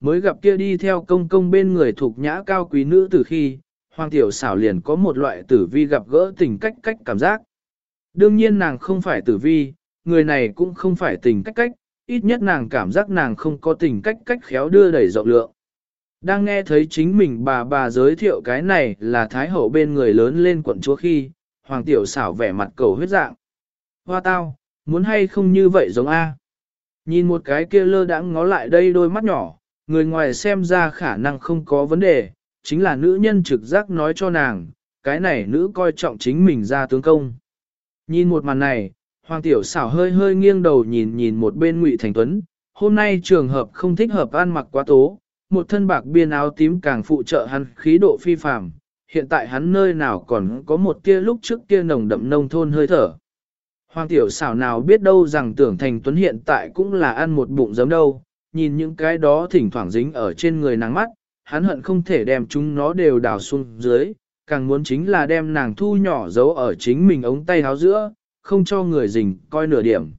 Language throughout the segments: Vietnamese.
mới gặp kia đi theo công công bên người thuộc nhã cao quý nữ từ khi, hoàng tiểu xảo liền có một loại tử vi gặp gỡ tình cách cách cảm giác. Đương nhiên nàng không phải tử vi, người này cũng không phải tình cách cách, ít nhất nàng cảm giác nàng không có tình cách cách khéo đưa đẩy rộng lượng. Đang nghe thấy chính mình bà bà giới thiệu cái này là thái hậu bên người lớn lên quận chúa khi, hoàng tiểu xảo vẻ mặt cầu huyết dạng. Hoa tao, muốn hay không như vậy giống A. Nhìn một cái kia lơ đãng ngó lại đây đôi mắt nhỏ, người ngoài xem ra khả năng không có vấn đề, chính là nữ nhân trực giác nói cho nàng, cái này nữ coi trọng chính mình ra tướng công. Nhìn một màn này, Hoàng Tiểu xảo hơi hơi nghiêng đầu nhìn nhìn một bên Ngụy Thành Tuấn, hôm nay trường hợp không thích hợp ăn mặc quá tố, một thân bạc biên áo tím càng phụ trợ hắn khí độ phi phàm, hiện tại hắn nơi nào còn có một tia lúc trước kia nồng đậm nông thôn hơi thở. Hoàng tiểu xảo nào biết đâu rằng tưởng thành tuấn hiện tại cũng là ăn một bụng giấm đâu, nhìn những cái đó thỉnh thoảng dính ở trên người nàng mắt, hắn hận không thể đem chúng nó đều đào xuống dưới, càng muốn chính là đem nàng thu nhỏ giấu ở chính mình ống tay áo giữa, không cho người rình coi nửa điểm.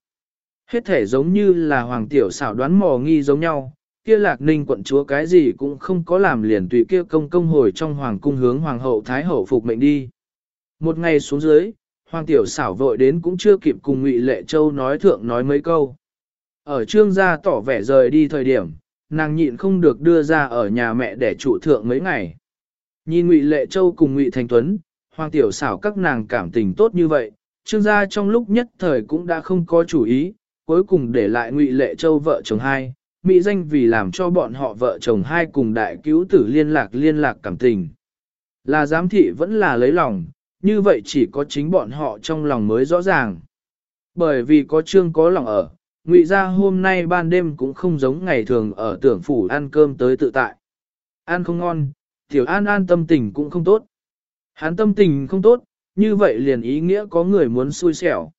Hết thể giống như là hoàng tiểu xảo đoán mò nghi giống nhau, kia lạc ninh quận chúa cái gì cũng không có làm liền tùy kia công công hồi trong hoàng cung hướng hoàng hậu thái hậu phục mệnh đi. Một ngày xuống dưới, hoàng tiểu xảo vội đến cũng chưa kịp cùng ngụy lệ châu nói thượng nói mấy câu. Ở trương gia tỏ vẻ rời đi thời điểm, nàng nhịn không được đưa ra ở nhà mẹ để trụ thượng mấy ngày. Nhìn ngụy lệ châu cùng ngụy thành tuấn, hoàng tiểu xảo các nàng cảm tình tốt như vậy, trương gia trong lúc nhất thời cũng đã không có chủ ý, cuối cùng để lại ngụy lệ châu vợ chồng hai, mỹ danh vì làm cho bọn họ vợ chồng hai cùng đại cứu tử liên lạc liên lạc cảm tình. Là giám thị vẫn là lấy lòng, như vậy chỉ có chính bọn họ trong lòng mới rõ ràng. Bởi vì có trương có lòng ở, ngụy ra hôm nay ban đêm cũng không giống ngày thường ở tưởng phủ ăn cơm tới tự tại. Ăn không ngon, tiểu an an tâm tình cũng không tốt. Hắn tâm tình không tốt, như vậy liền ý nghĩa có người muốn xui xẻo.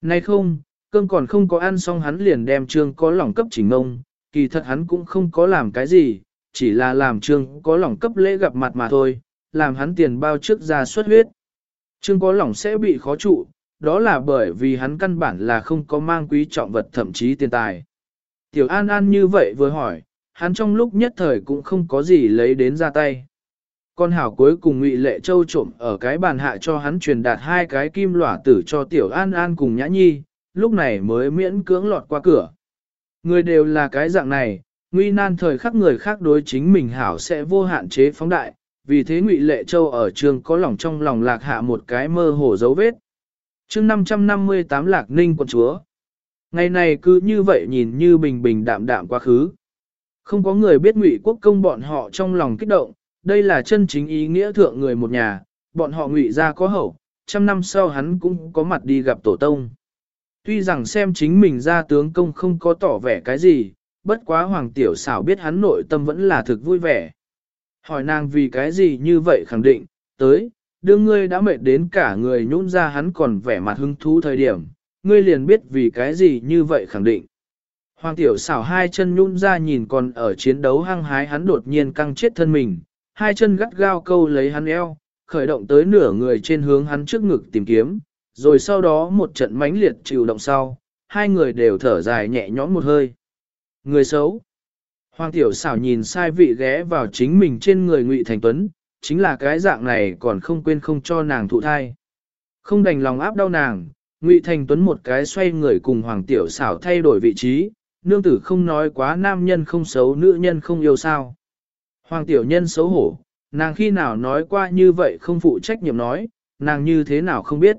Này không, cơm còn không có ăn xong hắn liền đem trương có lòng cấp chỉnh ngông, kỳ thật hắn cũng không có làm cái gì, chỉ là làm trương có lòng cấp lễ gặp mặt mà thôi, làm hắn tiền bao trước ra xuất huyết. Trương có lòng sẽ bị khó trụ, đó là bởi vì hắn căn bản là không có mang quý trọng vật thậm chí tiền tài. Tiểu An An như vậy vừa hỏi, hắn trong lúc nhất thời cũng không có gì lấy đến ra tay. Con hảo cuối cùng Ngụy Lệ Châu trộm ở cái bàn hạ cho hắn truyền đạt hai cái kim lỏa tử cho Tiểu An An cùng Nhã Nhi, lúc này mới miễn cưỡng lọt qua cửa. Người đều là cái dạng này, nguy nan thời khắc người khác đối chính mình hảo sẽ vô hạn chế phóng đại, vì thế Ngụy Lệ Châu ở trường có lòng trong lòng lạc hạ một cái mơ hồ dấu vết chương 558 Lạc Ninh quận chúa. Ngày này cứ như vậy nhìn như bình bình đạm đạm quá khứ. Không có người biết Ngụy quốc công bọn họ trong lòng kích động, đây là chân chính ý nghĩa thượng người một nhà, bọn họ Ngụy ra có hậu, trăm năm sau hắn cũng có mặt đi gặp tổ tông. Tuy rằng xem chính mình ra tướng công không có tỏ vẻ cái gì, bất quá hoàng tiểu xảo biết hắn nội tâm vẫn là thực vui vẻ. Hỏi nàng vì cái gì như vậy khẳng định, tới, đương ngươi đã mệt đến cả người nhũn ra hắn còn vẻ mặt hứng thú thời điểm, ngươi liền biết vì cái gì như vậy khẳng định. Hoàng tiểu xảo hai chân nhũn ra nhìn còn ở chiến đấu hăng hái hắn đột nhiên căng chết thân mình, hai chân gắt gao câu lấy hắn eo, khởi động tới nửa người trên hướng hắn trước ngực tìm kiếm, rồi sau đó một trận mãnh liệt chịu động sau, hai người đều thở dài nhẹ nhõm một hơi. Người xấu. Hoàng tiểu xảo nhìn sai vị ghé vào chính mình trên người Ngụy Thành Tuấn, chính là cái dạng này còn không quên không cho nàng thụ thai. Không đành lòng áp đau nàng, Ngụy Thành Tuấn một cái xoay người cùng Hoàng tiểu xảo thay đổi vị trí, nương tử không nói quá nam nhân không xấu nữ nhân không yêu sao. Hoàng tiểu nhân xấu hổ, nàng khi nào nói qua như vậy không phụ trách nhiệm nói, nàng như thế nào không biết.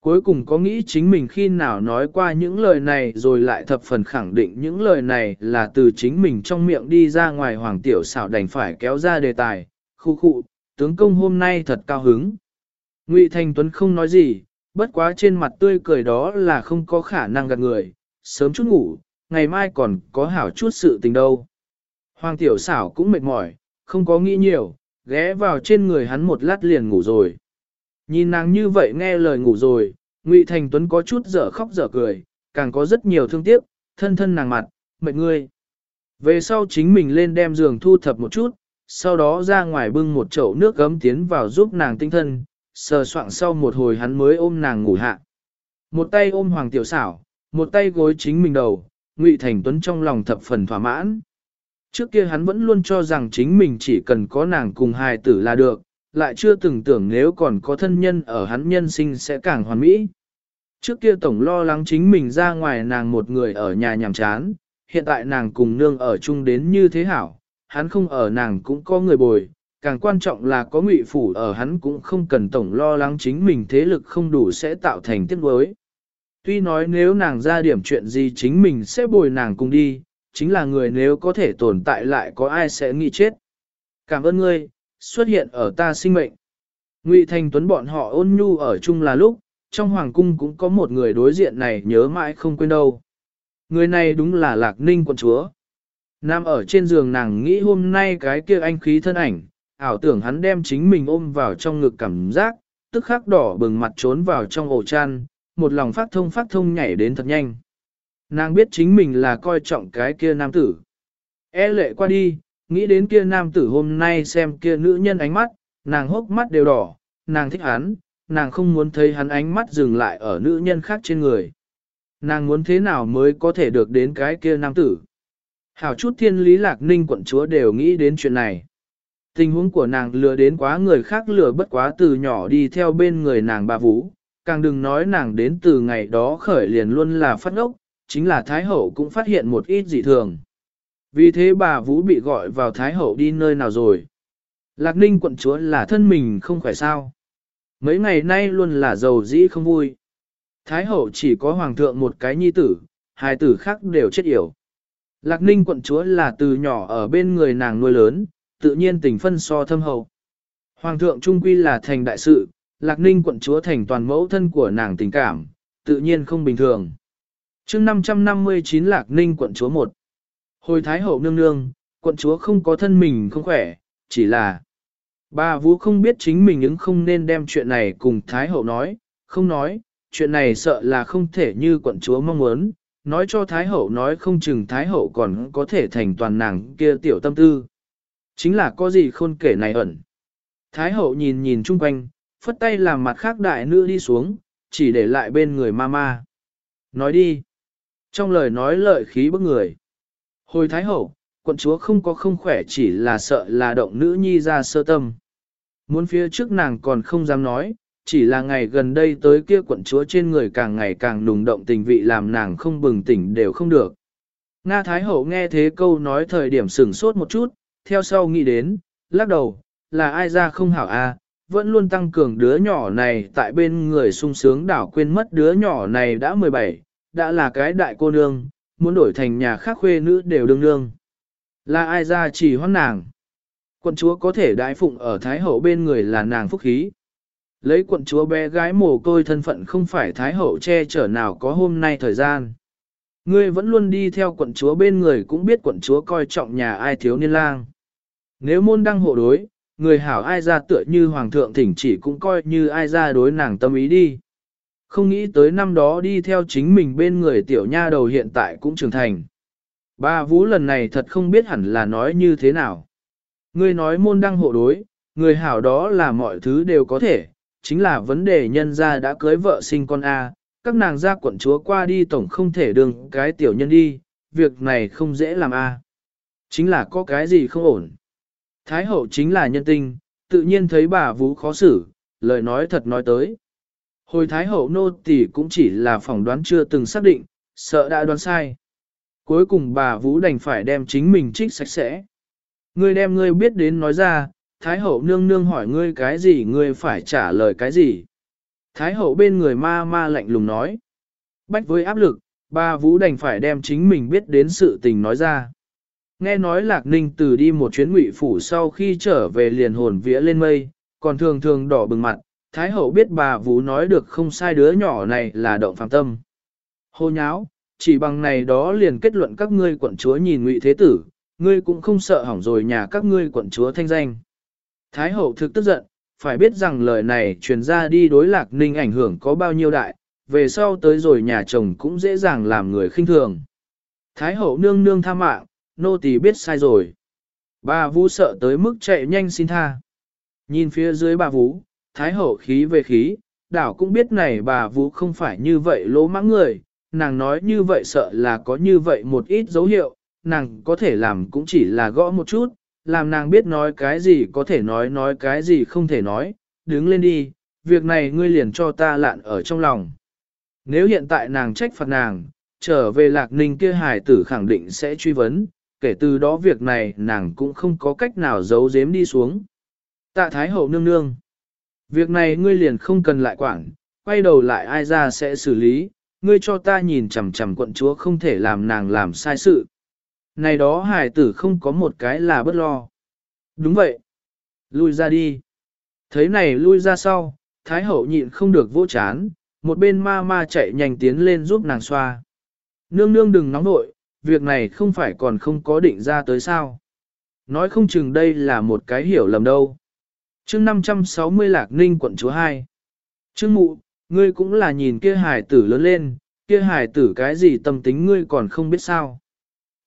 Cuối cùng có nghĩ chính mình khi nào nói qua những lời này rồi lại thập phần khẳng định những lời này là từ chính mình trong miệng đi ra ngoài hoàng tiểu xảo đành phải kéo ra đề tài, khu khu, tướng công hôm nay thật cao hứng. Ngụy Thành Tuấn không nói gì, bất quá trên mặt tươi cười đó là không có khả năng gạt người, sớm chút ngủ, ngày mai còn có hảo chút sự tình đâu. Hoàng tiểu xảo cũng mệt mỏi, không có nghĩ nhiều, ghé vào trên người hắn một lát liền ngủ rồi. Nhìn nàng như vậy nghe lời ngủ rồi, Ngụy Thành Tuấn có chút dở khóc dở cười, càng có rất nhiều thương tiếc, thân thân nàng mặt, mệt ngươi. Về sau chính mình lên đem giường thu thập một chút, sau đó ra ngoài bưng một chậu nước gấm tiến vào giúp nàng tinh thân, sờ soạng sau một hồi hắn mới ôm nàng ngủ hạ. Một tay ôm Hoàng Tiểu Xảo, một tay gối chính mình đầu, Ngụy Thành Tuấn trong lòng thập phần thỏa mãn. Trước kia hắn vẫn luôn cho rằng chính mình chỉ cần có nàng cùng hài tử là được, lại chưa từng tưởng nếu còn có thân nhân ở hắn nhân sinh sẽ càng hoàn mỹ. Trước kia tổng lo lắng chính mình ra ngoài nàng một người ở nhà nhàm chán, hiện tại nàng cùng nương ở chung đến như thế hảo, hắn không ở nàng cũng có người bồi, càng quan trọng là có ngụy phủ ở hắn cũng không cần tổng lo lắng chính mình thế lực không đủ sẽ tạo thành tiếc nuối. Tuy nói nếu nàng ra điểm chuyện gì chính mình sẽ bồi nàng cùng đi, chính là người nếu có thể tồn tại lại có ai sẽ nghĩ chết. Cảm ơn ngươi, xuất hiện ở ta sinh mệnh. Ngụy Thành Tuấn bọn họ ôn nhu ở chung là lúc, trong hoàng cung cũng có một người đối diện này nhớ mãi không quên đâu. Người này đúng là Lạc Ninh quận chúa. Nam ở trên giường nàng nghĩ hôm nay cái kia anh khí thân ảnh, ảo tưởng hắn đem chính mình ôm vào trong ngực cảm giác, tức khắc đỏ bừng mặt trốn vào trong ổ chăn, một lòng phát thông phát thông nhảy đến thật nhanh. Nàng biết chính mình là coi trọng cái kia nam tử. E lệ qua đi, nghĩ đến kia nam tử hôm nay xem kia nữ nhân ánh mắt, nàng hốc mắt đều đỏ, nàng thích hắn, nàng không muốn thấy hắn ánh mắt dừng lại ở nữ nhân khác trên người. Nàng muốn thế nào mới có thể được đến cái kia nam tử. Hảo chút thiên lý lạc ninh quận chúa đều nghĩ đến chuyện này. Tình huống của nàng lừa đến quá người khác lừa bất quá từ nhỏ đi theo bên người nàng bà Vũ, càng đừng nói nàng đến từ ngày đó khởi liền luôn là phát ốc, chính là Thái Hậu cũng phát hiện một ít dị thường. Vì thế bà Vũ bị gọi vào Thái Hậu đi nơi nào rồi. Lạc Ninh quận chúa là thân mình không khỏe sao. Mấy ngày nay luôn là giàu dĩ không vui. Thái Hậu chỉ có Hoàng thượng một cái nhi tử, hai tử khác đều chết yểu. Lạc Ninh quận chúa là từ nhỏ ở bên người nàng nuôi lớn, tự nhiên tình phân so thâm hậu. Hoàng thượng trung quy là thành đại sự, Lạc Ninh quận chúa thành toàn mẫu thân của nàng tình cảm, tự nhiên không bình thường. chương 559 Lạc Ninh quận chúa 1 Hồi Thái hậu nương nương, quận chúa không có thân mình không khỏe, chỉ là Bà Vũ không biết chính mình ứng không nên đem chuyện này cùng Thái hậu nói, không nói, chuyện này sợ là không thể như quận chúa mong muốn, nói cho Thái hậu nói không chừng Thái hậu còn có thể thành toàn nàng kia tiểu tâm tư. Chính là có gì khôn kể này ẩn. Thái hậu nhìn nhìn chung quanh, phất tay làm mặt khác đại nữ đi xuống, chỉ để lại bên người mama. Nói đi. Trong lời nói lợi khí bức người. Hồi Thái hậu, quận chúa không có không khỏe chỉ là sợ là động nữ nhi ra sơ tâm. Muốn phía trước nàng còn không dám nói, chỉ là ngày gần đây tới kia quận chúa trên người càng ngày càng nùng động tình vị làm nàng không bừng tỉnh đều không được. Nga Thái Hậu nghe thế câu nói thời điểm sửng sốt một chút, theo sau nghĩ đến, lắc đầu, là ai ra không hảo a, à, vẫn luôn tăng cường đứa nhỏ này tại bên người sung sướng đảo quên mất đứa nhỏ này đã 17, đã là cái đại cô nương, muốn đổi thành nhà khác khuê nữ đều đương nương. Là ai ra chỉ hoan nàng. Quận chúa có thể đại phụng ở Thái Hậu bên người là nàng phúc khí. Lấy quận chúa bé gái mồ côi thân phận không phải Thái Hậu che chở nào có hôm nay thời gian. Ngươi vẫn luôn đi theo quận chúa bên người cũng biết quận chúa coi trọng nhà ai thiếu niên lang. Nếu môn đăng hộ đối, người hảo ai ra tựa như hoàng thượng thỉnh chỉ cũng coi như ai ra đối nàng tâm ý đi. Không nghĩ tới năm đó đi theo chính mình bên người tiểu nha đầu hiện tại cũng trưởng thành. Ba vũ lần này thật không biết hẳn là nói như thế nào. Ngươi nói môn đăng hộ đối, người hảo đó là mọi thứ đều có thể, chính là vấn đề nhân gia đã cưới vợ sinh con A, các nàng gia quận chúa qua đi tổng không thể đường cái tiểu nhân đi, việc này không dễ làm A. Chính là có cái gì không ổn. Thái hậu chính là nhân tinh, tự nhiên thấy bà Vũ khó xử, lời nói thật nói tới. Hồi Thái hậu nô tỳ cũng chỉ là phỏng đoán chưa từng xác định, sợ đã đoán sai. Cuối cùng bà Vũ đành phải đem chính mình trích sạch sẽ. Ngươi đem ngươi biết đến nói ra, Thái hậu nương nương hỏi ngươi cái gì ngươi phải trả lời cái gì. Thái hậu bên người ma ma lạnh lùng nói. Bách với áp lực, bà Vũ đành phải đem chính mình biết đến sự tình nói ra. Nghe nói Lạc Ninh từ đi một chuyến ngụy phủ sau khi trở về liền hồn vía lên mây, còn thường thường đỏ bừng mặt, Thái hậu biết bà Vũ nói được không sai đứa nhỏ này là động phàm tâm. Hô nháo, chỉ bằng này đó liền kết luận các ngươi quận chúa nhìn ngụy thế tử, ngươi cũng không sợ hỏng rồi nhà các ngươi quận chúa thanh danh. Thái hậu thực tức giận, phải biết rằng lời này truyền ra đi đối lạc ninh ảnh hưởng có bao nhiêu đại, về sau tới rồi nhà chồng cũng dễ dàng làm người khinh thường. Thái hậu nương nương tha mạng, nô tỳ biết sai rồi. Bà Vũ sợ tới mức chạy nhanh xin tha. Nhìn phía dưới bà Vũ, Thái hậu khí về khí, đảo cũng biết này bà Vũ không phải như vậy lỗ mãng người, nàng nói như vậy sợ là có như vậy một ít dấu hiệu, nàng có thể làm cũng chỉ là gõ một chút, làm nàng biết nói cái gì có thể nói nói cái gì không thể nói, đứng lên đi, việc này ngươi liền cho ta lạn ở trong lòng. Nếu hiện tại nàng trách phạt nàng, trở về lạc ninh kia hài tử khẳng định sẽ truy vấn, kể từ đó việc này nàng cũng không có cách nào giấu giếm đi xuống. Tạ Thái Hậu nương nương. Việc này ngươi liền không cần lại quản, quay đầu lại ai ra sẽ xử lý, ngươi cho ta nhìn chằm chằm quận chúa không thể làm nàng làm sai sự. Này đó hải tử không có một cái là bất lo. Đúng vậy. Lui ra đi. Thấy này lui ra sau, Thái Hậu nhịn không được vỗ chán, một bên ma ma chạy nhanh tiến lên giúp nàng xoa. Nương nương đừng nóng nội, việc này không phải còn không có định ra tới sao. Nói không chừng đây là một cái hiểu lầm đâu. chương 560 Lạc Ninh quận chúa 2. Trương mụ, ngươi cũng là nhìn kia hải tử lớn lên, kia hải tử cái gì tâm tính ngươi còn không biết sao.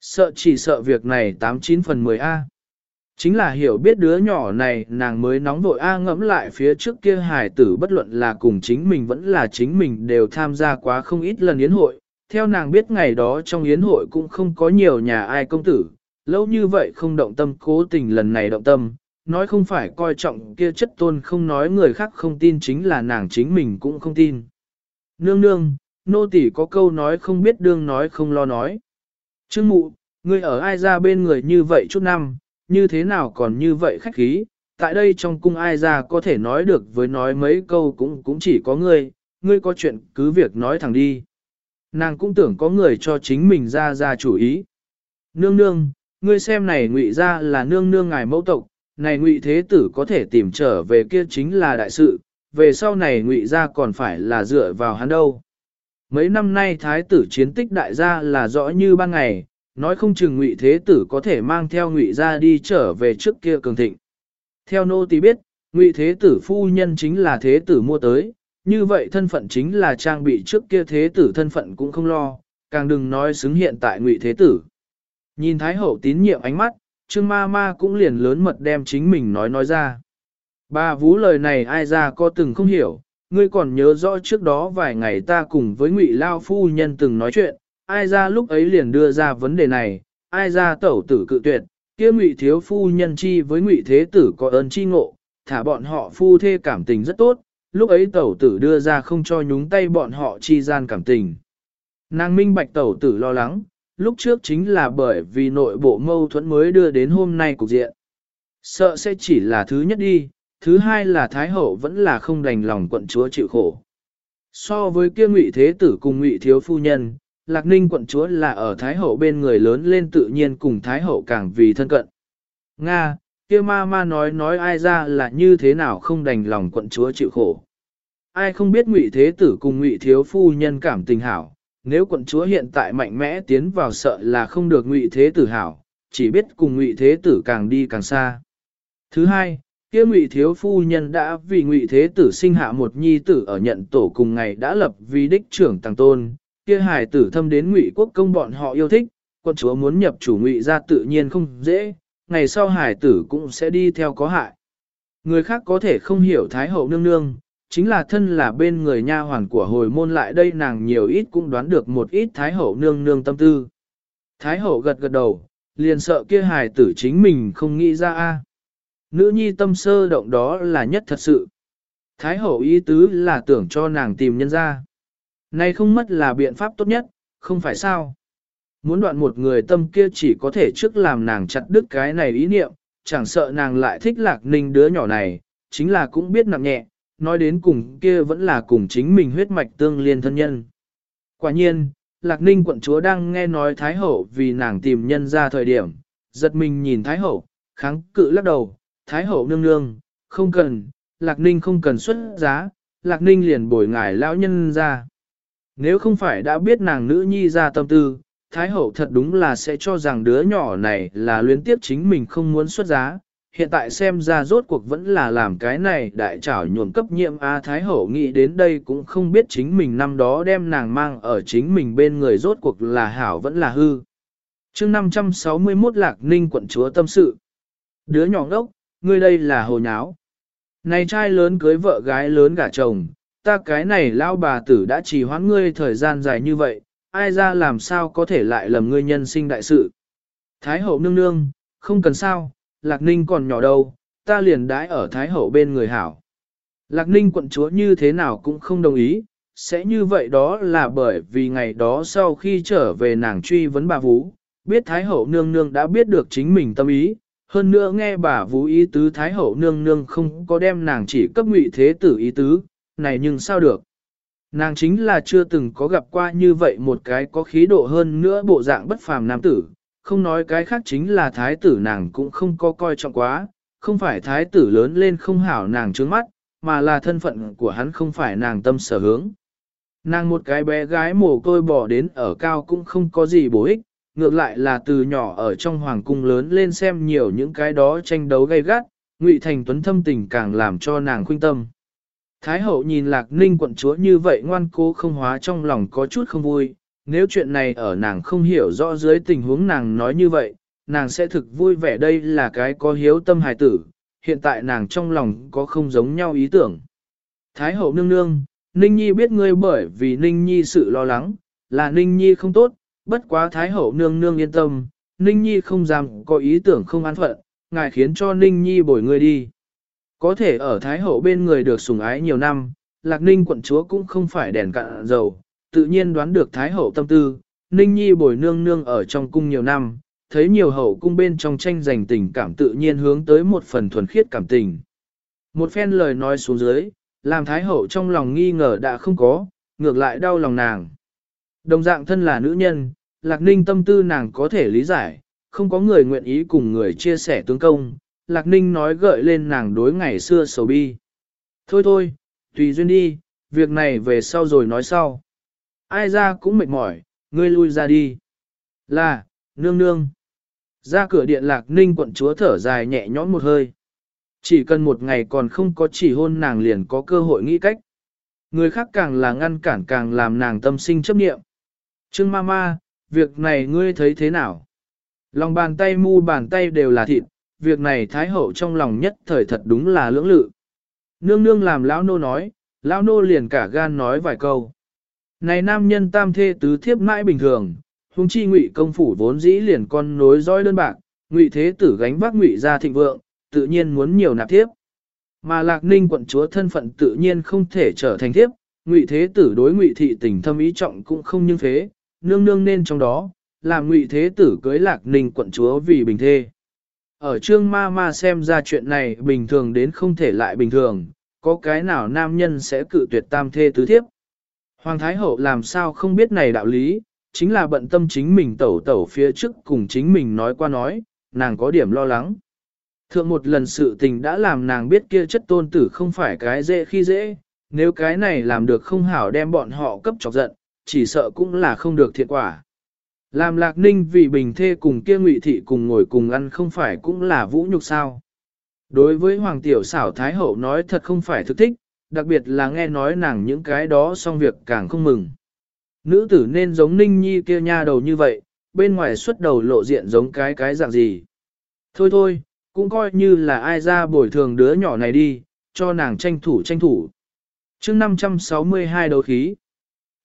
Sợ chỉ sợ việc này 89 phần 10A. Chính là hiểu biết đứa nhỏ này nàng mới nóng vội A ngẫm lại phía trước kia hài tử bất luận là cùng chính mình vẫn là chính mình đều tham gia quá không ít lần yến hội. Theo nàng biết ngày đó trong yến hội cũng không có nhiều nhà ai công tử, lâu như vậy không động tâm cố tình lần này động tâm, nói không phải coi trọng kia chất tôn không nói người khác không tin chính là nàng chính mình cũng không tin. Nương nương, nô tỳ có câu nói không biết đương nói không lo nói. Trương mụ, ngươi ở ai ra bên người như vậy chút năm, như thế nào còn như vậy khách khí, tại đây trong cung ai ra có thể nói được với nói mấy câu cũng cũng chỉ có ngươi, ngươi có chuyện cứ việc nói thẳng đi. Nàng cũng tưởng có người cho chính mình ra ra chủ ý. Nương nương, ngươi xem này ngụy ra là nương nương ngài mẫu tộc, này ngụy thế tử có thể tìm trở về kia chính là đại sự, về sau này ngụy ra còn phải là dựa vào hắn đâu. Mấy năm nay thái tử chiến tích đại gia là rõ như ban ngày, nói không chừng ngụy thế tử có thể mang theo ngụy ra đi trở về trước kia cường thịnh. Theo nô tỳ biết, ngụy thế tử phu nhân chính là thế tử mua tới, như vậy thân phận chính là trang bị trước kia thế tử thân phận cũng không lo, càng đừng nói xứng hiện tại ngụy thế tử. Nhìn thái hậu tín nhiệm ánh mắt, trương ma ma cũng liền lớn mật đem chính mình nói nói ra. Bà vú lời này ai ra có từng không hiểu, ngươi còn nhớ rõ trước đó vài ngày ta cùng với ngụy lao phu nhân từng nói chuyện, ai ra lúc ấy liền đưa ra vấn đề này, ai ra tẩu tử cự tuyệt, kia ngụy thiếu phu nhân chi với ngụy thế tử có ơn chi ngộ, thả bọn họ phu thê cảm tình rất tốt, lúc ấy tẩu tử đưa ra không cho nhúng tay bọn họ chi gian cảm tình. Nàng minh bạch tẩu tử lo lắng, lúc trước chính là bởi vì nội bộ mâu thuẫn mới đưa đến hôm nay cục diện. Sợ sẽ chỉ là thứ nhất đi, thứ hai là Thái Hậu vẫn là không đành lòng quận chúa chịu khổ. So với kia ngụy thế tử cùng ngụy thiếu phu nhân, Lạc Ninh quận chúa là ở Thái Hậu bên người lớn lên tự nhiên cùng Thái Hậu càng vì thân cận. Nga, kia ma ma nói nói ai ra là như thế nào không đành lòng quận chúa chịu khổ. Ai không biết ngụy thế tử cùng ngụy thiếu phu nhân cảm tình hảo, nếu quận chúa hiện tại mạnh mẽ tiến vào sợ là không được ngụy thế tử hảo, chỉ biết cùng ngụy thế tử càng đi càng xa. Thứ hai, kia ngụy thiếu phu nhân đã vì ngụy thế tử sinh hạ một nhi tử ở nhận tổ cùng ngày đã lập vì đích trưởng tàng tôn, kia hài tử thâm đến ngụy quốc công bọn họ yêu thích, quân chúa muốn nhập chủ ngụy ra tự nhiên không dễ, ngày sau hài tử cũng sẽ đi theo có hại. Người khác có thể không hiểu Thái hậu nương nương, chính là thân là bên người nha hoàn của hồi môn lại đây nàng nhiều ít cũng đoán được một ít Thái hậu nương nương tâm tư. Thái hậu gật gật đầu, liền sợ kia hài tử chính mình không nghĩ ra a. Nữ nhi tâm sơ động đó là nhất thật sự. Thái hậu ý tứ là tưởng cho nàng tìm nhân ra. Này không mất là biện pháp tốt nhất, không phải sao. Muốn đoạn một người tâm kia chỉ có thể trước làm nàng chặt đứt cái này ý niệm, chẳng sợ nàng lại thích lạc ninh đứa nhỏ này, chính là cũng biết nặng nhẹ, nói đến cùng kia vẫn là cùng chính mình huyết mạch tương liên thân nhân. Quả nhiên, lạc ninh quận chúa đang nghe nói Thái Hậu vì nàng tìm nhân ra thời điểm, giật mình nhìn Thái Hậu, kháng cự lắc đầu, Thái Hậu nương nương, không cần, lạc ninh không cần xuất giá, lạc ninh liền bồi ngải lão nhân ra. Nếu không phải đã biết nàng nữ nhi ra tâm tư, Thái hậu thật đúng là sẽ cho rằng đứa nhỏ này là luyến tiếp chính mình không muốn xuất giá. Hiện tại xem ra rốt cuộc vẫn là làm cái này đại trảo nhuộm cấp nhiệm A Thái hậu nghĩ đến đây cũng không biết chính mình năm đó đem nàng mang ở chính mình bên người rốt cuộc là hảo vẫn là hư. chương 561 Lạc Ninh quận chúa tâm sự. Đứa nhỏ ngốc, ngươi đây là hồ nháo. Này trai lớn cưới vợ gái lớn gả chồng, ta cái này lao bà tử đã trì hoãn ngươi thời gian dài như vậy, ai ra làm sao có thể lại lầm ngươi nhân sinh đại sự. Thái hậu nương nương, không cần sao, Lạc Ninh còn nhỏ đâu, ta liền đãi ở Thái hậu bên người hảo. Lạc Ninh quận chúa như thế nào cũng không đồng ý, sẽ như vậy đó là bởi vì ngày đó sau khi trở về nàng truy vấn bà Vũ, biết Thái hậu nương nương đã biết được chính mình tâm ý, hơn nữa nghe bà Vũ ý tứ Thái hậu nương nương không có đem nàng chỉ cấp ngụy thế tử ý tứ, này nhưng sao được. Nàng chính là chưa từng có gặp qua như vậy một cái có khí độ hơn nữa bộ dạng bất phàm nam tử, không nói cái khác chính là thái tử nàng cũng không có coi trọng quá, không phải thái tử lớn lên không hảo nàng trướng mắt, mà là thân phận của hắn không phải nàng tâm sở hướng. Nàng một cái bé gái mồ côi bỏ đến ở cao cũng không có gì bổ ích, ngược lại là từ nhỏ ở trong hoàng cung lớn lên xem nhiều những cái đó tranh đấu gay gắt, Ngụy Thành Tuấn thâm tình càng làm cho nàng khuynh tâm. Thái hậu nhìn lạc ninh quận chúa như vậy ngoan cố không hóa trong lòng có chút không vui, nếu chuyện này ở nàng không hiểu rõ dưới tình huống nàng nói như vậy, nàng sẽ thực vui vẻ đây là cái có hiếu tâm hài tử, hiện tại nàng trong lòng có không giống nhau ý tưởng. Thái hậu nương nương, Ninh Nhi biết ngươi bởi vì Ninh Nhi sự lo lắng, là Ninh Nhi không tốt, bất quá Thái hậu nương nương yên tâm, Ninh Nhi không dám có ý tưởng không an phận, ngài khiến cho Ninh Nhi bồi người đi. Có thể ở Thái Hậu bên người được sủng ái nhiều năm, Lạc Ninh quận chúa cũng không phải đèn cạn dầu, tự nhiên đoán được Thái Hậu tâm tư, Ninh Nhi bồi nương nương ở trong cung nhiều năm, thấy nhiều hậu cung bên trong tranh giành tình cảm tự nhiên hướng tới một phần thuần khiết cảm tình. Một phen lời nói xuống dưới, làm Thái Hậu trong lòng nghi ngờ đã không có, ngược lại đau lòng nàng. Đồng dạng thân là nữ nhân, Lạc Ninh tâm tư nàng có thể lý giải, không có người nguyện ý cùng người chia sẻ tướng công, Lạc Ninh nói gợi lên nàng đối ngày xưa sầu bi. Thôi thôi, tùy duyên đi, việc này về sau rồi nói sau. Ai ra cũng mệt mỏi, ngươi lui ra đi. Là, nương nương. Ra cửa điện Lạc Ninh quận chúa thở dài nhẹ nhõm một hơi. Chỉ cần một ngày còn không có chỉ hôn nàng liền có cơ hội nghĩ cách. Người khác càng là ngăn cản càng làm nàng tâm sinh chấp niệm. Trương ma ma, việc này ngươi thấy thế nào? Lòng bàn tay mu bàn tay đều là thịt, việc này Thái Hậu trong lòng nhất thời thật đúng là lưỡng lự. Nương nương làm lão nô nói, lão nô liền cả gan nói vài câu. Này nam nhân tam thê tứ thiếp mãi bình thường, hung chi ngụy công phủ vốn dĩ liền con nối dõi đơn bạc, ngụy thế tử gánh vác ngụy ra thịnh vượng, tự nhiên muốn nhiều nạp thiếp. Mà lạc ninh quận chúa thân phận tự nhiên không thể trở thành thiếp, ngụy thế tử đối ngụy thị tình thâm ý trọng cũng không như thế, nương nương nên trong đó, làm ngụy thế tử cưới lạc ninh quận chúa vì bình thê. Ở trương ma ma xem ra chuyện này bình thường đến không thể lại bình thường, có cái nào nam nhân sẽ cự tuyệt tam thê tứ thiếp. Hoàng Thái Hậu làm sao không biết này đạo lý, chính là bận tâm chính mình tẩu tẩu phía trước cùng chính mình nói qua nói, nàng có điểm lo lắng. Thượng một lần sự tình đã làm nàng biết kia chất tôn tử không phải cái dễ khi dễ, nếu cái này làm được không hảo đem bọn họ cấp chọc giận, chỉ sợ cũng là không được thiện quả. Làm lạc ninh vì bình thê cùng kia ngụy thị cùng ngồi cùng ăn không phải cũng là vũ nhục sao. Đối với Hoàng Tiểu xảo Thái Hậu nói thật không phải thực thích, đặc biệt là nghe nói nàng những cái đó xong việc càng không mừng. Nữ tử nên giống ninh nhi kia nha đầu như vậy, bên ngoài xuất đầu lộ diện giống cái cái dạng gì. Thôi thôi, cũng coi như là ai ra bồi thường đứa nhỏ này đi, cho nàng tranh thủ tranh thủ. chương 562 đấu khí.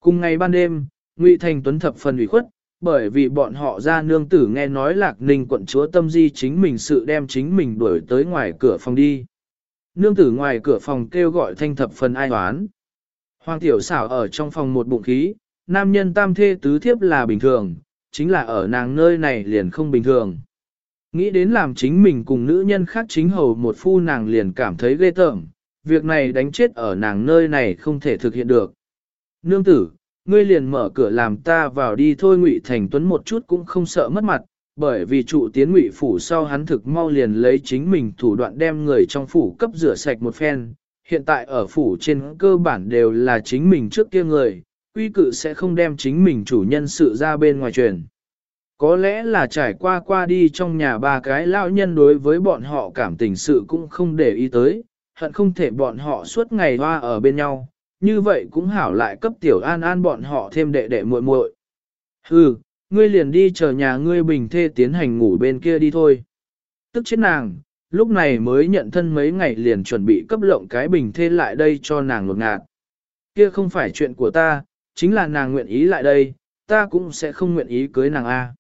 Cùng ngày ban đêm, Ngụy Thành Tuấn thập phần ủy khuất, bởi vì bọn họ ra nương tử nghe nói lạc ninh quận chúa tâm di chính mình sự đem chính mình đuổi tới ngoài cửa phòng đi. Nương tử ngoài cửa phòng kêu gọi thanh thập phần ai hoán. Hoàng tiểu xảo ở trong phòng một bụng khí, nam nhân tam thê tứ thiếp là bình thường, chính là ở nàng nơi này liền không bình thường. Nghĩ đến làm chính mình cùng nữ nhân khác chính hầu một phu nàng liền cảm thấy ghê tởm, việc này đánh chết ở nàng nơi này không thể thực hiện được. Nương tử, ngươi liền mở cửa làm ta vào đi thôi Ngụy Thành Tuấn một chút cũng không sợ mất mặt, bởi vì trụ tiến Ngụy phủ sau hắn thực mau liền lấy chính mình thủ đoạn đem người trong phủ cấp rửa sạch một phen, hiện tại ở phủ trên cơ bản đều là chính mình trước kia người, quy cự sẽ không đem chính mình chủ nhân sự ra bên ngoài truyền. Có lẽ là trải qua qua đi trong nhà ba cái lão nhân đối với bọn họ cảm tình sự cũng không để ý tới, hận không thể bọn họ suốt ngày hoa ở bên nhau, như vậy cũng hảo lại cấp tiểu an an bọn họ thêm đệ đệ muội muội. Hừ, ngươi liền đi chờ nhà ngươi bình thê tiến hành ngủ bên kia đi thôi. Tức chết nàng, lúc này mới nhận thân mấy ngày liền chuẩn bị cấp lộng cái bình thê lại đây cho nàng ngột ngạt. Kia không phải chuyện của ta, chính là nàng nguyện ý lại đây, ta cũng sẽ không nguyện ý cưới nàng A.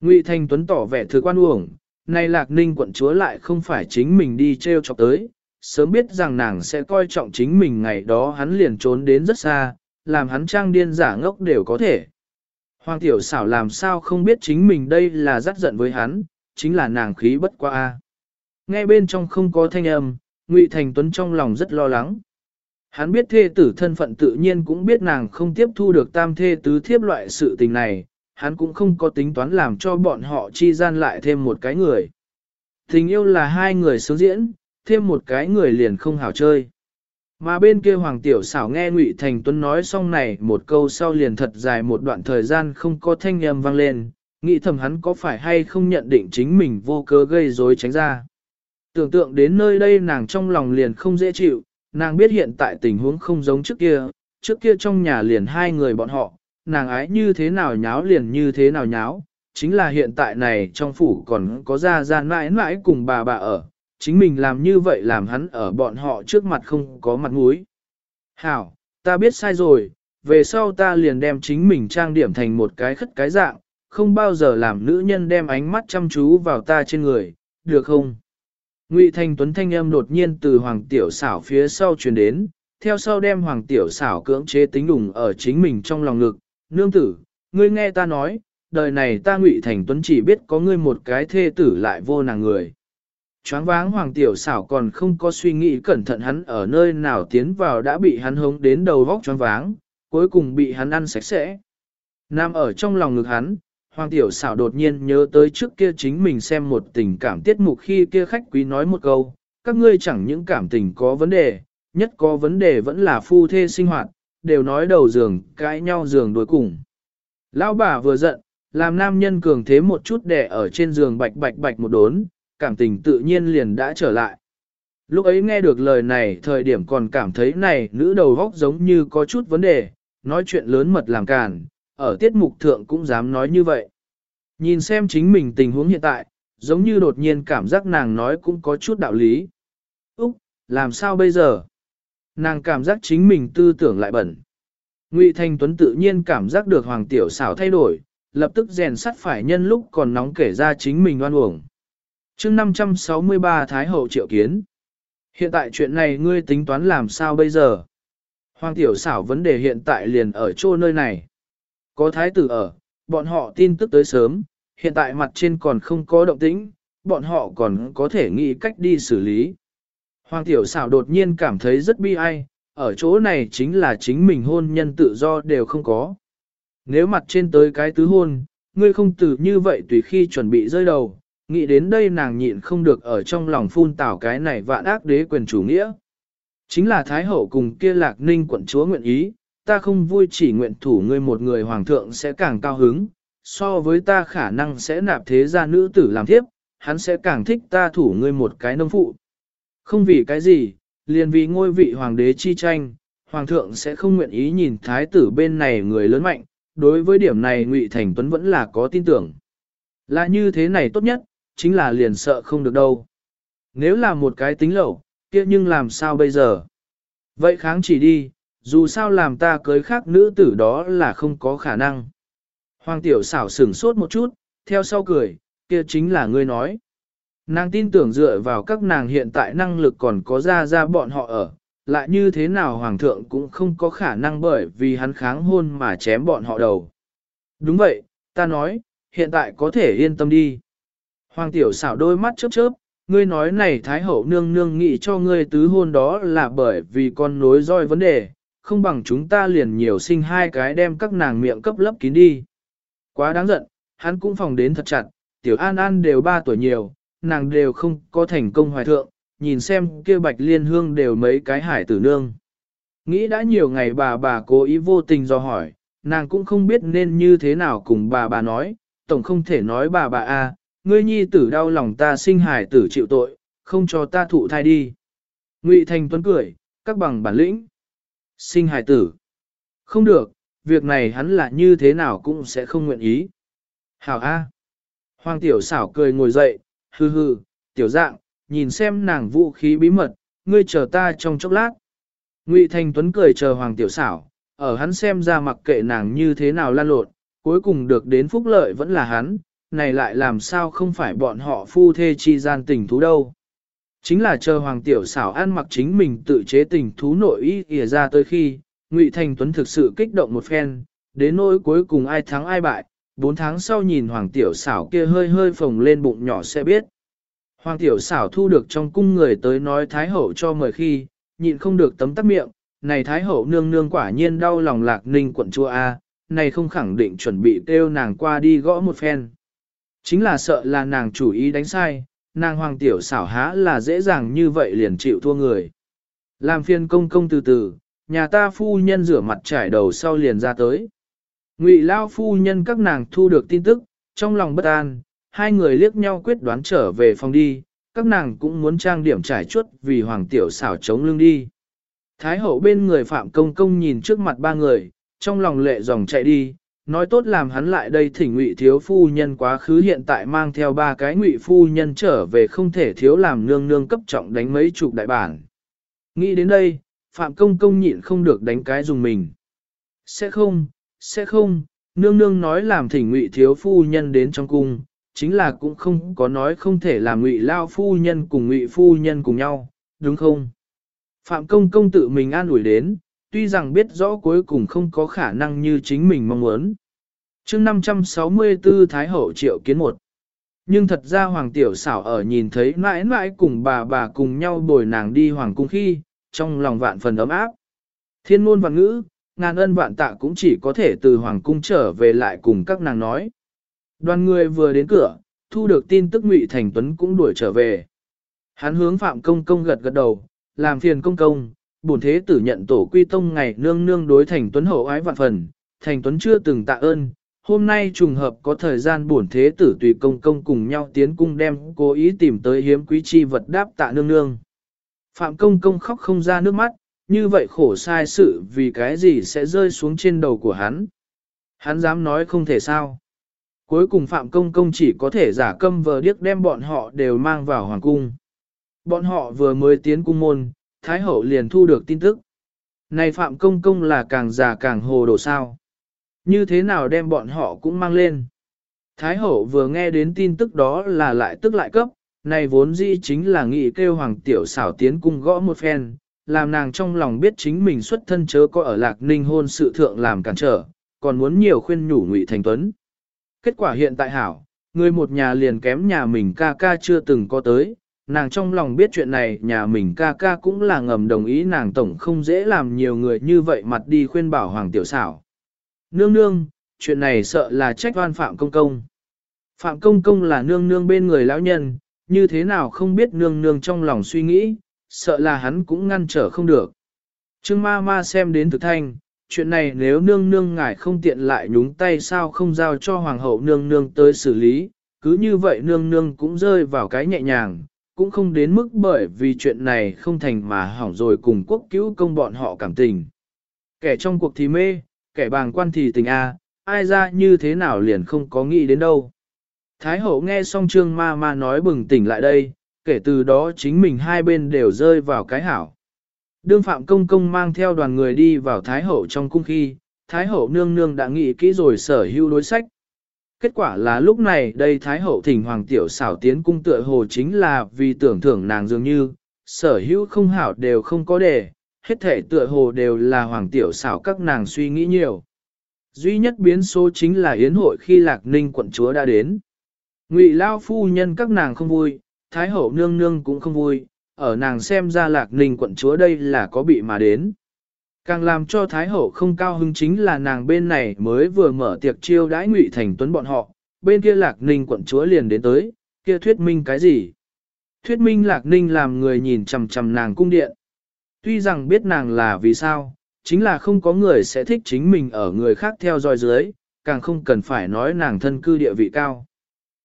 Ngụy thanh Tuấn tỏ vẻ thừa quan uổng, nay Lạc Ninh quận chúa lại không phải chính mình đi treo chọc tới, sớm biết rằng nàng sẽ coi trọng chính mình ngày đó hắn liền trốn đến rất xa, làm hắn trang điên giả ngốc đều có thể. Hoàng tiểu xảo làm sao không biết chính mình đây là rất giận với hắn, chính là nàng khí bất qua. a. Nghe bên trong không có thanh âm, Ngụy Thành Tuấn trong lòng rất lo lắng. Hắn biết thê tử thân phận tự nhiên cũng biết nàng không tiếp thu được tam thê tứ thiếp loại sự tình này, hắn cũng không có tính toán làm cho bọn họ chi gian lại thêm một cái người. Tình yêu là hai người sướng diễn, thêm một cái người liền không hảo chơi. Mà bên kia Hoàng Tiểu xảo nghe Ngụy Thành Tuấn nói xong này một câu sau liền thật dài một đoạn thời gian không có thanh âm vang lên, nghĩ thầm hắn có phải hay không nhận định chính mình vô cớ gây rối tránh ra. Tưởng tượng đến nơi đây nàng trong lòng liền không dễ chịu, nàng biết hiện tại tình huống không giống trước kia, trước kia trong nhà liền hai người bọn họ, nàng ái như thế nào nháo liền như thế nào nháo, chính là hiện tại này trong phủ còn có ra ra mãi mãi cùng bà bà ở, chính mình làm như vậy làm hắn ở bọn họ trước mặt không có mặt mũi. Hảo, ta biết sai rồi, về sau ta liền đem chính mình trang điểm thành một cái khất cái dạng, không bao giờ làm nữ nhân đem ánh mắt chăm chú vào ta trên người, được không? Ngụy Thanh Tuấn thanh âm đột nhiên từ Hoàng Tiểu xảo phía sau truyền đến, theo sau đem Hoàng Tiểu xảo cưỡng chế tính đùng ở chính mình trong lòng ngực. Nương tử, ngươi nghe ta nói, đời này ta Ngụy Thành Tuấn chỉ biết có ngươi một cái thê tử lại vô nàng người. Choáng váng Hoàng Tiểu xảo còn không có suy nghĩ cẩn thận hắn ở nơi nào tiến vào đã bị hắn hống đến đầu vóc choáng váng, cuối cùng bị hắn ăn sạch sẽ. Nam ở trong lòng ngực hắn, Hoàng tiểu xảo đột nhiên nhớ tới trước kia chính mình xem một tình cảm tiết mục khi kia khách quý nói một câu, các ngươi chẳng những cảm tình có vấn đề, nhất có vấn đề vẫn là phu thê sinh hoạt, đều nói đầu giường, cãi nhau giường đối cùng. Lão bà vừa giận, làm nam nhân cường thế một chút đè ở trên giường bạch bạch bạch một đốn, cảm tình tự nhiên liền đã trở lại. Lúc ấy nghe được lời này thời điểm còn cảm thấy này nữ đầu góc giống như có chút vấn đề, nói chuyện lớn mật làm càn, ở tiết mục thượng cũng dám nói như vậy. Nhìn xem chính mình tình huống hiện tại, giống như đột nhiên cảm giác nàng nói cũng có chút đạo lý. Úc, làm sao bây giờ? Nàng cảm giác chính mình tư tưởng lại bẩn. Ngụy Thanh Tuấn tự nhiên cảm giác được Hoàng Tiểu xảo thay đổi, lập tức rèn sắt phải nhân lúc còn nóng kể ra chính mình oan uổng chương 563 Thái Hậu Triệu Kiến. Hiện tại chuyện này ngươi tính toán làm sao bây giờ? Hoàng Tiểu xảo vấn đề hiện tại liền ở chỗ nơi này. Có thái tử ở, bọn họ tin tức tới sớm, hiện tại mặt trên còn không có động tĩnh, bọn họ còn có thể nghĩ cách đi xử lý. Hoàng tiểu xảo đột nhiên cảm thấy rất bi ai, ở chỗ này chính là chính mình hôn nhân tự do đều không có. Nếu mặt trên tới cái tứ hôn, ngươi không tử như vậy tùy khi chuẩn bị rơi đầu, nghĩ đến đây nàng nhịn không được ở trong lòng phun tảo cái này vạn ác đế quyền chủ nghĩa. Chính là Thái Hậu cùng kia lạc ninh quận chúa nguyện ý, ta không vui chỉ nguyện thủ ngươi một người hoàng thượng sẽ càng cao hứng, so với ta khả năng sẽ nạp thế gia nữ tử làm thiếp, hắn sẽ càng thích ta thủ ngươi một cái nông phụ. Không vì cái gì, liền vì ngôi vị hoàng đế chi tranh, hoàng thượng sẽ không nguyện ý nhìn thái tử bên này người lớn mạnh, đối với điểm này Ngụy Thành Tuấn vẫn là có tin tưởng. Là như thế này tốt nhất, chính là liền sợ không được đâu. Nếu là một cái tính lẩu, kia nhưng làm sao bây giờ? Vậy kháng chỉ đi, dù sao làm ta cưới khác nữ tử đó là không có khả năng. Hoàng tiểu xảo sửng sốt một chút, theo sau cười, kia chính là ngươi nói. Nàng tin tưởng dựa vào các nàng hiện tại năng lực còn có ra ra bọn họ ở, lại như thế nào hoàng thượng cũng không có khả năng bởi vì hắn kháng hôn mà chém bọn họ đầu. Đúng vậy, ta nói, hiện tại có thể yên tâm đi. Hoàng tiểu xảo đôi mắt chớp chớp, ngươi nói này Thái hậu nương nương nghĩ cho ngươi tứ hôn đó là bởi vì con nối roi vấn đề, không bằng chúng ta liền nhiều sinh hai cái đem các nàng miệng cấp lấp kín đi. Quá đáng giận, hắn cũng phòng đến thật chặt, tiểu an an đều ba tuổi nhiều, nàng đều không có thành công hoài thượng, nhìn xem kia bạch liên hương đều mấy cái hải tử nương. Nghĩ đã nhiều ngày bà bà cố ý vô tình do hỏi, nàng cũng không biết nên như thế nào cùng bà bà nói, tổng không thể nói bà bà a, ngươi nhi tử đau lòng ta sinh hải tử chịu tội, không cho ta thụ thai đi. Ngụy Thành Tuấn cười, các bằng bản lĩnh. Sinh hải tử. Không được, việc này hắn là như thế nào cũng sẽ không nguyện ý. Hảo A. Hoàng tiểu xảo cười ngồi dậy, hư hư, tiểu dạng, nhìn xem nàng vũ khí bí mật, ngươi chờ ta trong chốc lát. Ngụy Thành Tuấn cười chờ Hoàng tiểu xảo, ở hắn xem ra mặc kệ nàng như thế nào lan lộn, cuối cùng được đến phúc lợi vẫn là hắn, này lại làm sao không phải bọn họ phu thê chi gian tình thú đâu. Chính là chờ Hoàng Tiểu xảo ăn mặc chính mình tự chế tình thú nội ý kìa ra tới khi, Ngụy Thành Tuấn thực sự kích động một phen, đến nỗi cuối cùng ai thắng ai bại, bốn tháng sau nhìn Hoàng Tiểu xảo kia hơi hơi phồng lên bụng nhỏ sẽ biết. Hoàng Tiểu xảo thu được trong cung người tới nói Thái Hậu cho mời khi, nhịn không được tấm tắc miệng, này Thái Hậu nương nương quả nhiên đau lòng lạc ninh quận chua A, này không khẳng định chuẩn bị kêu nàng qua đi gõ một phen. Chính là sợ là nàng chủ ý đánh sai, nàng Hoàng Tiểu xảo há là dễ dàng như vậy liền chịu thua người. Làm phiên công công từ từ, nhà ta phu nhân rửa mặt trải đầu sau liền ra tới. Ngụy Lao phu nhân các nàng thu được tin tức, trong lòng bất an, hai người liếc nhau quyết đoán trở về phòng đi, các nàng cũng muốn trang điểm trải chuốt vì hoàng tiểu xảo chống lưng đi. Thái hậu bên người Phạm Công Công nhìn trước mặt ba người, trong lòng lệ dòng chạy đi, nói tốt làm hắn lại đây thỉnh ngụy thiếu phu nhân quá khứ hiện tại mang theo ba cái ngụy phu nhân trở về không thể thiếu làm nương nương cấp trọng đánh mấy chục đại bản. Nghĩ đến đây, Phạm Công Công nhịn không được đánh cái dùng mình. Sẽ không, sẽ không, nương nương nói làm thỉnh ngụy thiếu phu nhân đến trong cung, chính là cũng không có nói không thể làm ngụy lao phu nhân cùng ngụy phu nhân cùng nhau, đúng không? Phạm công công tự mình an ủi đến, tuy rằng biết rõ cuối cùng không có khả năng như chính mình mong muốn. chương 564 Thái Hậu Triệu Kiến một Nhưng thật ra Hoàng Tiểu xảo ở nhìn thấy mãi mãi cùng bà bà cùng nhau bồi nàng đi Hoàng Cung khi, trong lòng vạn phần ấm áp. Thiên môn vạn ngữ, ngàn ân vạn tạ cũng chỉ có thể từ Hoàng Cung trở về lại cùng các nàng nói. Đoàn người vừa đến cửa, thu được tin tức Ngụy Thành Tuấn cũng đuổi trở về. Hắn hướng Phạm Công Công gật gật đầu, làm phiền công công, bổn thế tử nhận tổ quy tông ngày nương nương đối Thành Tuấn hậu ái vạn phần, Thành Tuấn chưa từng tạ ơn, hôm nay trùng hợp có thời gian bổn thế tử tùy công công cùng nhau tiến cung đem cố ý tìm tới hiếm quý chi vật đáp tạ nương nương. Phạm công công khóc không ra nước mắt, như vậy khổ sai sự vì cái gì sẽ rơi xuống trên đầu của hắn. Hắn dám nói không thể sao. Cuối cùng Phạm Công Công chỉ có thể giả câm vờ điếc đem bọn họ đều mang vào hoàng cung. Bọn họ vừa mới tiến cung môn, Thái Hậu liền thu được tin tức. Này Phạm Công Công là càng già càng hồ đồ sao. Như thế nào đem bọn họ cũng mang lên. Thái Hậu vừa nghe đến tin tức đó là lại tức lại cấp, này vốn dĩ chính là nghị kêu Hoàng Tiểu xảo tiến cung gõ một phen, làm nàng trong lòng biết chính mình xuất thân chớ có ở Lạc Ninh hôn sự thượng làm cản trở, còn muốn nhiều khuyên nhủ Ngụy Thành Tuấn. Kết quả hiện tại hảo, người một nhà liền kém nhà mình ca ca chưa từng có tới, nàng trong lòng biết chuyện này nhà mình ca ca cũng là ngầm đồng ý nàng tổng không dễ làm nhiều người như vậy mặt đi khuyên bảo hoàng tiểu xảo. Nương nương, chuyện này sợ là trách oan Phạm Công Công. Phạm Công Công là nương nương bên người lão nhân, như thế nào không biết nương nương trong lòng suy nghĩ, sợ là hắn cũng ngăn trở không được. Trương ma ma xem đến thực thanh, chuyện này nếu nương nương ngài không tiện lại nhúng tay sao không giao cho hoàng hậu nương nương tới xử lý, cứ như vậy nương nương cũng rơi vào cái nhẹ nhàng, cũng không đến mức bởi vì chuyện này không thành mà hỏng rồi cùng quốc cứu công bọn họ cảm tình. Kẻ trong cuộc thì mê, kẻ bàng quan thì tình a, ai ra như thế nào liền không có nghĩ đến đâu. Thái hậu nghe xong trương ma ma nói bừng tỉnh lại đây, kể từ đó chính mình hai bên đều rơi vào cái hảo. Đương Phạm Công Công mang theo đoàn người đi vào Thái Hậu trong cung khi, Thái Hậu nương nương đã nghĩ kỹ rồi sở hữu đối sách. Kết quả là lúc này đây Thái Hậu thỉnh Hoàng Tiểu xảo tiến cung tựa hồ chính là vì tưởng thưởng nàng dường như, sở hữu không hảo đều không có đề, hết thể tựa hồ đều là Hoàng Tiểu xảo các nàng suy nghĩ nhiều. Duy nhất biến số chính là yến hội khi Lạc Ninh quận chúa đã đến. Ngụy Lao phu nhân các nàng không vui, Thái Hậu nương nương cũng không vui, ở nàng xem ra lạc ninh quận chúa đây là có bị mà đến. Càng làm cho Thái Hậu không cao hứng chính là nàng bên này mới vừa mở tiệc chiêu đãi ngụy thành tuấn bọn họ, bên kia lạc ninh quận chúa liền đến tới, kia thuyết minh cái gì? Thuyết minh lạc ninh làm người nhìn chằm chằm nàng cung điện. Tuy rằng biết nàng là vì sao, chính là không có người sẽ thích chính mình ở người khác theo dõi dưới, càng không cần phải nói nàng thân cư địa vị cao.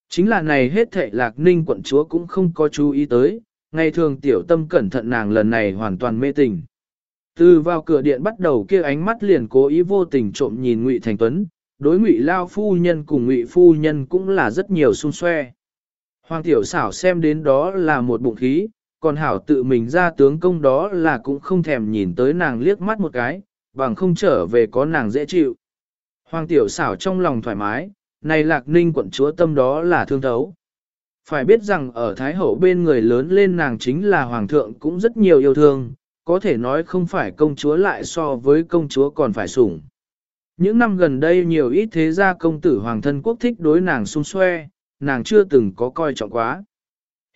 Chính là này hết thệ lạc ninh quận chúa cũng không có chú ý tới, ngày thường tiểu tâm cẩn thận nàng lần này hoàn toàn mê tình. Từ vào cửa điện bắt đầu kia ánh mắt liền cố ý vô tình trộm nhìn Ngụy Thành Tuấn, đối Ngụy Lao phu nhân cùng Ngụy phu nhân cũng là rất nhiều xung xoe. Hoàng tiểu xảo xem đến đó là một bụng khí, còn hảo tự mình ra tướng công đó là cũng không thèm nhìn tới nàng liếc mắt một cái, bằng không trở về có nàng dễ chịu. Hoàng tiểu xảo trong lòng thoải mái, này lạc ninh quận chúa tâm đó là thương thấu. Phải biết rằng ở Thái Hậu bên người lớn lên nàng chính là Hoàng thượng cũng rất nhiều yêu thương, có thể nói không phải công chúa lại so với công chúa còn phải sủng. Những năm gần đây nhiều ít thế gia công tử hoàng thân quốc thích đối nàng xung xoe, nàng chưa từng có coi trọng quá.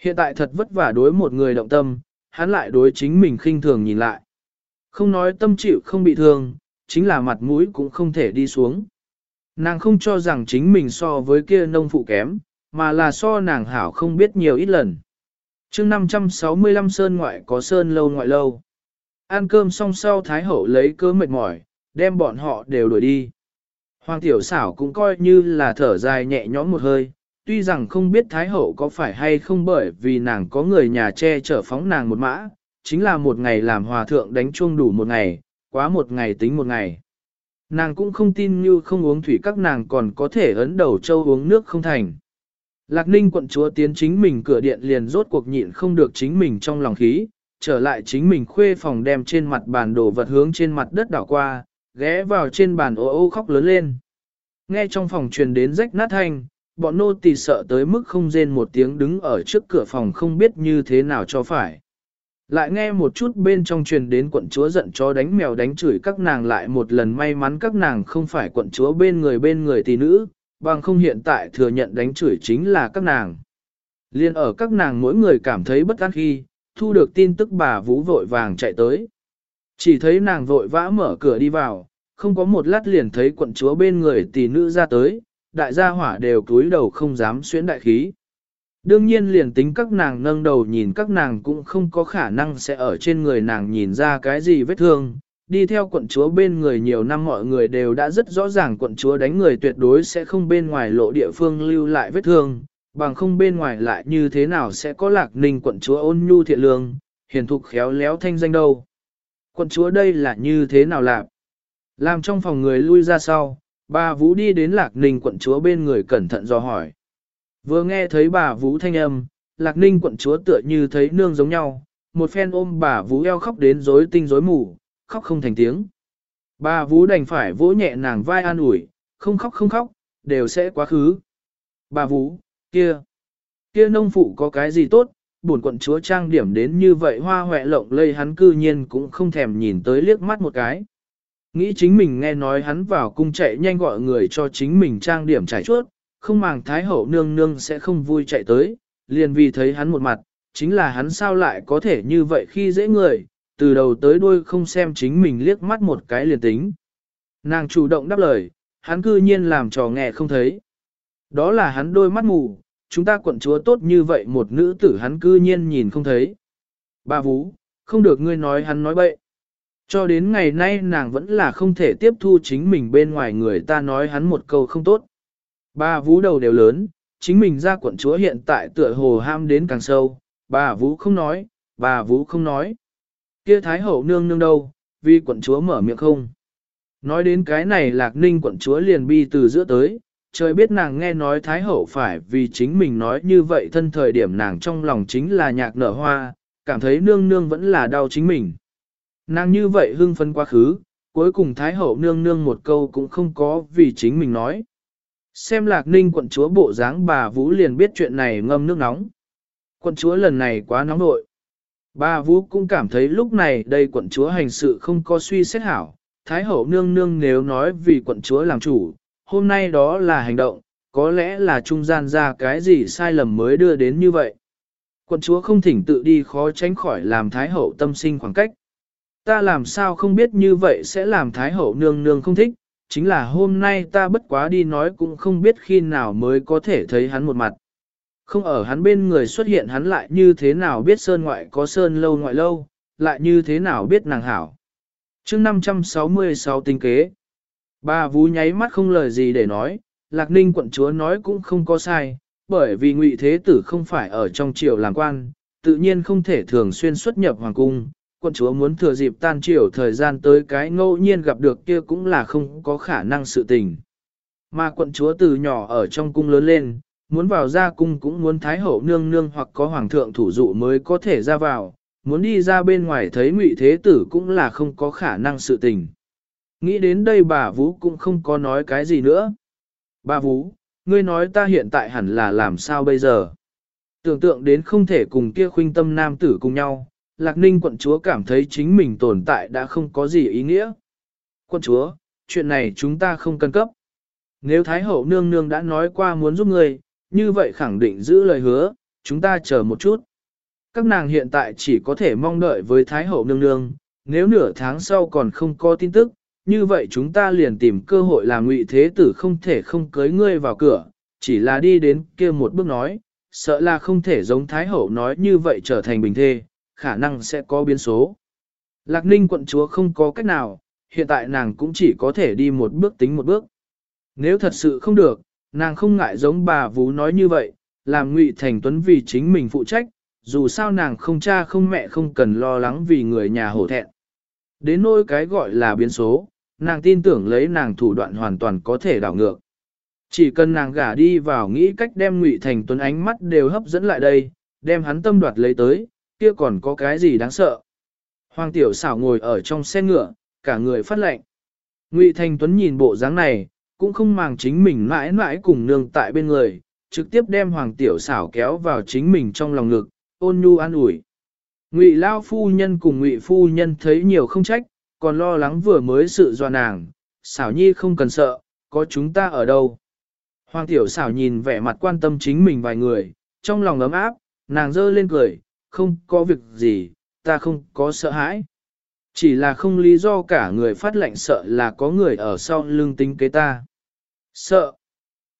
Hiện tại thật vất vả đối một người động tâm, hắn lại đối chính mình khinh thường nhìn lại. Không nói tâm chịu không bị thương, chính là mặt mũi cũng không thể đi xuống. Nàng không cho rằng chính mình so với kia nông phụ kém, mà là so nàng hảo không biết nhiều ít lần. chương 565 sơn ngoại có sơn lâu ngoại lâu. Ăn cơm xong sau Thái Hậu lấy cớ mệt mỏi, đem bọn họ đều đuổi đi. Hoàng tiểu xảo cũng coi như là thở dài nhẹ nhõm một hơi, tuy rằng không biết Thái Hậu có phải hay không bởi vì nàng có người nhà che chở phóng nàng một mã, chính là một ngày làm hòa thượng đánh chuông đủ một ngày, quá một ngày tính một ngày. Nàng cũng không tin như không uống thủy các nàng còn có thể ấn đầu châu uống nước không thành. Lạc ninh quận chúa tiến chính mình cửa điện liền rốt cuộc nhịn không được chính mình trong lòng khí, trở lại chính mình khuê phòng đem trên mặt bàn đồ vật hướng trên mặt đất đảo qua, ghé vào trên bàn ô ô khóc lớn lên. Nghe trong phòng truyền đến rách nát thanh, bọn nô tỳ sợ tới mức không rên một tiếng đứng ở trước cửa phòng không biết như thế nào cho phải. Lại nghe một chút bên trong truyền đến quận chúa giận cho đánh mèo đánh chửi các nàng lại một lần may mắn các nàng không phải quận chúa bên người bên người tỷ nữ, bằng không hiện tại thừa nhận đánh chửi chính là các nàng. Liên ở các nàng mỗi người cảm thấy bất an khi, thu được tin tức bà Vũ vội vàng chạy tới. Chỉ thấy nàng vội vã mở cửa đi vào, không có một lát liền thấy quận chúa bên người tỷ nữ ra tới, đại gia hỏa đều cúi đầu không dám xuyến đại khí. Đương nhiên liền tính các nàng nâng đầu nhìn các nàng cũng không có khả năng sẽ ở trên người nàng nhìn ra cái gì vết thương. Đi theo quận chúa bên người nhiều năm mọi người đều đã rất rõ ràng quận chúa đánh người tuyệt đối sẽ không bên ngoài lộ địa phương lưu lại vết thương, bằng không bên ngoài lại như thế nào sẽ có lạc ninh quận chúa ôn nhu thiện lương, hiền thục khéo léo thanh danh đâu. Quận chúa đây là như thế nào làm? Làm trong phòng người lui ra sau, bà Vũ đi đến lạc ninh quận chúa bên người cẩn thận do hỏi. Vừa nghe thấy bà Vũ thanh âm, lạc ninh quận chúa tựa như thấy nương giống nhau, một phen ôm bà Vũ eo khóc đến rối tinh rối mù, khóc không thành tiếng. Bà Vũ đành phải vỗ nhẹ nàng vai an ủi, không khóc không khóc, đều sẽ quá khứ. Bà Vũ, kia, kia nông phụ có cái gì tốt, buồn quận chúa trang điểm đến như vậy hoa hoẹ lộng lây hắn cư nhiên cũng không thèm nhìn tới liếc mắt một cái. Nghĩ chính mình nghe nói hắn vào cung chạy nhanh gọi người cho chính mình trang điểm trải chuốt, không màng thái hậu nương nương sẽ không vui chạy tới, liền vì thấy hắn một mặt, chính là hắn sao lại có thể như vậy khi dễ người, từ đầu tới đuôi không xem chính mình liếc mắt một cái liền tính. Nàng chủ động đáp lời, hắn cư nhiên làm trò nghe không thấy. Đó là hắn đôi mắt mù, chúng ta quận chúa tốt như vậy một nữ tử hắn cư nhiên nhìn không thấy. Bà Vũ, không được ngươi nói hắn nói bậy. Cho đến ngày nay nàng vẫn là không thể tiếp thu chính mình bên ngoài người ta nói hắn một câu không tốt. Bà Vũ đầu đều lớn, chính mình ra quận chúa hiện tại tựa hồ ham đến càng sâu, bà Vũ không nói, bà Vũ không nói. Kia Thái Hậu nương nương đâu, vì quận chúa mở miệng không. Nói đến cái này lạc ninh quận chúa liền bi từ giữa tới, trời biết nàng nghe nói Thái Hậu phải vì chính mình nói như vậy thân thời điểm nàng trong lòng chính là nhạc nở hoa, cảm thấy nương nương vẫn là đau chính mình. Nàng như vậy hưng phấn quá khứ, cuối cùng Thái Hậu nương nương một câu cũng không có vì chính mình nói. Xem lạc ninh quận chúa bộ dáng bà Vũ liền biết chuyện này ngâm nước nóng. Quận chúa lần này quá nóng nội. Bà Vũ cũng cảm thấy lúc này đây quận chúa hành sự không có suy xét hảo. Thái hậu nương nương nếu nói vì quận chúa làm chủ, hôm nay đó là hành động, có lẽ là trung gian ra cái gì sai lầm mới đưa đến như vậy. Quận chúa không thỉnh tự đi khó tránh khỏi làm Thái hậu tâm sinh khoảng cách. Ta làm sao không biết như vậy sẽ làm Thái hậu nương nương không thích, chính là hôm nay ta bất quá đi nói cũng không biết khi nào mới có thể thấy hắn một mặt. Không ở hắn bên người xuất hiện hắn lại như thế nào biết sơn ngoại có sơn lâu ngoại lâu, lại như thế nào biết nàng hảo. chương 566 tinh kế, bà Vú nháy mắt không lời gì để nói, Lạc Ninh quận chúa nói cũng không có sai, bởi vì ngụy Thế Tử không phải ở trong triều làm quan, tự nhiên không thể thường xuyên xuất nhập hoàng cung, quận chúa muốn thừa dịp tan triều thời gian tới cái ngẫu nhiên gặp được kia cũng là không có khả năng sự tình. Mà quận chúa từ nhỏ ở trong cung lớn lên, muốn vào ra cung cũng muốn thái hậu nương nương hoặc có hoàng thượng thủ dụ mới có thể ra vào, muốn đi ra bên ngoài thấy ngụy thế tử cũng là không có khả năng sự tình. Nghĩ đến đây bà Vũ cũng không có nói cái gì nữa. Bà Vũ, ngươi nói ta hiện tại hẳn là làm sao bây giờ. Tưởng tượng đến không thể cùng kia khuynh tâm nam tử cùng nhau, Lạc Ninh quận chúa cảm thấy chính mình tồn tại đã không có gì ý nghĩa. Quận chúa, chuyện này chúng ta không cần cấp. Nếu Thái hậu nương nương đã nói qua muốn giúp ngươi, như vậy khẳng định giữ lời hứa, chúng ta chờ một chút. Các nàng hiện tại chỉ có thể mong đợi với Thái hậu nương nương, nếu nửa tháng sau còn không có tin tức, như vậy chúng ta liền tìm cơ hội làm ngụy thế tử không thể không cưới ngươi vào cửa, chỉ là đi đến kia một bước nói, sợ là không thể giống Thái hậu nói như vậy trở thành bình thê, khả năng sẽ có biến số. Lạc ninh quận chúa không có cách nào, hiện tại nàng cũng chỉ có thể đi một bước tính một bước. Nếu thật sự không được, nàng không ngại giống bà Vú nói như vậy, làm ngụy thành tuấn vì chính mình phụ trách, dù sao nàng không cha không mẹ không cần lo lắng vì người nhà hổ thẹn. Đến nỗi cái gọi là biến số, nàng tin tưởng lấy nàng thủ đoạn hoàn toàn có thể đảo ngược. Chỉ cần nàng gả đi vào nghĩ cách đem ngụy thành tuấn ánh mắt đều hấp dẫn lại đây, đem hắn tâm đoạt lấy tới, kia còn có cái gì đáng sợ. Hoàng tiểu xảo ngồi ở trong xe ngựa, cả người phát lệnh. Ngụy Thành Tuấn nhìn bộ dáng này, cũng không màng chính mình mãi mãi cùng nương tại bên người, trực tiếp đem Hoàng tiểu xảo kéo vào chính mình trong lòng ngực, ôn nhu an ủi. Ngụy Lao phu nhân cùng Ngụy phu nhân thấy nhiều không trách, còn lo lắng vừa mới sự do nàng, xảo nhi không cần sợ, có chúng ta ở đâu. Hoàng tiểu xảo nhìn vẻ mặt quan tâm chính mình vài người, trong lòng ấm áp, nàng dơ lên cười, không có việc gì, ta không có sợ hãi. Chỉ là không lý do cả người phát lệnh sợ là có người ở sau lưng tính kế ta. Sợ.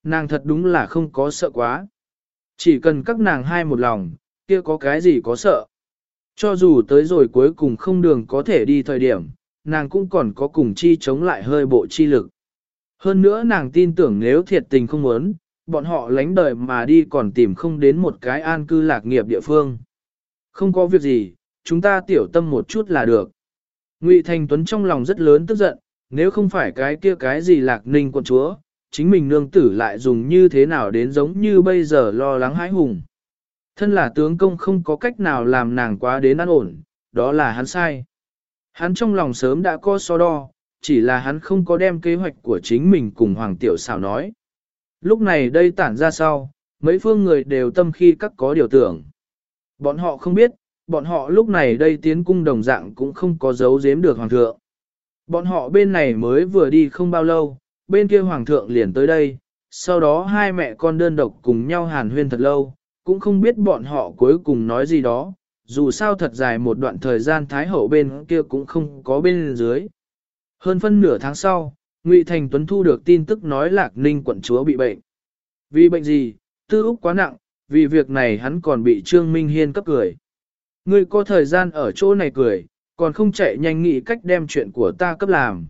Nàng thật đúng là không có sợ quá. Chỉ cần các nàng hai một lòng, kia có cái gì có sợ. Cho dù tới rồi cuối cùng không đường có thể đi thời điểm, nàng cũng còn có cùng chi chống lại hơi bộ chi lực. Hơn nữa nàng tin tưởng nếu thiệt tình không muốn, bọn họ lánh đời mà đi còn tìm không đến một cái an cư lạc nghiệp địa phương. Không có việc gì, chúng ta tiểu tâm một chút là được. Ngụy Thành Tuấn trong lòng rất lớn tức giận, nếu không phải cái kia cái gì lạc ninh quận chúa, chính mình nương tử lại dùng như thế nào đến giống như bây giờ lo lắng hãi hùng. Thân là tướng công không có cách nào làm nàng quá đến an ổn, đó là hắn sai. Hắn trong lòng sớm đã có so đo, chỉ là hắn không có đem kế hoạch của chính mình cùng Hoàng Tiểu xảo nói. Lúc này đây tản ra sau, mấy phương người đều tâm khi các có điều tưởng. Bọn họ không biết, bọn họ lúc này đây tiến cung đồng dạng cũng không có giấu giếm được hoàng thượng. Bọn họ bên này mới vừa đi không bao lâu, bên kia hoàng thượng liền tới đây, sau đó hai mẹ con đơn độc cùng nhau hàn huyên thật lâu, cũng không biết bọn họ cuối cùng nói gì đó, dù sao thật dài một đoạn thời gian thái hậu bên kia cũng không có bên dưới. Hơn phân nửa tháng sau, Ngụy Thành Tuấn thu được tin tức nói Lạc Ninh quận chúa bị bệnh. Vì bệnh gì, tư úc quá nặng, vì việc này hắn còn bị Trương Minh Hiên cấp cười. Ngươi có thời gian ở chỗ này cười, còn không chạy nhanh nghĩ cách đem chuyện của ta cấp làm.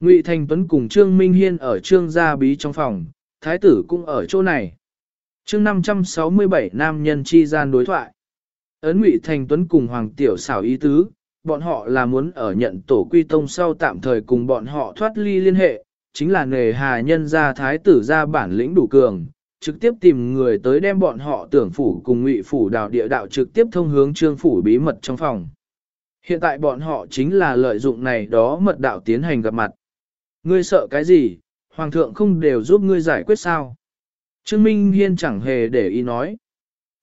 Ngụy Thành Tuấn cùng Trương Minh Hiên ở Trương Gia Bí trong phòng, Thái tử cũng ở chỗ này. Chương 567 Nam nhân chi gian đối thoại. Ấn Ngụy Thành Tuấn cùng Hoàng Tiểu xảo ý tứ, bọn họ là muốn ở nhận tổ quy tông sau tạm thời cùng bọn họ thoát ly liên hệ, chính là nề hà nhân gia Thái tử ra bản lĩnh đủ cường, trực tiếp tìm người tới đem bọn họ tưởng phủ cùng ngụy phủ đào địa đạo trực tiếp thông hướng trương phủ bí mật trong phòng. Hiện tại bọn họ chính là lợi dụng này đó mật đạo tiến hành gặp mặt. Ngươi sợ cái gì, hoàng thượng không đều giúp ngươi giải quyết sao? Trương Minh Hiên chẳng hề để ý nói.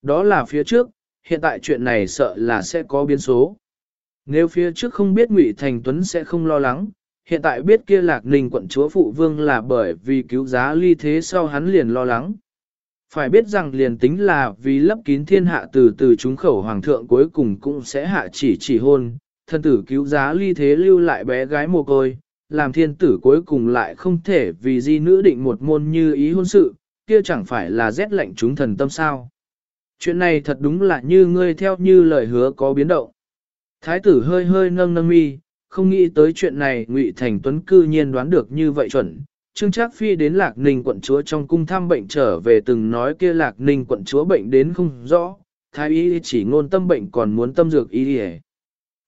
Đó là phía trước, hiện tại chuyện này sợ là sẽ có biến số. Nếu phía trước không biết Ngụy Thành Tuấn sẽ không lo lắng, hiện tại biết kia lạc ninh quận chúa phụ vương là bởi vì cứu giá ly thế sau hắn liền lo lắng. Phải biết rằng liền tính là vì lấp kín thiên hạ từ từ chúng khẩu hoàng thượng cuối cùng cũng sẽ hạ chỉ chỉ hôn, thân tử cứu giá ly thế lưu lại bé gái mồ côi, làm thiên tử cuối cùng lại không thể vì di nữ định một môn như ý hôn sự, kia chẳng phải là rét lạnh chúng thần tâm sao. Chuyện này thật đúng là như ngươi theo như lời hứa có biến động. Thái tử hơi hơi nâng nâng mi, không nghĩ tới chuyện này Ngụy Thành Tuấn cư nhiên đoán được như vậy chuẩn, Trương Trác Phi đến Lạc Ninh quận chúa trong cung thăm bệnh trở về từng nói kia Lạc Ninh quận chúa bệnh đến không rõ, thái y chỉ ngôn tâm bệnh còn muốn tâm dược y đi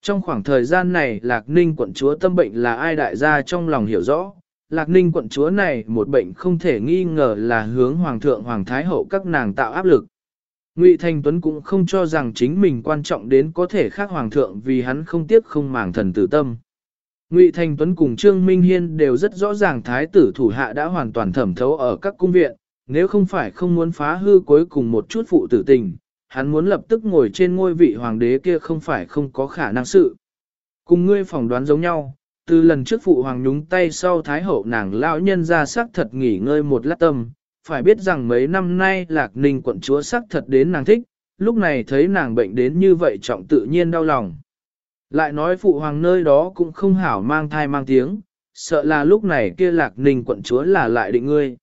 Trong khoảng thời gian này Lạc Ninh quận chúa tâm bệnh là ai đại gia trong lòng hiểu rõ, Lạc Ninh quận chúa này một bệnh không thể nghi ngờ là hướng Hoàng thượng Hoàng Thái Hậu các nàng tạo áp lực. Ngụy Thanh Tuấn cũng không cho rằng chính mình quan trọng đến có thể khác Hoàng thượng vì hắn không tiếc không màng thần tử tâm. Ngụy Thành Tuấn cùng Trương Minh Hiên đều rất rõ ràng thái tử thủ hạ đã hoàn toàn thẩm thấu ở các cung viện, nếu không phải không muốn phá hư cuối cùng một chút phụ tử tình, hắn muốn lập tức ngồi trên ngôi vị hoàng đế kia không phải không có khả năng sự. Cùng ngươi phỏng đoán giống nhau, từ lần trước phụ hoàng nhúng tay sau thái hậu nàng lão nhân ra sắc thật nghỉ ngơi một lát tâm, phải biết rằng mấy năm nay lạc ninh quận chúa sắc thật đến nàng thích, lúc này thấy nàng bệnh đến như vậy trọng tự nhiên đau lòng. Lại nói phụ hoàng nơi đó cũng không hảo mang thai mang tiếng, sợ là lúc này kia lạc ninh quận chúa là lại định ngươi.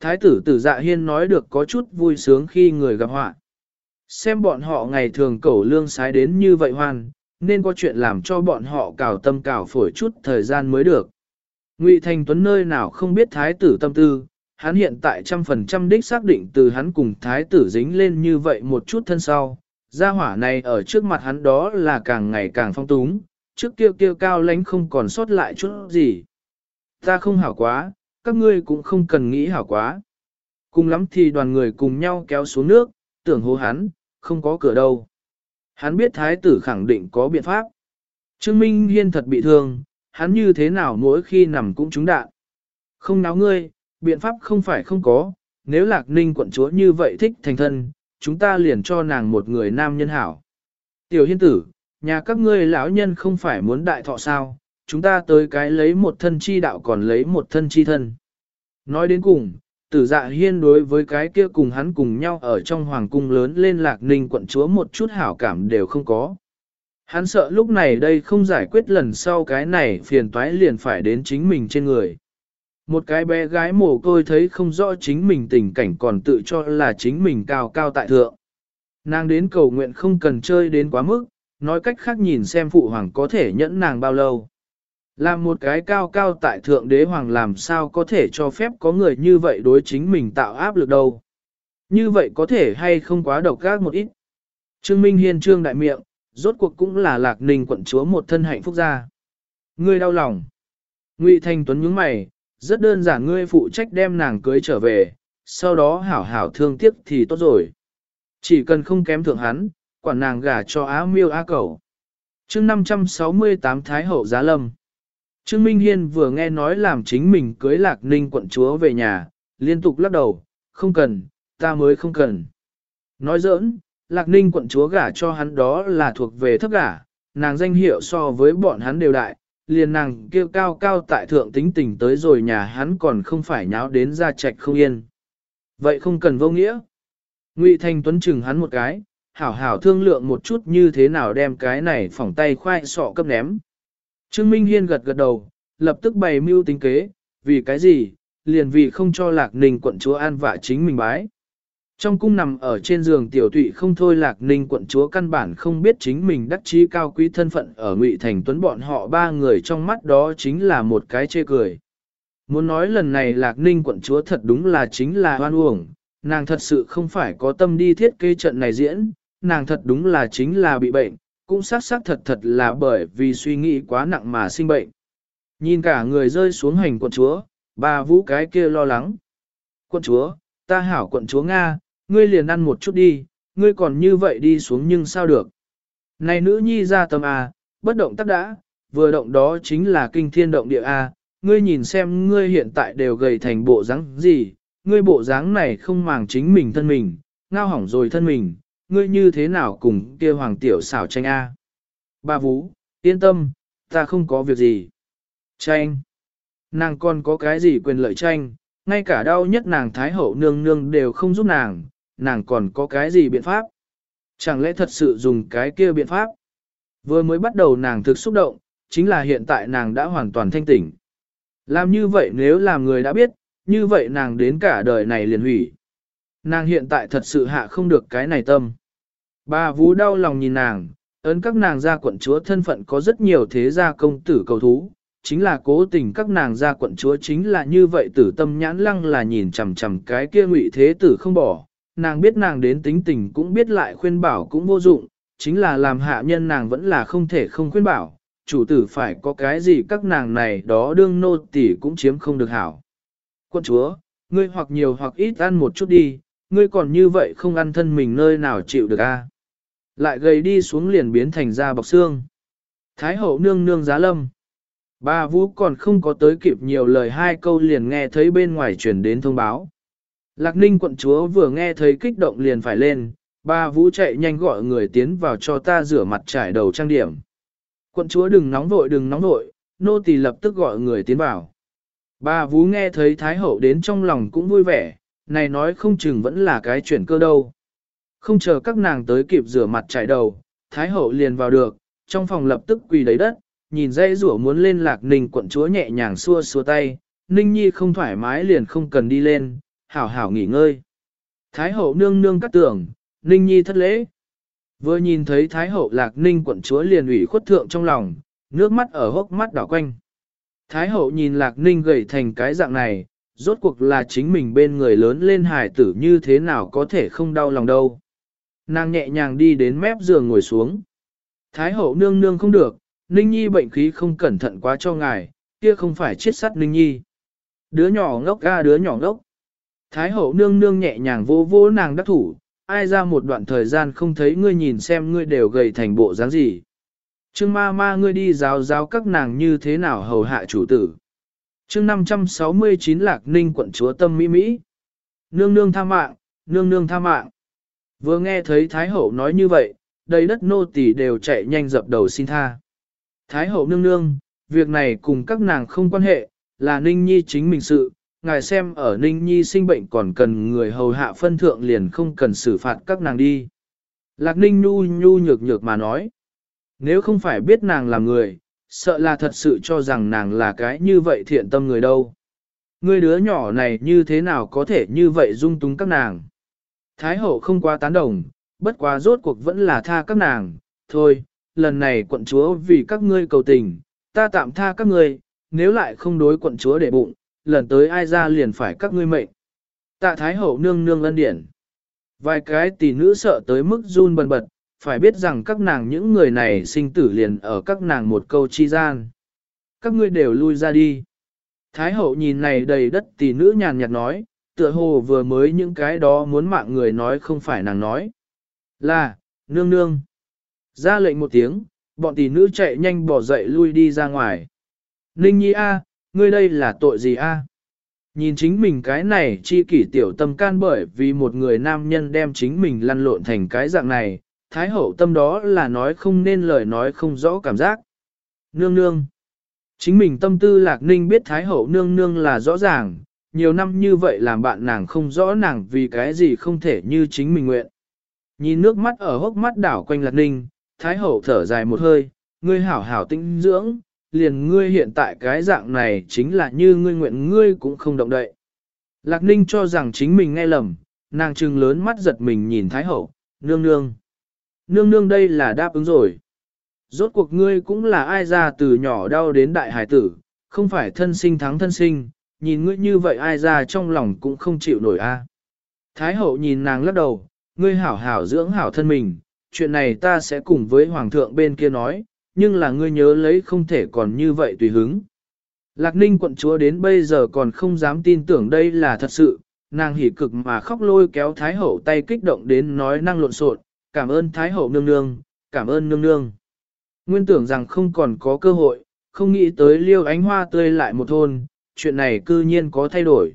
Thái tử tử dạ hiên nói được có chút vui sướng khi người gặp họa. Xem bọn họ ngày thường cẩu lương sái đến như vậy hoan, nên có chuyện làm cho bọn họ cào tâm cào phổi chút thời gian mới được. Ngụy Thành Tuấn nơi nào không biết thái tử tâm tư, hắn hiện tại trăm phần trăm đích xác định từ hắn cùng thái tử dính lên như vậy một chút thân sau. Gia hỏa này ở trước mặt hắn đó là càng ngày càng phong túng, trước kia kia cao lánh không còn sót lại chút gì. Ta không hảo quá, các ngươi cũng không cần nghĩ hảo quá. Cùng lắm thì đoàn người cùng nhau kéo xuống nước, tưởng hô hắn, không có cửa đâu. Hắn biết thái tử khẳng định có biện pháp. Trương Minh Hiên thật bị thương, hắn như thế nào mỗi khi nằm cũng trúng đạn. Không náo ngươi, biện pháp không phải không có, nếu lạc ninh quận chúa như vậy thích thành thân, chúng ta liền cho nàng một người nam nhân hảo. Tiểu hiên tử, nhà các ngươi lão nhân không phải muốn đại thọ sao, chúng ta tới cái lấy một thân chi đạo còn lấy một thân chi thân. Nói đến cùng, tử dạ hiên đối với cái kia cùng hắn cùng nhau ở trong hoàng cung lớn lên lạc ninh quận chúa một chút hảo cảm đều không có. Hắn sợ lúc này đây không giải quyết lần sau cái này phiền toái liền phải đến chính mình trên người. Một cái bé gái mồ côi thấy không rõ chính mình tình cảnh còn tự cho là chính mình cao cao tại thượng. Nàng đến cầu nguyện không cần chơi đến quá mức, nói cách khác nhìn xem phụ hoàng có thể nhẫn nàng bao lâu. Làm một cái cao cao tại thượng đế hoàng làm sao có thể cho phép có người như vậy đối chính mình tạo áp lực đâu. Như vậy có thể hay không quá độc ác một ít. Trương Minh Hiên trương đại miệng, rốt cuộc cũng là lạc ninh quận chúa một thân hạnh phúc gia. Ngươi đau lòng. Ngụy Thanh Tuấn nhướng mày, rất đơn giản ngươi phụ trách đem nàng cưới trở về, sau đó hảo hảo thương tiếc thì tốt rồi. Chỉ cần không kém thượng hắn, quản nàng gả cho á miêu á cầu. chương 568 Thái Hậu Giá Lâm Trương Minh Hiên vừa nghe nói làm chính mình cưới lạc ninh quận chúa về nhà, liên tục lắc đầu, không cần, ta mới không cần. Nói giỡn, lạc ninh quận chúa gả cho hắn đó là thuộc về thấp gả, nàng danh hiệu so với bọn hắn đều đại, liền nàng kêu cao cao tại thượng tính tình tới rồi nhà hắn còn không phải nháo đến ra trạch không yên. Vậy không cần vô nghĩa. Ngụy Thanh Tuấn chừng hắn một cái, hảo hảo thương lượng một chút như thế nào đem cái này phỏng tay khoai sọ cấp ném. Trương Minh Hiên gật gật đầu, lập tức bày mưu tính kế, vì cái gì, liền vì không cho lạc ninh quận chúa an vạ chính mình bái. Trong cung nằm ở trên giường tiểu tụy không thôi lạc ninh quận chúa căn bản không biết chính mình đắc chí cao quý thân phận ở ngụy thành tuấn bọn họ ba người trong mắt đó chính là một cái chê cười. Muốn nói lần này lạc ninh quận chúa thật đúng là chính là hoan uổng, nàng thật sự không phải có tâm đi thiết kế trận này diễn, nàng thật đúng là chính là bị bệnh, cũng xác xác thật thật là bởi vì suy nghĩ quá nặng mà sinh bệnh. Nhìn cả người rơi xuống hành quận chúa, bà vũ cái kia lo lắng. Quận chúa, ta hảo quận chúa Nga, ngươi liền ăn một chút đi, ngươi còn như vậy đi xuống nhưng sao được. Này nữ nhi ra tâm A, bất động tắc đã, vừa động đó chính là kinh thiên động địa A, ngươi nhìn xem ngươi hiện tại đều gầy thành bộ dáng gì, ngươi bộ dáng này không màng chính mình thân mình, ngao hỏng rồi thân mình, ngươi như thế nào cùng kia hoàng tiểu xảo tranh A. Ba Vũ, yên tâm, ta không có việc gì. Tranh. Nàng còn có cái gì quyền lợi tranh, ngay cả đau nhất nàng Thái Hậu nương nương đều không giúp nàng, nàng còn có cái gì biện pháp? Chẳng lẽ thật sự dùng cái kia biện pháp? Vừa mới bắt đầu nàng thực xúc động, chính là hiện tại nàng đã hoàn toàn thanh tỉnh. Làm như vậy nếu làm người đã biết, như vậy nàng đến cả đời này liền hủy. Nàng hiện tại thật sự hạ không được cái này tâm. Bà vú đau lòng nhìn nàng, ấn các nàng gia quận chúa thân phận có rất nhiều thế gia công tử cầu thú, chính là cố tình các nàng gia quận chúa chính là như vậy tử tâm nhãn lăng là nhìn chằm chằm cái kia ngụy thế tử không bỏ, nàng biết nàng đến tính tình cũng biết lại khuyên bảo cũng vô dụng, chính là làm hạ nhân nàng vẫn là không thể không khuyên bảo, chủ tử phải có cái gì các nàng này đó đương nô tỉ cũng chiếm không được hảo. Quân chúa, ngươi hoặc nhiều hoặc ít ăn một chút đi, ngươi còn như vậy không ăn thân mình nơi nào chịu được a? Lại gầy đi xuống liền biến thành da bọc xương. Thái hậu nương nương giá lâm. Bà Vũ còn không có tới kịp nhiều lời hai câu liền nghe thấy bên ngoài truyền đến thông báo. Lạc ninh quận chúa vừa nghe thấy kích động liền phải lên, ba vũ chạy nhanh gọi người tiến vào cho ta rửa mặt trải đầu trang điểm. Quận chúa đừng nóng vội đừng nóng vội, nô tỳ lập tức gọi người tiến vào. Ba vũ nghe thấy Thái Hậu đến trong lòng cũng vui vẻ, này nói không chừng vẫn là cái chuyển cơ đâu. Không chờ các nàng tới kịp rửa mặt trải đầu, Thái Hậu liền vào được, trong phòng lập tức quỳ lấy đất, nhìn dây rủa muốn lên lạc ninh quận chúa nhẹ nhàng xua xua tay, ninh nhi không thoải mái liền không cần đi lên, hảo hảo nghỉ ngơi. Thái hậu nương nương cắt tưởng, ninh nhi thất lễ. Vừa nhìn thấy Thái hậu lạc ninh quận chúa liền ủy khuất thượng trong lòng, nước mắt ở hốc mắt đỏ quanh. Thái hậu nhìn lạc ninh gầy thành cái dạng này, rốt cuộc là chính mình bên người lớn lên hải tử như thế nào có thể không đau lòng đâu. Nàng nhẹ nhàng đi đến mép giường ngồi xuống. Thái hậu nương nương không được, Ninh Nhi bệnh khí không cẩn thận quá cho ngài, kia không phải chết sắt Ninh Nhi. Đứa nhỏ ngốc ga đứa nhỏ ngốc. Thái hậu nương nương nhẹ nhàng vô vô nàng đắc thủ, ai ra một đoạn thời gian không thấy ngươi nhìn xem ngươi đều gầy thành bộ dáng gì. Trương ma ma ngươi đi giáo giáo các nàng như thế nào hầu hạ chủ tử. Chương 569 Lạc Ninh quận chúa tâm Mỹ Mỹ. Nương nương tha mạng, nương nương tha mạng. Vừa nghe thấy Thái Hậu nói như vậy, đầy đất nô tỳ đều chạy nhanh dập đầu xin tha. Thái hậu nương nương, việc này cùng các nàng không quan hệ, là Ninh Nhi chính mình sự, ngài xem ở Ninh Nhi sinh bệnh còn cần người hầu hạ phân thượng liền không cần xử phạt các nàng đi. Lạc Ninh nhu nhu nhược nhược mà nói, nếu không phải biết nàng là người, sợ là thật sự cho rằng nàng là cái như vậy thiện tâm người đâu. Người đứa nhỏ này như thế nào có thể như vậy dung túng các nàng. Thái hậu không quá tán đồng, bất quá rốt cuộc vẫn là tha các nàng, thôi, lần này quận chúa vì các ngươi cầu tình, ta tạm tha các ngươi, nếu lại không đối quận chúa để bụng, lần tới ai ra liền phải các ngươi mệnh. Tạ Thái Hậu nương nương ân điển. Vài cái tỷ nữ sợ tới mức run bần bật, phải biết rằng các nàng những người này sinh tử liền ở các nàng một câu chi gian. Các ngươi đều lui ra đi. Thái hậu nhìn này đầy đất tỷ nữ nhàn nhạt nói, tựa hồ vừa mới những cái đó muốn mạng người nói không phải nàng nói. Là, nương nương. Ra lệnh một tiếng, bọn tỷ nữ chạy nhanh bỏ dậy lui đi ra ngoài. Ninh nhi A, ngươi đây là tội gì A? Nhìn chính mình cái này chi kỷ tiểu tâm can bởi vì một người nam nhân đem chính mình lăn lộn thành cái dạng này, thái hậu tâm đó là nói không nên lời nói không rõ cảm giác. Nương nương. Chính mình tâm tư lạc ninh biết thái hậu nương nương là rõ ràng, nhiều năm như vậy làm bạn nàng không rõ nàng vì cái gì không thể như chính mình nguyện. Nhìn nước mắt ở hốc mắt đảo quanh lạc ninh, Thái hậu thở dài một hơi, ngươi hảo hảo tinh dưỡng, liền ngươi hiện tại cái dạng này chính là như ngươi nguyện ngươi cũng không động đậy. Lạc Ninh cho rằng chính mình nghe lầm, nàng trừng lớn mắt giật mình nhìn Thái hậu, nương nương. Nương nương đây là đáp ứng rồi. Rốt cuộc ngươi cũng là ai ra từ nhỏ đau đến đại hải tử, không phải thân sinh thắng thân sinh, nhìn ngươi như vậy ai ra trong lòng cũng không chịu nổi a. Thái hậu nhìn nàng lắc đầu, ngươi hảo hảo dưỡng hảo thân mình, chuyện này ta sẽ cùng với hoàng thượng bên kia nói, nhưng là ngươi nhớ lấy không thể còn như vậy tùy hứng. Lạc ninh quận chúa đến bây giờ còn không dám tin tưởng đây là thật sự, nàng hỉ cực mà khóc lôi kéo Thái Hậu tay kích động đến nói năng lộn xộn, cảm ơn Thái Hậu nương nương, cảm ơn nương nương. Nguyên tưởng rằng không còn có cơ hội, không nghĩ tới liêu ánh hoa tươi lại một thôn, chuyện này cư nhiên có thay đổi.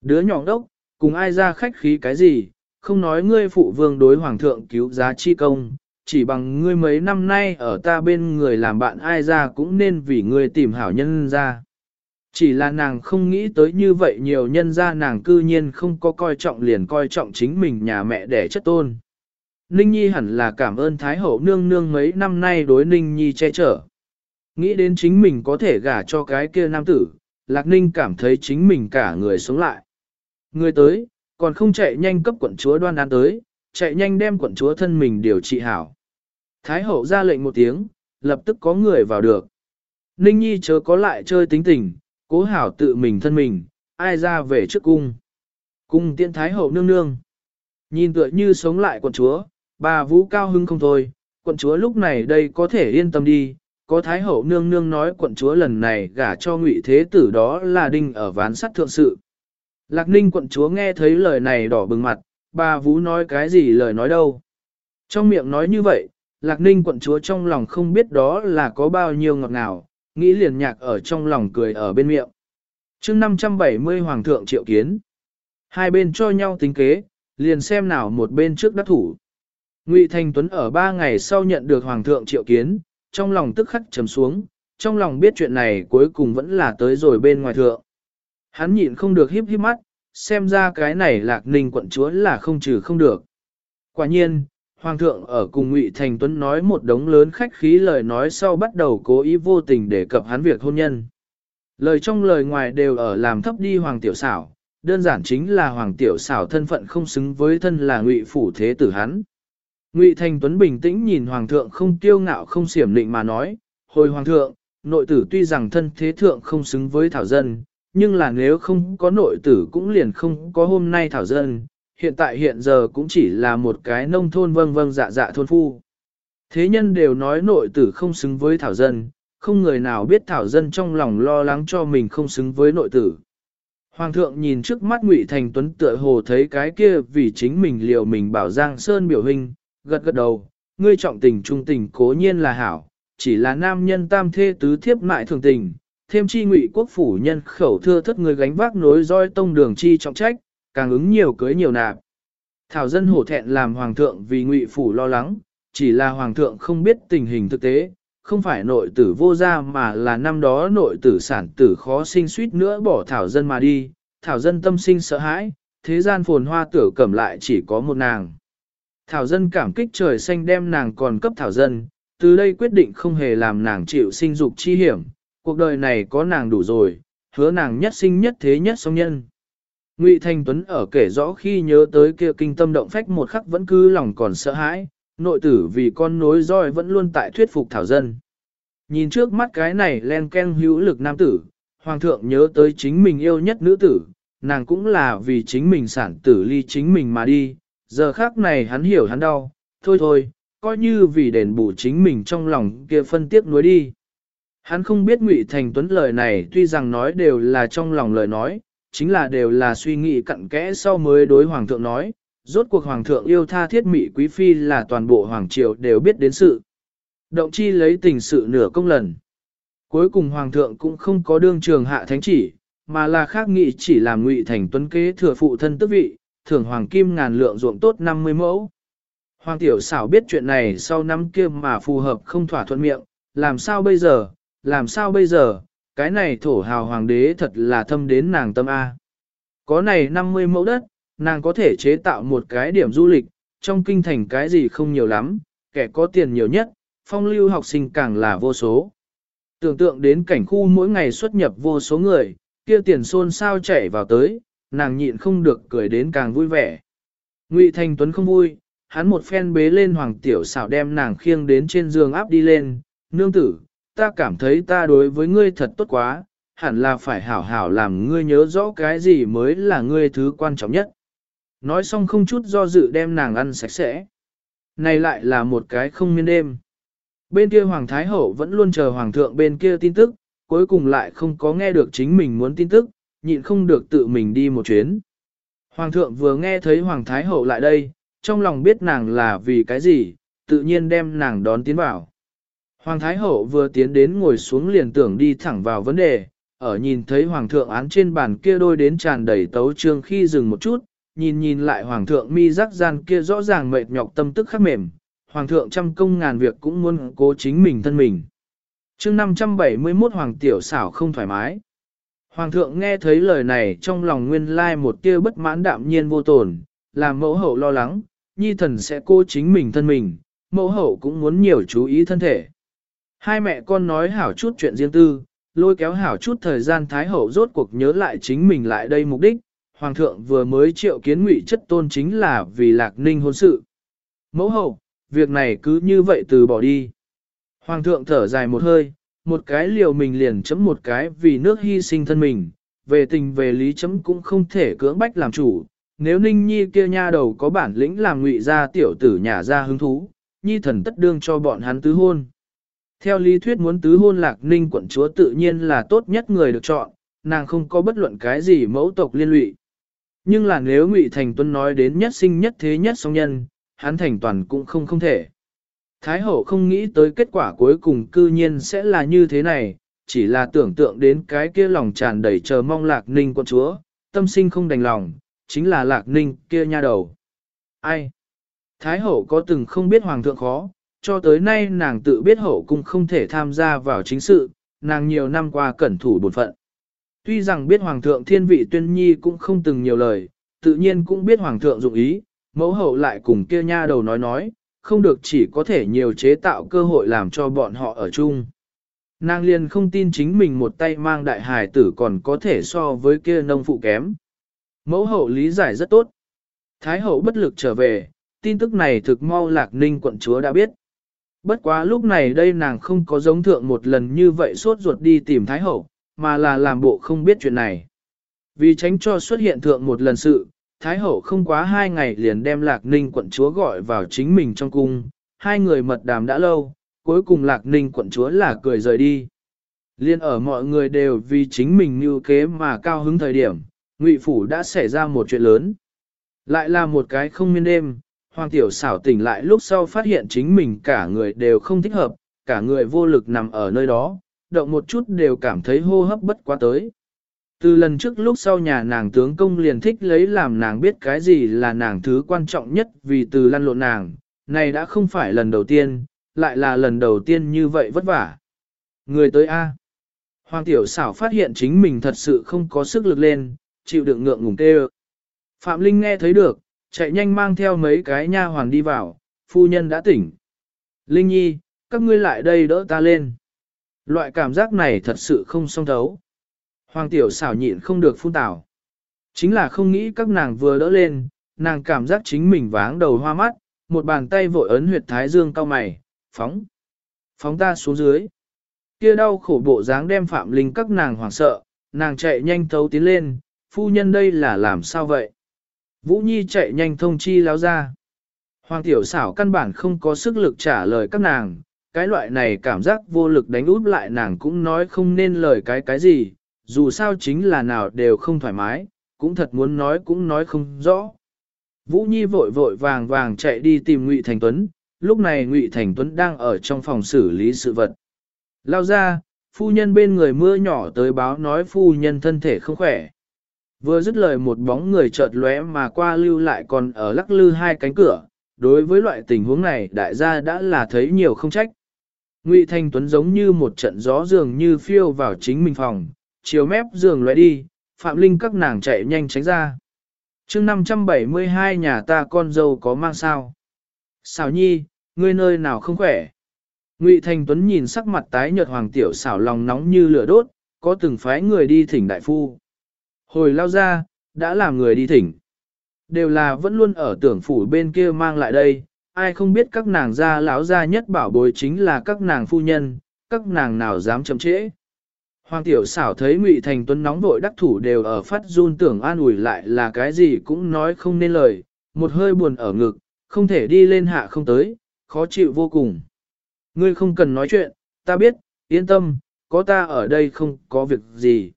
Đứa nhỏ đốc, cùng ai ra khách khí cái gì, không nói ngươi phụ vương đối hoàng thượng cứu giá chi công, chỉ bằng ngươi mấy năm nay ở ta bên người làm bạn ai ra cũng nên vì ngươi tìm hảo nhân ra. Chỉ là nàng không nghĩ tới như vậy nhiều nhân ra nàng cư nhiên không có coi trọng liền coi trọng chính mình nhà mẹ đẻ chất tôn. Ninh Nhi hẳn là cảm ơn Thái Hậu nương nương mấy năm nay đối Ninh Nhi che chở. Nghĩ đến chính mình có thể gả cho cái kia nam tử, Lạc Ninh cảm thấy chính mình cả người sống lại. Người tới, còn không chạy nhanh cấp quận chúa đoan an tới, chạy nhanh đem quận chúa thân mình điều trị hảo. Thái hậu ra lệnh một tiếng, lập tức có người vào được. Ninh Nhi chớ có lại chơi tính tình, cố hảo tự mình thân mình, ai ra về trước cung. Cung tiên Thái hậu nương nương. Nhìn tựa như sống lại quận chúa, bà vũ cao hưng không thôi, quận chúa lúc này đây có thể yên tâm đi. Có Thái hậu nương nương nói quận chúa lần này gả cho ngụy thế tử đó là đinh ở ván sắt thượng sự. Lạc ninh quận chúa nghe thấy lời này đỏ bừng mặt, bà Vũ nói cái gì lời nói đâu. Trong miệng nói như vậy, Lạc ninh quận chúa trong lòng không biết đó là có bao nhiêu ngọt ngào, nghĩ liền nhạc ở trong lòng cười ở bên miệng. chương 570 Hoàng thượng triệu kiến. Hai bên cho nhau tính kế, liền xem nào một bên trước đắc thủ. Ngụy Thành Tuấn ở ba ngày sau nhận được Hoàng thượng triệu kiến, trong lòng tức khắc trầm xuống, trong lòng biết chuyện này cuối cùng vẫn là tới rồi bên ngoài thượng. Hắn nhịn không được híp híp mắt, xem ra cái này lạc ninh quận chúa là không trừ không được. Quả nhiên, Hoàng thượng ở cùng Ngụy Thành Tuấn nói một đống lớn khách khí lời nói sau bắt đầu cố ý vô tình để cập hắn việc hôn nhân. Lời trong lời ngoài đều ở làm thấp đi Hoàng Tiểu Xảo, đơn giản chính là Hoàng Tiểu Xảo thân phận không xứng với thân là Ngụy Phủ Thế Tử hắn. Ngụy Thành Tuấn bình tĩnh nhìn Hoàng thượng không tiêu ngạo không xiểm định mà nói, hồi Hoàng thượng, nội tử tuy rằng thân thế thượng không xứng với Thảo Dân, nhưng là nếu không có nội tử cũng liền không có hôm nay Thảo Dân, hiện tại hiện giờ cũng chỉ là một cái nông thôn vâng vâng dạ dạ thôn phu. Thế nhân đều nói nội tử không xứng với Thảo Dân, không người nào biết Thảo Dân trong lòng lo lắng cho mình không xứng với nội tử. Hoàng thượng nhìn trước mắt Ngụy Thành Tuấn tựa hồ thấy cái kia vì chính mình liều mình bảo Giang Sơn biểu hình, gật gật đầu, ngươi trọng tình trung tình cố nhiên là hảo, chỉ là nam nhân tam thê tứ thiếp mại thường tình, thêm chi ngụy quốc phủ nhân khẩu thưa thất người gánh vác nối roi tông đường chi trọng trách, càng ứng nhiều cưới nhiều nạp. Thảo dân hổ thẹn làm hoàng thượng vì ngụy phủ lo lắng, chỉ là hoàng thượng không biết tình hình thực tế, không phải nội tử vô gia mà là năm đó nội tử sản tử khó sinh suýt nữa bỏ thảo dân mà đi, thảo dân tâm sinh sợ hãi, thế gian phồn hoa tử cẩm lại chỉ có một nàng. Thảo dân cảm kích trời xanh đem nàng còn cấp thảo dân, từ đây quyết định không hề làm nàng chịu sinh dục chi hiểm, cuộc đời này có nàng đủ rồi, hứa nàng nhất sinh nhất thế nhất song nhân. Ngụy Thanh Tuấn ở kể rõ khi nhớ tới kia kinh tâm động phách một khắc vẫn cứ lòng còn sợ hãi, nội tử vì con nối roi vẫn luôn tại thuyết phục thảo dân. Nhìn trước mắt cái này len ken hữu lực nam tử, hoàng thượng nhớ tới chính mình yêu nhất nữ tử, nàng cũng là vì chính mình sản tử ly chính mình mà đi, giờ khác này hắn hiểu hắn đau, thôi thôi, coi như vì đền bù chính mình trong lòng kia phân tiếc nuối đi. Hắn không biết Ngụy Thành Tuấn lời này tuy rằng nói đều là trong lòng lời nói, chính là đều là suy nghĩ cặn kẽ sau mới đối Hoàng thượng nói, rốt cuộc Hoàng thượng yêu tha thiết Mỹ Quý Phi là toàn bộ Hoàng Triều đều biết đến sự. Động chi lấy tình sự nửa công lần. Cuối cùng Hoàng thượng cũng không có đương trường hạ thánh chỉ, mà là khác nghị chỉ làm Ngụy Thành Tuấn kế thừa phụ thân tước vị, thưởng Hoàng Kim ngàn lượng ruộng tốt 50 mẫu. Hoàng tiểu xảo biết chuyện này sau năm kia mà phù hợp không thỏa thuận miệng, làm sao bây giờ, làm sao bây giờ, cái này thổ hào hoàng đế thật là thâm đến nàng tâm A. Có này 50 mẫu đất, nàng có thể chế tạo một cái điểm du lịch, trong kinh thành cái gì không nhiều lắm, kẻ có tiền nhiều nhất, phong lưu học sinh càng là vô số. Tưởng tượng đến cảnh khu mỗi ngày xuất nhập vô số người, kia tiền xôn sao chạy vào tới, nàng nhịn không được cười đến càng vui vẻ. Ngụy Thành Tuấn không vui, hắn một phen bế lên hoàng tiểu xảo đem nàng khiêng đến trên giường áp đi lên, nương tử, ta cảm thấy ta đối với ngươi thật tốt quá, hẳn là phải hảo hảo làm ngươi nhớ rõ cái gì mới là ngươi thứ quan trọng nhất. Nói xong không chút do dự đem nàng ăn sạch sẽ. Này lại là một cái không miên đêm. Bên kia Hoàng Thái Hậu vẫn luôn chờ Hoàng thượng bên kia tin tức, cuối cùng lại không có nghe được chính mình muốn tin tức, nhịn không được tự mình đi một chuyến. Hoàng thượng vừa nghe thấy Hoàng Thái Hậu lại đây, trong lòng biết nàng là vì cái gì, tự nhiên đem nàng đón tiến vào. Hoàng Thái Hậu vừa tiến đến ngồi xuống liền tưởng đi thẳng vào vấn đề, ở nhìn thấy Hoàng thượng án trên bàn kia đôi đến tràn đầy tấu trương khi dừng một chút, nhìn nhìn lại Hoàng thượng mi rắc gian kia rõ ràng mệt nhọc tâm tức khắc mềm, Hoàng thượng trăm công ngàn việc cũng muốn cố chính mình thân mình. chương 571 Hoàng tiểu xảo không thoải mái. Hoàng thượng nghe thấy lời này trong lòng nguyên lai một tia bất mãn đạm nhiên vô tồn, làm mẫu hậu lo lắng, nhi thần sẽ cố chính mình thân mình, mẫu hậu cũng muốn nhiều chú ý thân thể. Hai mẹ con nói hảo chút chuyện riêng tư, lôi kéo hảo chút thời gian Thái Hậu rốt cuộc nhớ lại chính mình lại đây mục đích, Hoàng thượng vừa mới triệu kiến ngụy chất tôn chính là vì lạc ninh hôn sự. Mẫu hậu, việc này cứ như vậy từ bỏ đi. Hoàng thượng thở dài một hơi, một cái liều mình liền chấm một cái vì nước hy sinh thân mình, về tình về lý chấm cũng không thể cưỡng bách làm chủ. Nếu ninh nhi kia nha đầu có bản lĩnh làm ngụy ra tiểu tử nhà ra hứng thú, nhi thần tất đương cho bọn hắn tứ hôn. Theo lý thuyết muốn tứ hôn lạc ninh quận chúa tự nhiên là tốt nhất người được chọn, nàng không có bất luận cái gì mẫu tộc liên lụy. Nhưng là nếu Ngụy Thành Tuân nói đến nhất sinh nhất thế nhất song nhân, hắn thành toàn cũng không không thể. Thái hậu không nghĩ tới kết quả cuối cùng cư nhiên sẽ là như thế này, chỉ là tưởng tượng đến cái kia lòng tràn đầy chờ mong lạc ninh quận chúa, tâm sinh không đành lòng, chính là lạc ninh kia nha đầu. Ai? Thái hậu có từng không biết hoàng thượng khó, cho tới nay nàng tự biết hậu cung không thể tham gia vào chính sự, nàng nhiều năm qua cẩn thủ bổn phận. Tuy rằng biết hoàng thượng thiên vị tuyên nhi cũng không từng nhiều lời, tự nhiên cũng biết hoàng thượng dụng ý, mẫu hậu lại cùng kia nha đầu nói nói, không được chỉ có thể nhiều chế tạo cơ hội làm cho bọn họ ở chung. Nàng liền không tin chính mình một tay mang đại hài tử còn có thể so với kia nông phụ kém. Mẫu hậu lý giải rất tốt. Thái hậu bất lực trở về, tin tức này thực mau lạc ninh quận chúa đã biết. Bất quá lúc này đây nàng không có giống thượng một lần như vậy sốt ruột đi tìm Thái hậu, mà là làm bộ không biết chuyện này. Vì tránh cho xuất hiện thượng một lần sự, Thái hậu không quá hai ngày liền đem lạc ninh quận chúa gọi vào chính mình trong cung, hai người mật đàm đã lâu, cuối cùng lạc ninh quận chúa là cười rời đi. Liên ở mọi người đều vì chính mình như kế mà cao hứng thời điểm, ngụy phủ đã xảy ra một chuyện lớn. Lại là một cái không miên đêm, hoàng tiểu xảo tỉnh lại lúc sau phát hiện chính mình cả người đều không thích hợp, cả người vô lực nằm ở nơi đó, động một chút đều cảm thấy hô hấp bất quá tới. Từ lần trước lúc sau nhà nàng tướng công liền thích lấy làm nàng biết cái gì là nàng thứ quan trọng nhất vì từ lăn lộn nàng, này đã không phải lần đầu tiên, lại là lần đầu tiên như vậy vất vả. Người tới A. Hoàng tiểu xảo phát hiện chính mình thật sự không có sức lực lên, chịu đựng ngượng ngùng tê Phạm Linh nghe thấy được, chạy nhanh mang theo mấy cái nha hoàn đi vào, phu nhân đã tỉnh. Linh nhi, các ngươi lại đây đỡ ta lên. Loại cảm giác này thật sự không song thấu. Hoàng tiểu xảo nhịn không được phun tảo. Chính là không nghĩ các nàng vừa đỡ lên, nàng cảm giác chính mình váng đầu hoa mắt, một bàn tay vội ấn huyệt thái dương cao mày, phóng. Phóng ta xuống dưới. Kia đau khổ bộ dáng đem Phạm Linh các nàng hoảng sợ, nàng chạy nhanh thấu tiến lên, phu nhân đây là làm sao vậy? Vũ Nhi chạy nhanh thông chi láo ra. Hoàng tiểu xảo căn bản không có sức lực trả lời các nàng, cái loại này cảm giác vô lực đánh út lại nàng cũng nói không nên lời cái cái gì, dù sao chính là nào đều không thoải mái, cũng thật muốn nói cũng nói không rõ. Vũ Nhi vội vội vàng vàng chạy đi tìm Ngụy Thành Tuấn, lúc này Ngụy Thành Tuấn đang ở trong phòng xử lý sự vật. Lao ra, phu nhân bên người mưa nhỏ tới báo nói phu nhân thân thể không khỏe. Vừa dứt lời một bóng người chợt lóe mà qua lưu lại còn ở lắc lư hai cánh cửa, đối với loại tình huống này đại gia đã là thấy nhiều không trách. Ngụy Thanh Tuấn giống như một trận gió dường như phiêu vào chính mình phòng, chiều mép giường lóe đi, Phạm Linh các nàng chạy nhanh tránh ra. chương 572 nhà ta con dâu có mang sao. Xảo nhi, ngươi nơi nào không khỏe. Ngụy Thanh Tuấn nhìn sắc mặt tái nhợt hoàng tiểu xảo lòng nóng như lửa đốt, có từng phái người đi thỉnh đại phu. Hồi lao ra, đã làm người đi thỉnh. Đều là vẫn luôn ở tưởng phủ bên kia mang lại đây, ai không biết các nàng gia lão gia nhất bảo bối chính là các nàng phu nhân, các nàng nào dám chậm trễ. Hoàng tiểu xảo thấy Ngụy Thành Tuấn nóng vội đắc thủ đều ở phát run tưởng an ủi lại là cái gì cũng nói không nên lời, một hơi buồn ở ngực, không thể đi lên hạ không tới, khó chịu vô cùng. Ngươi không cần nói chuyện, ta biết, yên tâm, có ta ở đây không có việc gì.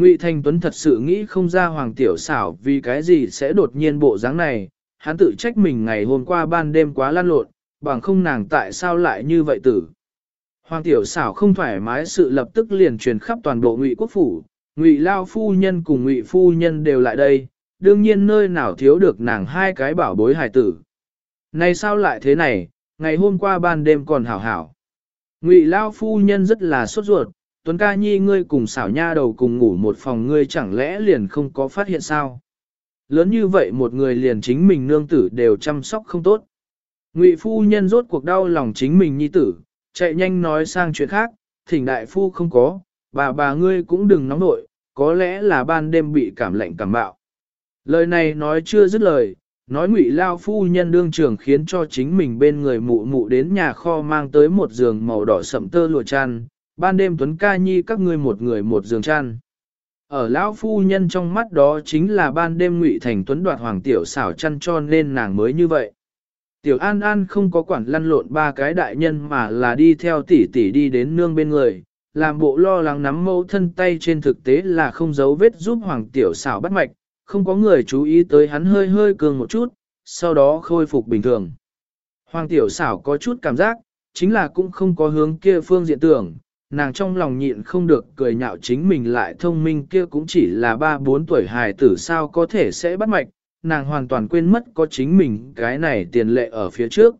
Ngụy Thành Tuấn thật sự nghĩ không ra Hoàng Tiểu xảo vì cái gì sẽ đột nhiên bộ dáng này, hắn tự trách mình ngày hôm qua ban đêm quá lan lộn, bằng không nàng tại sao lại như vậy tử. Hoàng Tiểu xảo không thoải mái sự lập tức liền truyền khắp toàn bộ Ngụy Quốc Phủ, Ngụy Lao Phu Nhân cùng Ngụy Phu Nhân đều lại đây, đương nhiên nơi nào thiếu được nàng hai cái bảo bối hài tử. Này sao lại thế này, ngày hôm qua ban đêm còn hảo hảo. Ngụy Lao Phu Nhân rất là sốt ruột, Tuấn ca nhi ngươi cùng xảo nha đầu cùng ngủ một phòng ngươi chẳng lẽ liền không có phát hiện sao? Lớn như vậy một người liền chính mình nương tử đều chăm sóc không tốt. Ngụy phu nhân rốt cuộc đau lòng chính mình nhi tử, chạy nhanh nói sang chuyện khác, thỉnh đại phu không có, bà bà ngươi cũng đừng nóng nội, có lẽ là ban đêm bị cảm lạnh cảm bạo. Lời này nói chưa dứt lời, nói ngụy lao phu nhân đương trường khiến cho chính mình bên người mụ mụ đến nhà kho mang tới một giường màu đỏ sậm tơ lụa chăn, ban đêm Tuấn ca nhi các ngươi một người một giường chăn. Ở lão phu nhân trong mắt đó chính là ban đêm ngụy thành Tuấn đoạt hoàng tiểu xảo chăn cho nên nàng mới như vậy. Tiểu An An không có quản lăn lộn ba cái đại nhân mà là đi theo tỷ tỷ đi đến nương bên người, làm bộ lo lắng nắm mẫu thân tay trên thực tế là không giấu vết giúp hoàng tiểu xảo bắt mạch, không có người chú ý tới hắn hơi hơi cường một chút, sau đó khôi phục bình thường. Hoàng tiểu xảo có chút cảm giác, chính là cũng không có hướng kia phương diện tưởng, nàng trong lòng nhịn không được cười nhạo chính mình lại thông minh kia cũng chỉ là ba bốn tuổi hài tử sao có thể sẽ bắt mạch, nàng hoàn toàn quên mất có chính mình cái này tiền lệ ở phía trước.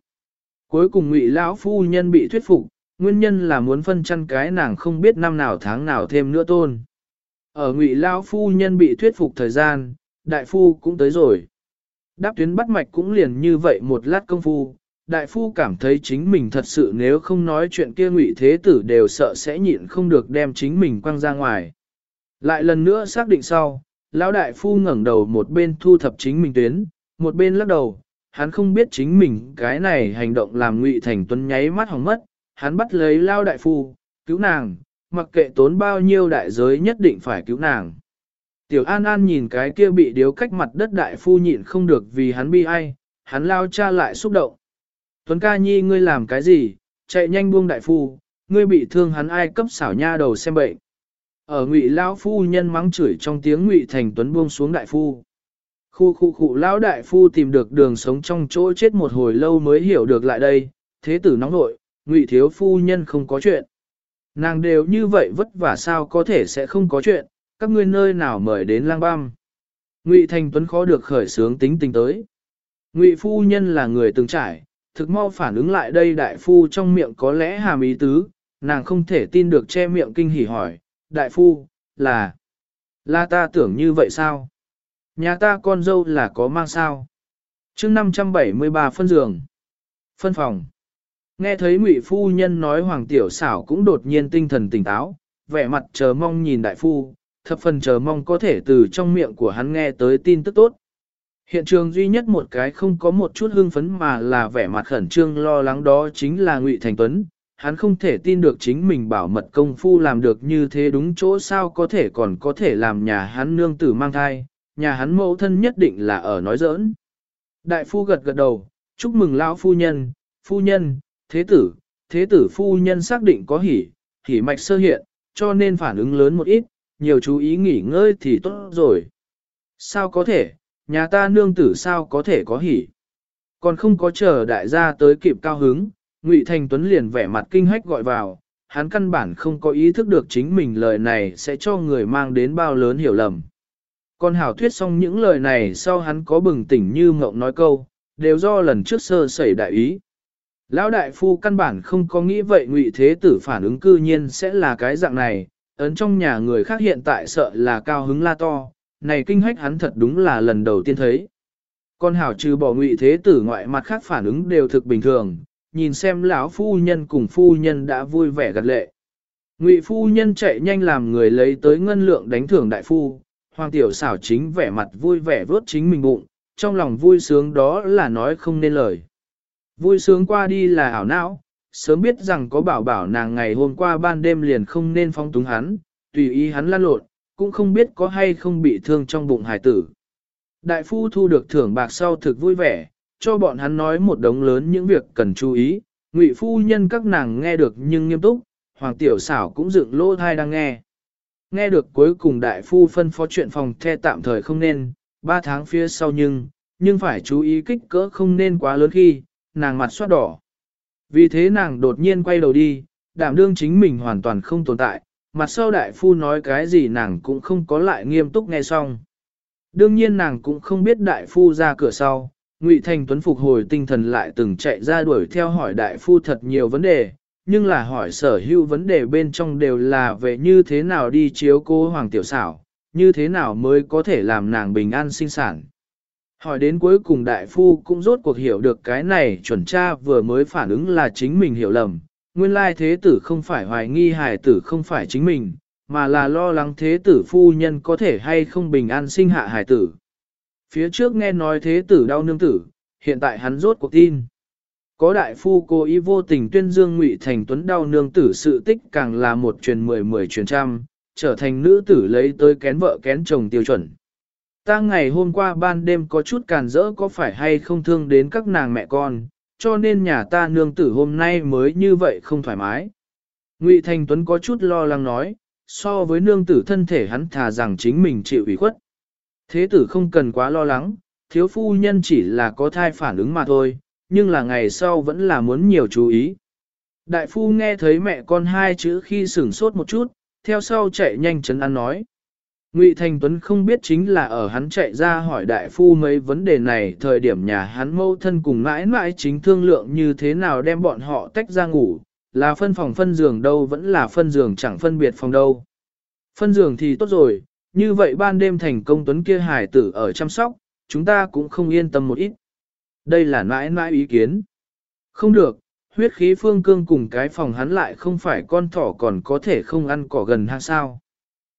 Cuối cùng ngụy lão phu nhân bị thuyết phục, nguyên nhân là muốn phân chăn cái nàng không biết năm nào tháng nào thêm nữa tôn. Ở ngụy lão phu nhân bị thuyết phục thời gian, đại phu cũng tới rồi. Đáp tuyến bắt mạch cũng liền như vậy một lát công phu, đại phu cảm thấy chính mình thật sự nếu không nói chuyện kia ngụy thế tử đều sợ sẽ nhịn không được đem chính mình quăng ra ngoài. Lại lần nữa xác định sau, lão đại phu ngẩng đầu một bên thu thập chính mình tuyến, một bên lắc đầu, hắn không biết chính mình cái này hành động làm ngụy thành tuấn nháy mắt hỏng mất, hắn bắt lấy lao đại phu, cứu nàng, mặc kệ tốn bao nhiêu đại giới nhất định phải cứu nàng. Tiểu An An nhìn cái kia bị điếu cách mặt đất đại phu nhịn không được vì hắn bi ai, hắn lao cha lại xúc động. Tuấn ca nhi ngươi làm cái gì, chạy nhanh buông đại phu, ngươi bị thương hắn ai cấp xảo nha đầu xem bệnh. Ở ngụy lão phu nhân mắng chửi trong tiếng ngụy thành tuấn buông xuống đại phu. Khu khu khu lão đại phu tìm được đường sống trong chỗ chết một hồi lâu mới hiểu được lại đây, thế tử nóng nội, ngụy thiếu phu nhân không có chuyện. Nàng đều như vậy vất vả sao có thể sẽ không có chuyện, các ngươi nơi nào mời đến lang băm. Ngụy Thành Tuấn khó được khởi sướng tính tình tới. Ngụy phu nhân là người từng trải, thực mau phản ứng lại đây đại phu trong miệng có lẽ hàm ý tứ, nàng không thể tin được che miệng kinh hỉ hỏi, đại phu, là, là ta tưởng như vậy sao? Nhà ta con dâu là có mang sao? chương 573 phân giường, phân phòng. Nghe thấy ngụy phu nhân nói hoàng tiểu xảo cũng đột nhiên tinh thần tỉnh táo, vẻ mặt chờ mong nhìn đại phu, thập phần chờ mong có thể từ trong miệng của hắn nghe tới tin tức tốt. Hiện trường duy nhất một cái không có một chút hưng phấn mà là vẻ mặt khẩn trương lo lắng đó chính là Ngụy Thành Tuấn. Hắn không thể tin được chính mình bảo mật công phu làm được như thế đúng chỗ sao có thể còn có thể làm nhà hắn nương tử mang thai, nhà hắn mẫu thân nhất định là ở nói giỡn. Đại phu gật gật đầu, chúc mừng lão phu nhân, phu nhân, thế tử, thế tử phu nhân xác định có hỉ, hỉ mạch sơ hiện, cho nên phản ứng lớn một ít, nhiều chú ý nghỉ ngơi thì tốt rồi. Sao có thể, nhà ta nương tử sao có thể có hỉ. Còn không có chờ đại gia tới kịp cao hứng, Ngụy Thành Tuấn liền vẻ mặt kinh hách gọi vào, hắn căn bản không có ý thức được chính mình lời này sẽ cho người mang đến bao lớn hiểu lầm. Còn hảo thuyết xong những lời này sau hắn có bừng tỉnh như mộng nói câu, đều do lần trước sơ sẩy đại ý. Lão đại phu căn bản không có nghĩ vậy ngụy thế tử phản ứng cư nhiên sẽ là cái dạng này, ấn trong nhà người khác hiện tại sợ là cao hứng la to, này kinh hách hắn thật đúng là lần đầu tiên thấy. Con hảo trừ bỏ ngụy thế tử ngoại mặt khác phản ứng đều thực bình thường, nhìn xem lão phu nhân cùng phu nhân đã vui vẻ gật lệ. Ngụy phu nhân chạy nhanh làm người lấy tới ngân lượng đánh thưởng đại phu, hoàng tiểu xảo chính vẻ mặt vui vẻ vớt chính mình bụng, trong lòng vui sướng đó là nói không nên lời. Vui sướng qua đi là ảo não, sớm biết rằng có bảo bảo nàng ngày hôm qua ban đêm liền không nên phong túng hắn, tùy ý hắn lăn lộn, cũng không biết có hay không bị thương trong bụng hải tử. Đại phu thu được thưởng bạc sau thực vui vẻ, cho bọn hắn nói một đống lớn những việc cần chú ý, ngụy phu nhân các nàng nghe được nhưng nghiêm túc, hoàng tiểu xảo cũng dựng lỗ thai đang nghe. Nghe được cuối cùng đại phu phân phó chuyện phòng the tạm thời không nên, ba tháng phía sau nhưng, nhưng phải chú ý kích cỡ không nên quá lớn khi, nàng mặt xoát đỏ. Vì thế nàng đột nhiên quay đầu đi, đảm đương chính mình hoàn toàn không tồn tại, mặt sau đại phu nói cái gì nàng cũng không có lại nghiêm túc nghe xong. Đương nhiên nàng cũng không biết đại phu ra cửa sau, Ngụy Thành Tuấn phục hồi tinh thần lại từng chạy ra đuổi theo hỏi đại phu thật nhiều vấn đề, nhưng là hỏi sở hữu vấn đề bên trong đều là về như thế nào đi chiếu cô Hoàng Tiểu Xảo, như thế nào mới có thể làm nàng bình an sinh sản. Hỏi đến cuối cùng đại phu cũng rốt cuộc hiểu được cái này chuẩn tra vừa mới phản ứng là chính mình hiểu lầm, nguyên lai thế tử không phải hoài nghi hài tử không phải chính mình, mà là lo lắng thế tử phu nhân có thể hay không bình an sinh hạ hài tử. Phía trước nghe nói thế tử đau nương tử, hiện tại hắn rốt cuộc tin. Có đại phu cố ý vô tình tuyên dương ngụy thành tuấn đau nương tử sự tích càng là một truyền mười mười truyền trăm, trở thành nữ tử lấy tới kén vợ kén chồng tiêu chuẩn. Ta ngày hôm qua ban đêm có chút càn rỡ có phải hay không thương đến các nàng mẹ con, cho nên nhà ta nương tử hôm nay mới như vậy không thoải mái. Ngụy Thành Tuấn có chút lo lắng nói, so với nương tử thân thể hắn thà rằng chính mình chịu ủy khuất. Thế tử không cần quá lo lắng, thiếu phu nhân chỉ là có thai phản ứng mà thôi, nhưng là ngày sau vẫn là muốn nhiều chú ý. Đại phu nghe thấy mẹ con hai chữ khi sửng sốt một chút, theo sau chạy nhanh chấn ăn nói. Ngụy Thành Tuấn không biết chính là ở hắn chạy ra hỏi đại phu mấy vấn đề này thời điểm nhà hắn mâu thân cùng mãi mãi chính thương lượng như thế nào đem bọn họ tách ra ngủ, là phân phòng phân giường đâu vẫn là phân giường chẳng phân biệt phòng đâu. Phân giường thì tốt rồi, như vậy ban đêm thành công Tuấn kia hải tử ở chăm sóc, chúng ta cũng không yên tâm một ít. Đây là mãi mãi ý kiến. Không được, huyết khí phương cương cùng cái phòng hắn lại không phải con thỏ còn có thể không ăn cỏ gần ha sao.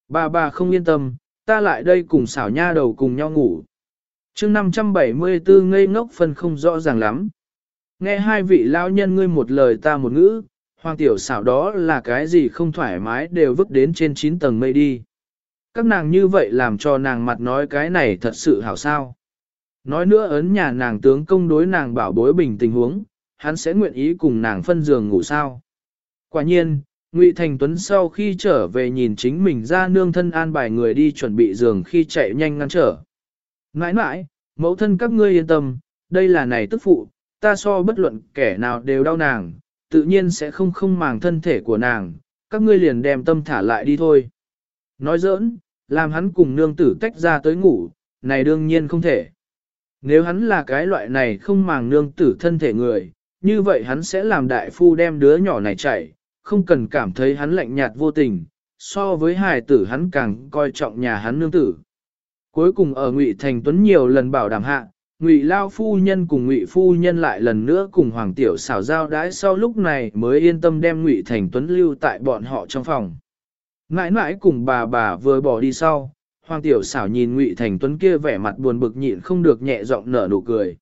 Bà bà không yên tâm, ta lại đây cùng xảo nha đầu cùng nhau ngủ. chương 574 ngây ngốc phân không rõ ràng lắm. Nghe hai vị lao nhân ngươi một lời ta một ngữ, hoàng tiểu xảo đó là cái gì không thoải mái đều vứt đến trên 9 tầng mây đi. Các nàng như vậy làm cho nàng mặt nói cái này thật sự hảo sao. Nói nữa ấn nhà nàng tướng công đối nàng bảo bối bình tình huống, hắn sẽ nguyện ý cùng nàng phân giường ngủ sao. Quả nhiên, Ngụy Thành Tuấn sau khi trở về nhìn chính mình ra nương thân an bài người đi chuẩn bị giường khi chạy nhanh ngăn trở. Nãi nãi, mẫu thân các ngươi yên tâm, đây là này tức phụ, ta so bất luận kẻ nào đều đau nàng, tự nhiên sẽ không không màng thân thể của nàng, các ngươi liền đem tâm thả lại đi thôi. Nói giỡn, làm hắn cùng nương tử tách ra tới ngủ, này đương nhiên không thể. Nếu hắn là cái loại này không màng nương tử thân thể người, như vậy hắn sẽ làm đại phu đem đứa nhỏ này chạy, không cần cảm thấy hắn lạnh nhạt vô tình, so với hài tử hắn càng coi trọng nhà hắn nương tử. Cuối cùng ở Ngụy Thành Tuấn nhiều lần bảo đảm hạ, Ngụy Lao phu nhân cùng Ngụy phu nhân lại lần nữa cùng Hoàng Tiểu xảo giao đãi sau lúc này mới yên tâm đem Ngụy Thành Tuấn lưu tại bọn họ trong phòng. Ngãi mãi cùng bà bà vừa bỏ đi sau, Hoàng Tiểu xảo nhìn Ngụy Thành Tuấn kia vẻ mặt buồn bực nhịn không được nhẹ giọng nở nụ cười.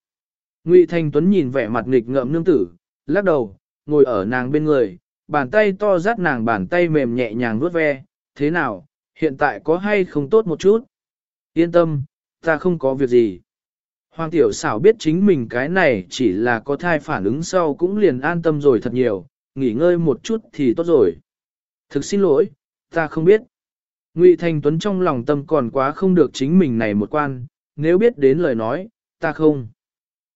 Ngụy Thành Tuấn nhìn vẻ mặt nghịch ngợm nương tử, lắc đầu, ngồi ở nàng bên người, bàn tay to rát nàng bàn tay mềm nhẹ nhàng vuốt ve, thế nào, hiện tại có hay không tốt một chút? Yên tâm, ta không có việc gì. Hoàng tiểu xảo biết chính mình cái này chỉ là có thai phản ứng sau cũng liền an tâm rồi thật nhiều, nghỉ ngơi một chút thì tốt rồi. Thực xin lỗi, ta không biết. Ngụy Thành Tuấn trong lòng tâm còn quá không được chính mình này một quan, nếu biết đến lời nói, ta không.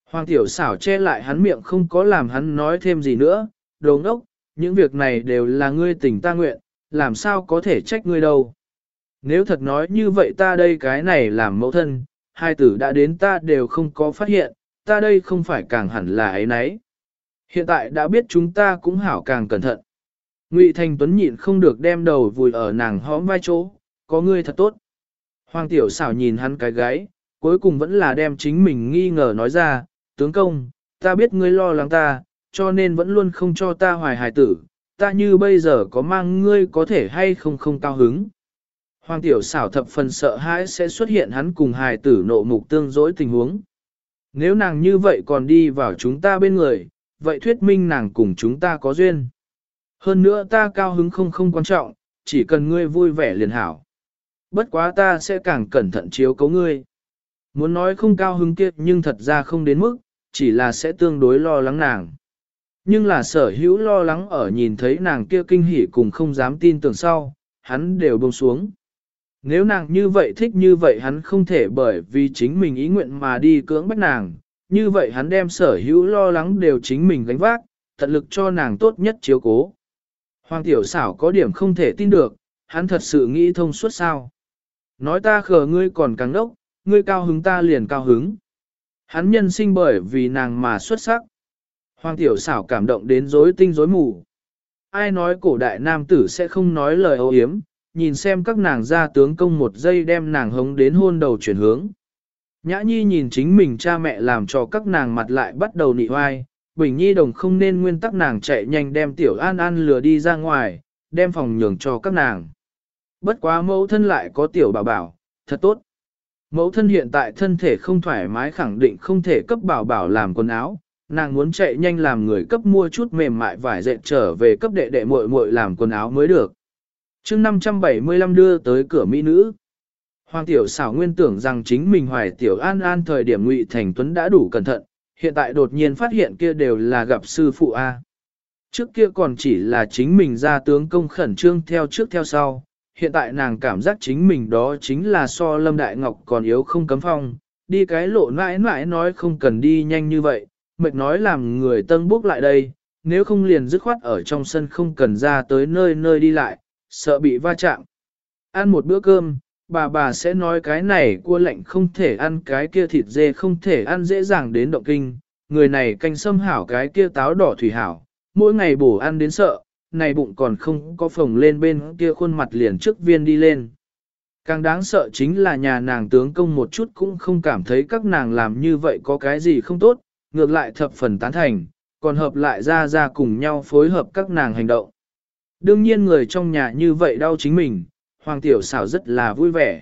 Hoàng tiểu xảo che lại hắn miệng không có làm hắn nói thêm gì nữa, đồ ngốc, những việc này đều là ngươi tình ta nguyện, làm sao có thể trách ngươi đâu. Nếu thật nói như vậy ta đây cái này làm mẫu thân, hai tử đã đến ta đều không có phát hiện, ta đây không phải càng hẳn là ấy nấy. Hiện tại đã biết chúng ta cũng hảo càng cẩn thận. Ngụy Thành Tuấn nhịn không được đem đầu vùi ở nàng hõm vai chỗ, có ngươi thật tốt. Hoàng tiểu xảo nhìn hắn cái gái, cuối cùng vẫn là đem chính mình nghi ngờ nói ra, tướng công, ta biết ngươi lo lắng ta, cho nên vẫn luôn không cho ta hoài hài tử, ta như bây giờ có mang ngươi có thể hay không không cao hứng. Hoàng tiểu xảo thập phần sợ hãi sẽ xuất hiện hắn cùng hài tử nộ mục tương dối tình huống. Nếu nàng như vậy còn đi vào chúng ta bên người, vậy thuyết minh nàng cùng chúng ta có duyên. Hơn nữa ta cao hứng không không quan trọng, chỉ cần ngươi vui vẻ liền hảo. Bất quá ta sẽ càng cẩn thận chiếu cấu ngươi. Muốn nói không cao hứng kia nhưng thật ra không đến mức, chỉ là sẽ tương đối lo lắng nàng. Nhưng là sở hữu lo lắng ở nhìn thấy nàng kia kinh hỉ cùng không dám tin tưởng sau, hắn đều buông xuống. Nếu nàng như vậy thích như vậy hắn không thể bởi vì chính mình ý nguyện mà đi cưỡng bắt nàng, như vậy hắn đem sở hữu lo lắng đều chính mình gánh vác, tận lực cho nàng tốt nhất chiếu cố. Hoàng tiểu xảo có điểm không thể tin được, hắn thật sự nghĩ thông suốt sao. Nói ta khờ ngươi còn càng đốc, ngươi cao hứng ta liền cao hứng. Hắn nhân sinh bởi vì nàng mà xuất sắc. Hoàng tiểu xảo cảm động đến rối tinh rối mù. Ai nói cổ đại nam tử sẽ không nói lời ô hiếm, nhìn xem các nàng ra tướng công một giây đem nàng hống đến hôn đầu chuyển hướng. Nhã nhi nhìn chính mình cha mẹ làm cho các nàng mặt lại bắt đầu nị hoai, Bình Nhi đồng không nên nguyên tắc nàng chạy nhanh đem tiểu an an lừa đi ra ngoài, đem phòng nhường cho các nàng. Bất quá mẫu thân lại có tiểu bảo bảo, thật tốt. Mẫu thân hiện tại thân thể không thoải mái khẳng định không thể cấp bảo bảo làm quần áo, nàng muốn chạy nhanh làm người cấp mua chút mềm mại vải dệt trở về cấp đệ đệ muội muội làm quần áo mới được. chương 575 đưa tới cửa mỹ nữ. Hoàng tiểu xảo nguyên tưởng rằng chính mình hoài tiểu an an thời điểm ngụy thành tuấn đã đủ cẩn thận, hiện tại đột nhiên phát hiện kia đều là gặp sư phụ A. Trước kia còn chỉ là chính mình ra tướng công khẩn trương theo trước theo sau, hiện tại nàng cảm giác chính mình đó chính là so lâm đại ngọc còn yếu không cấm phong, đi cái lộ mãi mãi nói không cần đi nhanh như vậy, mệt nói làm người tân bước lại đây, nếu không liền dứt khoát ở trong sân không cần ra tới nơi nơi đi lại, sợ bị va chạm. Ăn một bữa cơm, bà bà sẽ nói cái này cua lạnh không thể ăn cái kia thịt dê không thể ăn dễ dàng đến động kinh, người này canh sâm hảo cái kia táo đỏ thủy hảo, mỗi ngày bổ ăn đến sợ, này bụng còn không có phồng lên bên kia khuôn mặt liền trước viên đi lên. Càng đáng sợ chính là nhà nàng tướng công một chút cũng không cảm thấy các nàng làm như vậy có cái gì không tốt, ngược lại thập phần tán thành, còn hợp lại ra ra cùng nhau phối hợp các nàng hành động. Đương nhiên người trong nhà như vậy đau chính mình, Hoàng Tiểu xảo rất là vui vẻ.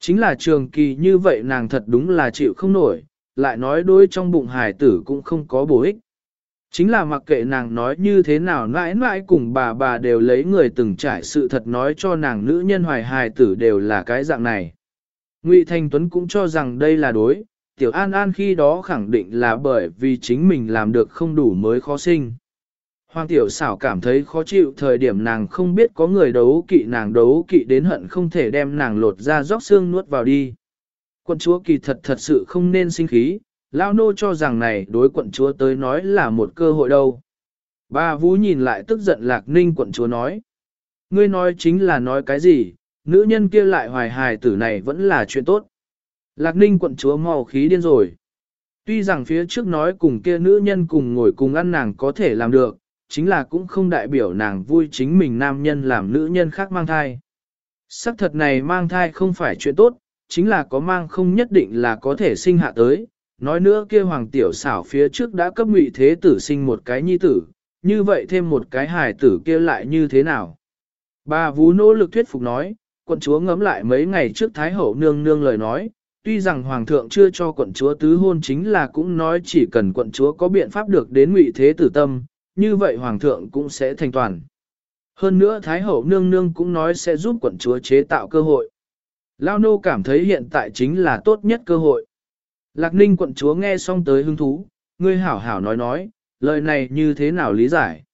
Chính là trường kỳ như vậy nàng thật đúng là chịu không nổi, lại nói đối trong bụng hải tử cũng không có bổ ích. Chính là mặc kệ nàng nói như thế nào mãi mãi cùng bà bà đều lấy người từng trải sự thật nói cho nàng nữ nhân hoài hài tử đều là cái dạng này. Ngụy Thanh Tuấn cũng cho rằng đây là đối, Tiểu An An khi đó khẳng định là bởi vì chính mình làm được không đủ mới khó sinh. Hoàng Tiểu xảo cảm thấy khó chịu thời điểm nàng không biết có người đấu kỵ nàng đấu kỵ đến hận không thể đem nàng lột ra róc xương nuốt vào đi. Quận chúa kỳ thật thật sự không nên sinh khí, Lao nô cho rằng này đối quận chúa tới nói là một cơ hội đâu. Ba Vũ nhìn lại tức giận lạc ninh quận chúa nói. Ngươi nói chính là nói cái gì, nữ nhân kia lại hoài hài tử này vẫn là chuyện tốt. Lạc ninh quận chúa màu khí điên rồi. Tuy rằng phía trước nói cùng kia nữ nhân cùng ngồi cùng ăn nàng có thể làm được, chính là cũng không đại biểu nàng vui chính mình nam nhân làm nữ nhân khác mang thai. Sắc thật này mang thai không phải chuyện tốt, chính là có mang không nhất định là có thể sinh hạ tới, nói nữa kia hoàng tiểu xảo phía trước đã cấp ngụy thế tử sinh một cái nhi tử, như vậy thêm một cái hài tử kia lại như thế nào? Bà Vú nỗ lực thuyết phục nói, quận chúa ngấm lại mấy ngày trước Thái Hậu nương nương lời nói, tuy rằng Hoàng thượng chưa cho quận chúa tứ hôn chính là cũng nói chỉ cần quận chúa có biện pháp được đến ngụy thế tử tâm, như vậy Hoàng thượng cũng sẽ thành toàn. Hơn nữa Thái Hậu nương nương cũng nói sẽ giúp quận chúa chế tạo cơ hội. Lao nô cảm thấy hiện tại chính là tốt nhất cơ hội. Lạc ninh quận chúa nghe xong tới hứng thú, ngươi hảo hảo nói nói, lời này như thế nào lý giải.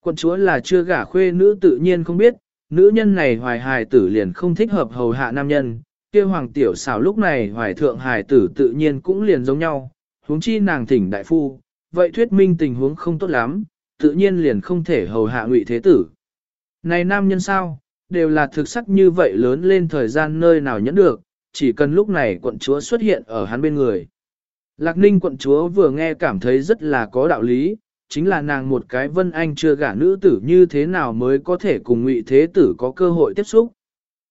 Quận chúa là chưa gả khuê nữ tự nhiên không biết, nữ nhân này hoài hài tử liền không thích hợp hầu hạ nam nhân, kia hoàng tiểu xảo lúc này hoài thượng hài tử tự nhiên cũng liền giống nhau, huống chi nàng thỉnh đại phu, vậy thuyết minh tình huống không tốt lắm, tự nhiên liền không thể hầu hạ ngụy thế tử. Này nam nhân sao, đều là thực sắc như vậy lớn lên thời gian nơi nào nhẫn được, chỉ cần lúc này quận chúa xuất hiện ở hắn bên người. Lạc ninh quận chúa vừa nghe cảm thấy rất là có đạo lý, chính là nàng một cái vân anh chưa gả nữ tử như thế nào mới có thể cùng ngụy thế tử có cơ hội tiếp xúc.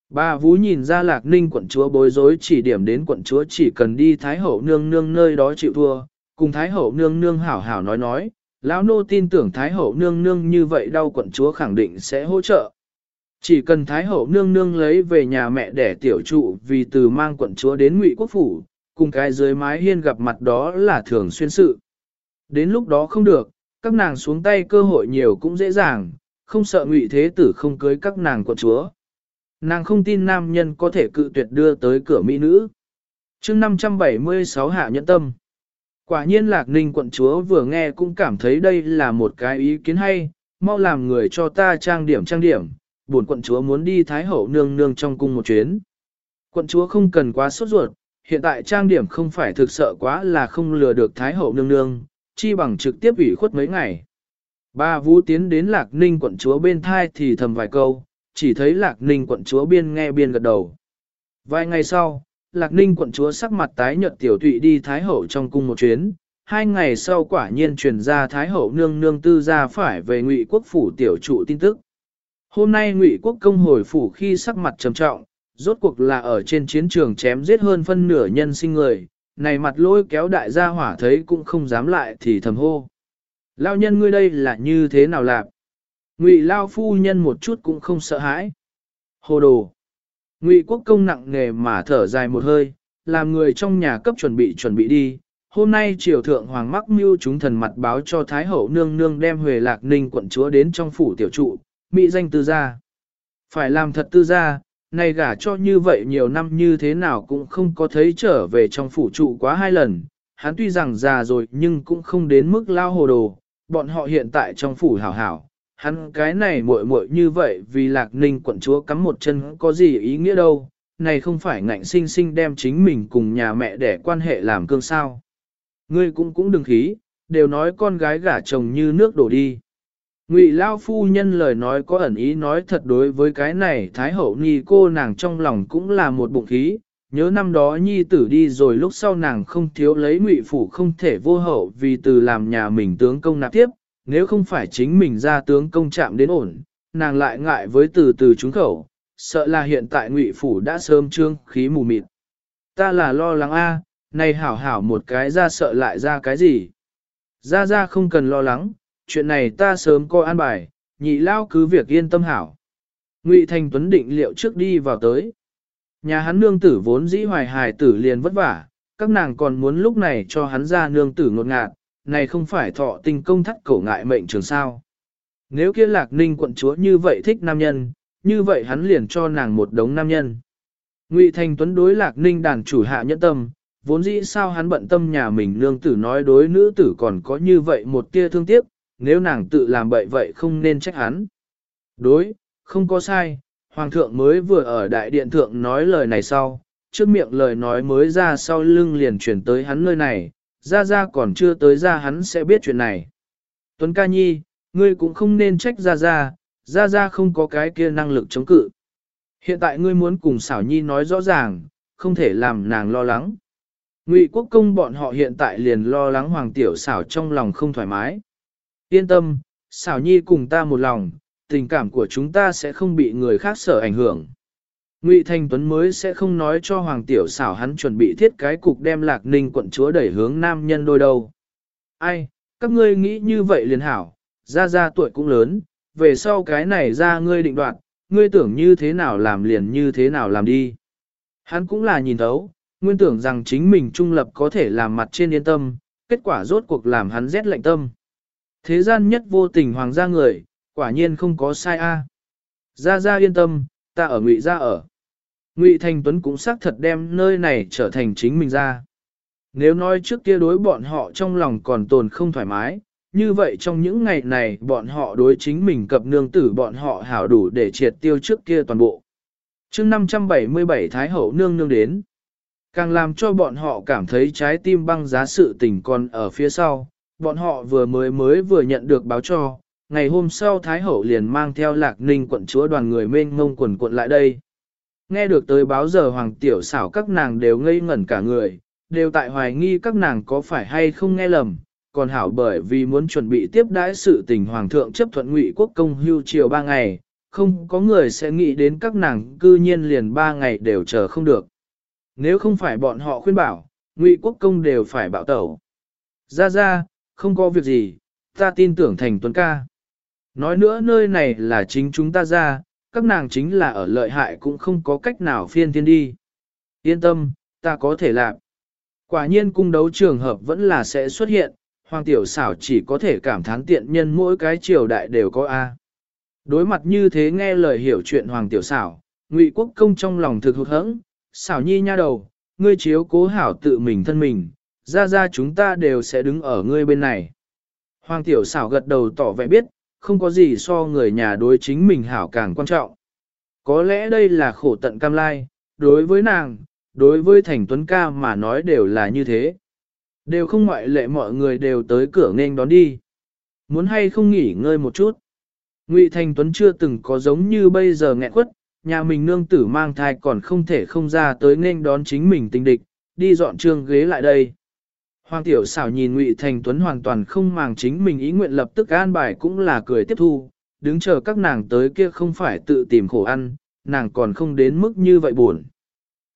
Bà Vú nhìn ra lạc ninh quận chúa bối rối chỉ điểm đến quận chúa chỉ cần đi Thái Hậu nương nương nơi đó chịu thua, cùng Thái Hậu nương nương hảo hảo nói nói, lão nô tin tưởng Thái Hậu nương nương như vậy đau quận chúa khẳng định sẽ hỗ trợ. Chỉ cần Thái Hậu nương nương lấy về nhà mẹ để tiểu trụ vì từ mang quận chúa đến ngụy quốc phủ, cùng cái dưới mái hiên gặp mặt đó là thường xuyên sự. Đến lúc đó không được, các nàng xuống tay cơ hội nhiều cũng dễ dàng, không sợ ngụy thế tử không cưới các nàng quận chúa. Nàng không tin nam nhân có thể cự tuyệt đưa tới cửa mỹ nữ. chương 576 hạ nhẫn tâm. Quả nhiên lạc ninh quận chúa vừa nghe cũng cảm thấy đây là một cái ý kiến hay, mau làm người cho ta trang điểm trang điểm, buồn quận chúa muốn đi Thái Hậu nương nương trong cung một chuyến. Quận chúa không cần quá sốt ruột, hiện tại trang điểm không phải thực sợ quá là không lừa được Thái Hậu nương nương, chi bằng trực tiếp ủy khuất mấy ngày. Ba vũ tiến đến lạc ninh quận chúa bên thai thì thầm vài câu, chỉ thấy lạc ninh quận chúa biên nghe biên gật đầu. Vài ngày sau, lạc ninh quận chúa sắc mặt tái nhợt tiểu tụy đi Thái Hậu trong cung một chuyến. Hai ngày sau quả nhiên truyền ra Thái Hậu nương nương tư ra phải về ngụy quốc phủ tiểu trụ tin tức. Hôm nay Ngụy Quốc công hồi phủ khi sắc mặt trầm trọng, rốt cuộc là ở trên chiến trường chém giết hơn phân nửa nhân sinh người, này mặt lôi kéo đại gia hỏa thấy cũng không dám lại thì thầm hô. Lao nhân ngươi đây là như thế nào lạc? Ngụy Lao phu nhân một chút cũng không sợ hãi. Hồ đồ! Ngụy Quốc công nặng nghề mà thở dài một hơi, làm người trong nhà cấp chuẩn bị chuẩn bị đi. Hôm nay triều thượng hoàng mắc mưu chúng thần mặt báo cho Thái hậu nương nương đem Huệ Lạc Ninh quận chúa đến trong phủ tiểu trụ, mỹ danh tư gia. Phải làm thật tư gia, này gả cho như vậy nhiều năm như thế nào cũng không có thấy trở về trong phủ trụ quá hai lần. Hắn tuy rằng già rồi nhưng cũng không đến mức lao hồ đồ, bọn họ hiện tại trong phủ hảo hảo. Hắn cái này muội muội như vậy vì lạc ninh quận chúa cắm một chân có gì ý nghĩa đâu, này không phải ngạnh sinh sinh đem chính mình cùng nhà mẹ để quan hệ làm cương sao. Ngươi cũng cũng đừng khí, đều nói con gái gả chồng như nước đổ đi. Ngụy Lao phu nhân lời nói có ẩn ý nói thật đối với cái này Thái hậu nhi cô nàng trong lòng cũng là một bụng khí, nhớ năm đó nhi tử đi rồi lúc sau nàng không thiếu lấy ngụy phủ không thể vô hậu vì từ làm nhà mình tướng công nạp tiếp, nếu không phải chính mình ra tướng công chạm đến ổn, nàng lại ngại với từ từ trúng khẩu, sợ là hiện tại ngụy phủ đã sớm trương khí mù mịt. Ta là lo lắng a, này hảo hảo một cái ra sợ lại ra cái gì. Ra ra không cần lo lắng, chuyện này ta sớm coi an bài, nhị lao cứ việc yên tâm hảo. Ngụy Thành Tuấn định liệu trước đi vào tới. Nhà hắn nương tử vốn dĩ hoài hài tử liền vất vả, các nàng còn muốn lúc này cho hắn ra nương tử ngột ngạt, này không phải thọ tình công thắt cổ ngại mệnh trường sao. Nếu kia lạc ninh quận chúa như vậy thích nam nhân, như vậy hắn liền cho nàng một đống nam nhân. Ngụy Thành Tuấn đối lạc ninh đàn chủ hạ nhẫn tâm, vốn dĩ sao hắn bận tâm nhà mình nương tử nói đối nữ tử còn có như vậy một tia thương tiếc, nếu nàng tự làm bậy vậy không nên trách hắn. Đối, không có sai, Hoàng thượng mới vừa ở đại điện thượng nói lời này sau, trước miệng lời nói mới ra sau lưng liền chuyển tới hắn nơi này, ra ra còn chưa tới ra hắn sẽ biết chuyện này. Tuấn ca nhi, ngươi cũng không nên trách ra ra, ra ra không có cái kia năng lực chống cự. Hiện tại ngươi muốn cùng xảo nhi nói rõ ràng, không thể làm nàng lo lắng. Ngụy quốc công bọn họ hiện tại liền lo lắng hoàng tiểu xảo trong lòng không thoải mái. Yên tâm, xảo nhi cùng ta một lòng, tình cảm của chúng ta sẽ không bị người khác sở ảnh hưởng. Ngụy Thanh Tuấn mới sẽ không nói cho Hoàng Tiểu xảo hắn chuẩn bị thiết cái cục đem lạc ninh quận chúa đẩy hướng nam nhân đôi đầu. Ai, các ngươi nghĩ như vậy liền hảo, ra ra tuổi cũng lớn, về sau cái này ra ngươi định đoạt, ngươi tưởng như thế nào làm liền như thế nào làm đi. Hắn cũng là nhìn thấu, nguyên tưởng rằng chính mình trung lập có thể làm mặt trên yên tâm, kết quả rốt cuộc làm hắn rét lạnh tâm. Thế gian nhất vô tình hoàng gia người, quả nhiên không có sai a. Gia Gia yên tâm, ta ở Ngụy gia ở. Ngụy Thành Tuấn cũng xác thật đem nơi này trở thành chính mình ra. Nếu nói trước kia đối bọn họ trong lòng còn tồn không thoải mái, như vậy trong những ngày này bọn họ đối chính mình cập nương tử bọn họ hảo đủ để triệt tiêu trước kia toàn bộ. chương 577 Thái Hậu nương nương đến. Càng làm cho bọn họ cảm thấy trái tim băng giá sự tình còn ở phía sau, bọn họ vừa mới mới vừa nhận được báo cho, ngày hôm sau Thái Hậu liền mang theo lạc ninh quận chúa đoàn người mênh mông quần quận lại đây. Nghe được tới báo giờ hoàng tiểu xảo các nàng đều ngây ngẩn cả người, đều tại hoài nghi các nàng có phải hay không nghe lầm, còn hảo bởi vì muốn chuẩn bị tiếp đãi sự tình hoàng thượng chấp thuận ngụy quốc công hưu chiều ba ngày, không có người sẽ nghĩ đến các nàng cư nhiên liền ba ngày đều chờ không được. Nếu không phải bọn họ khuyên bảo, ngụy quốc công đều phải bảo tẩu. Ra ra, không có việc gì, ta tin tưởng thành tuấn ca. Nói nữa nơi này là chính chúng ta ra, các nàng chính là ở lợi hại cũng không có cách nào phiên thiên đi. Yên tâm, ta có thể làm. Quả nhiên cung đấu trường hợp vẫn là sẽ xuất hiện, hoàng tiểu xảo chỉ có thể cảm thán tiện nhân mỗi cái triều đại đều có A. Đối mặt như thế nghe lời hiểu chuyện hoàng tiểu xảo, ngụy quốc công trong lòng thực hụt hẫng, xảo nhi nha đầu, ngươi chiếu cố hảo tự mình thân mình, ra ra chúng ta đều sẽ đứng ở ngươi bên này. Hoàng tiểu xảo gật đầu tỏ vẻ biết, không có gì so người nhà đối chính mình hảo càng quan trọng. Có lẽ đây là khổ tận cam lai, đối với nàng, đối với thành tuấn ca mà nói đều là như thế. Đều không ngoại lệ mọi người đều tới cửa nên đón đi. Muốn hay không nghỉ ngơi một chút. Ngụy Thành Tuấn chưa từng có giống như bây giờ nghẹn quất, nhà mình nương tử mang thai còn không thể không ra tới nên đón chính mình tình địch, đi dọn trường ghế lại đây. Hoàng tiểu xảo nhìn Ngụy Thành Tuấn hoàn toàn không màng chính mình ý nguyện lập tức an bài cũng là cười tiếp thu, đứng chờ các nàng tới kia không phải tự tìm khổ ăn, nàng còn không đến mức như vậy buồn.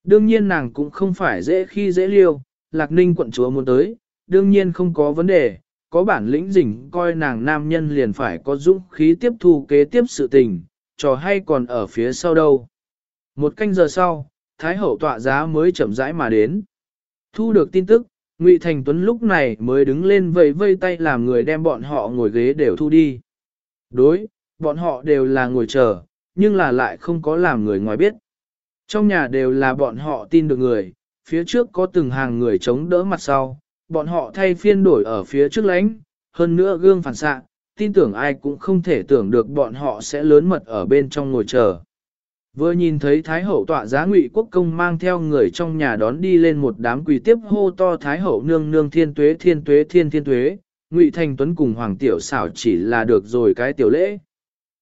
Đương nhiên nàng cũng không phải dễ khi dễ liêu, Lạc Ninh quận chúa muốn tới, đương nhiên không có vấn đề, có bản lĩnh rỉnh coi nàng nam nhân liền phải có dũng khí tiếp thu kế tiếp sự tình, trò hay còn ở phía sau đâu. Một canh giờ sau, Thái hậu tọa giá mới chậm rãi mà đến. Thu được tin tức, Ngụy Thành Tuấn lúc này mới đứng lên vẫy vây tay làm người đem bọn họ ngồi ghế đều thu đi. Đối, bọn họ đều là ngồi chờ, nhưng là lại không có làm người ngoài biết. Trong nhà đều là bọn họ tin được người, phía trước có từng hàng người chống đỡ mặt sau, bọn họ thay phiên đổi ở phía trước lánh, hơn nữa gương phản xạ, tin tưởng ai cũng không thể tưởng được bọn họ sẽ lớn mật ở bên trong ngồi chờ. Vừa nhìn thấy Thái Hậu tọa giá ngụy quốc công mang theo người trong nhà đón đi lên một đám quỳ tiếp hô to Thái Hậu nương nương thiên tuế thiên tuế thiên thiên tuế, Ngụy Thành Tuấn cùng Hoàng Tiểu xảo chỉ là được rồi cái tiểu lễ.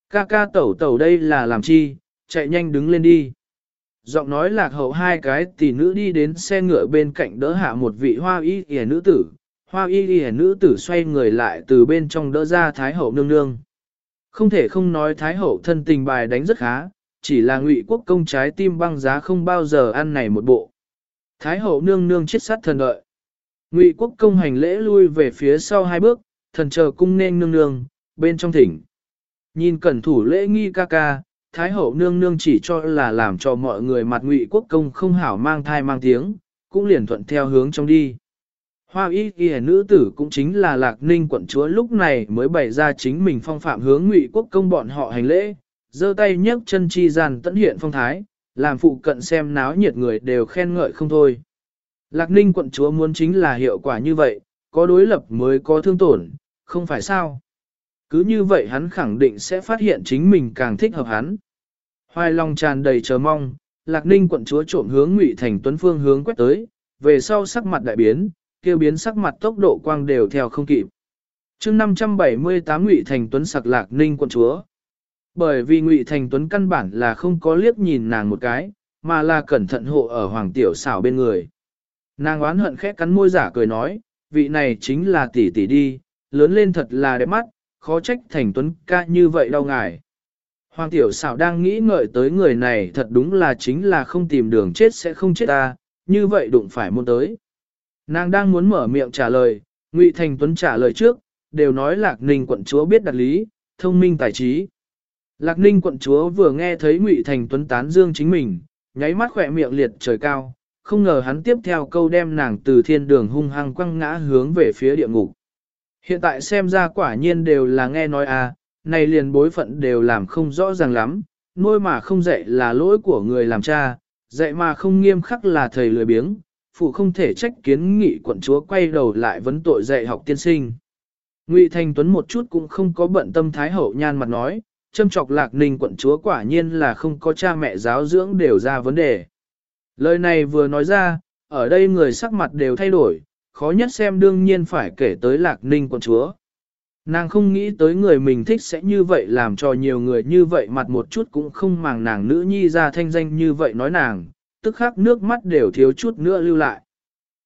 Ca ca tẩu tẩu đây là làm chi, chạy nhanh đứng lên đi. Giọng nói lạc hậu hai cái tỷ nữ đi đến xe ngựa bên cạnh đỡ hạ một vị hoa y hề nữ tử. Hoa y hề nữ tử xoay người lại từ bên trong đỡ ra Thái hậu nương nương. Không thể không nói Thái hậu thân tình bài đánh rất khá, chỉ là ngụy quốc công trái tim băng giá không bao giờ ăn này một bộ. Thái hậu nương nương chết sát thần đợi. Ngụy quốc công hành lễ lui về phía sau hai bước, thần chờ cung nên nương nương, bên trong thỉnh. Nhìn cẩn thủ lễ nghi ca ca, Thái hậu nương nương chỉ cho là làm cho mọi người mặt ngụy quốc công không hảo mang thai mang tiếng, cũng liền thuận theo hướng trong đi. Hoa y ghi nữ tử cũng chính là lạc ninh quận chúa lúc này mới bày ra chính mình phong phạm hướng ngụy quốc công bọn họ hành lễ, giơ tay nhấc chân chi gian tận hiện phong thái, làm phụ cận xem náo nhiệt người đều khen ngợi không thôi. Lạc ninh quận chúa muốn chính là hiệu quả như vậy, có đối lập mới có thương tổn, không phải sao. Cứ như vậy hắn khẳng định sẽ phát hiện chính mình càng thích hợp hắn. Hoài lòng tràn đầy chờ mong, Lạc Ninh quận chúa trộm hướng Ngụy Thành Tuấn phương hướng quét tới, về sau sắc mặt đại biến, kêu biến sắc mặt tốc độ quang đều theo không kịp. Chương 578 Ngụy Thành Tuấn sặc Lạc Ninh quận chúa. Bởi vì Ngụy Thành Tuấn căn bản là không có liếc nhìn nàng một cái, mà là cẩn thận hộ ở Hoàng Tiểu xảo bên người. Nàng oán hận khẽ cắn môi giả cười nói, vị này chính là tỷ tỷ đi, lớn lên thật là đẹp mắt, khó trách thành tuấn ca như vậy đau ngài. Hoàng tiểu xảo đang nghĩ ngợi tới người này thật đúng là chính là không tìm đường chết sẽ không chết ta, như vậy đụng phải môn tới. Nàng đang muốn mở miệng trả lời, Ngụy Thành Tuấn trả lời trước, đều nói Lạc Ninh quận chúa biết đặt lý, thông minh tài trí. Lạc Ninh quận chúa vừa nghe thấy Ngụy Thành Tuấn tán dương chính mình, nháy mắt khỏe miệng liệt trời cao, không ngờ hắn tiếp theo câu đem nàng từ thiên đường hung hăng quăng ngã hướng về phía địa ngục. Hiện tại xem ra quả nhiên đều là nghe nói à, này liền bối phận đều làm không rõ ràng lắm, nuôi mà không dạy là lỗi của người làm cha, dạy mà không nghiêm khắc là thầy lười biếng, phụ không thể trách kiến nghị quận chúa quay đầu lại vấn tội dạy học tiên sinh. Ngụy Thanh Tuấn một chút cũng không có bận tâm thái hậu nhan mặt nói, châm chọc lạc ninh quận chúa quả nhiên là không có cha mẹ giáo dưỡng đều ra vấn đề. Lời này vừa nói ra, ở đây người sắc mặt đều thay đổi, khó nhất xem đương nhiên phải kể tới lạc ninh quận chúa. Nàng không nghĩ tới người mình thích sẽ như vậy làm cho nhiều người như vậy mặt một chút cũng không màng nàng nữ nhi ra thanh danh như vậy nói nàng, tức khắc nước mắt đều thiếu chút nữa lưu lại.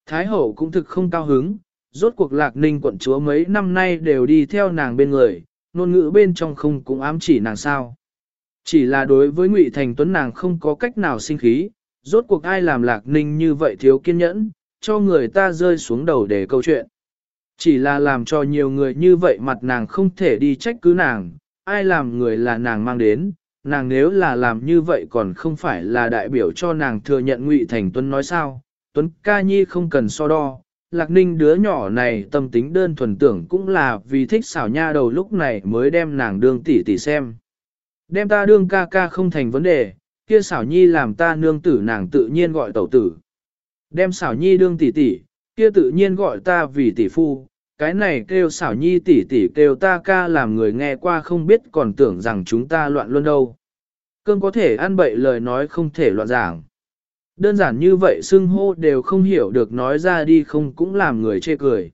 Thái hậu cũng thực không cao hứng, rốt cuộc lạc ninh quận chúa mấy năm nay đều đi theo nàng bên người, ngôn ngữ bên trong không cũng ám chỉ nàng sao. Chỉ là đối với ngụy Thành Tuấn nàng không có cách nào sinh khí, rốt cuộc ai làm lạc ninh như vậy thiếu kiên nhẫn, cho người ta rơi xuống đầu để câu chuyện. Chỉ là làm cho nhiều người như vậy mặt nàng không thể đi trách cứ nàng, ai làm người là nàng mang đến, nàng nếu là làm như vậy còn không phải là đại biểu cho nàng thừa nhận ngụy Thành Tuấn nói sao, Tuấn ca nhi không cần so đo, Lạc Ninh đứa nhỏ này tâm tính đơn thuần tưởng cũng là vì thích xảo nha đầu lúc này mới đem nàng đương tỷ tỷ xem. Đem ta đương ca ca không thành vấn đề, kia xảo nhi làm ta nương tử nàng tự nhiên gọi tẩu tử. Đem xảo nhi đương tỷ tỷ, kia tự nhiên gọi ta vì tỷ phu, cái này kêu xảo nhi tỷ tỷ kêu ta ca làm người nghe qua không biết còn tưởng rằng chúng ta loạn luôn đâu. Cơn có thể ăn bậy lời nói không thể loạn giảng. Đơn giản như vậy xưng hô đều không hiểu được nói ra đi không cũng làm người chê cười.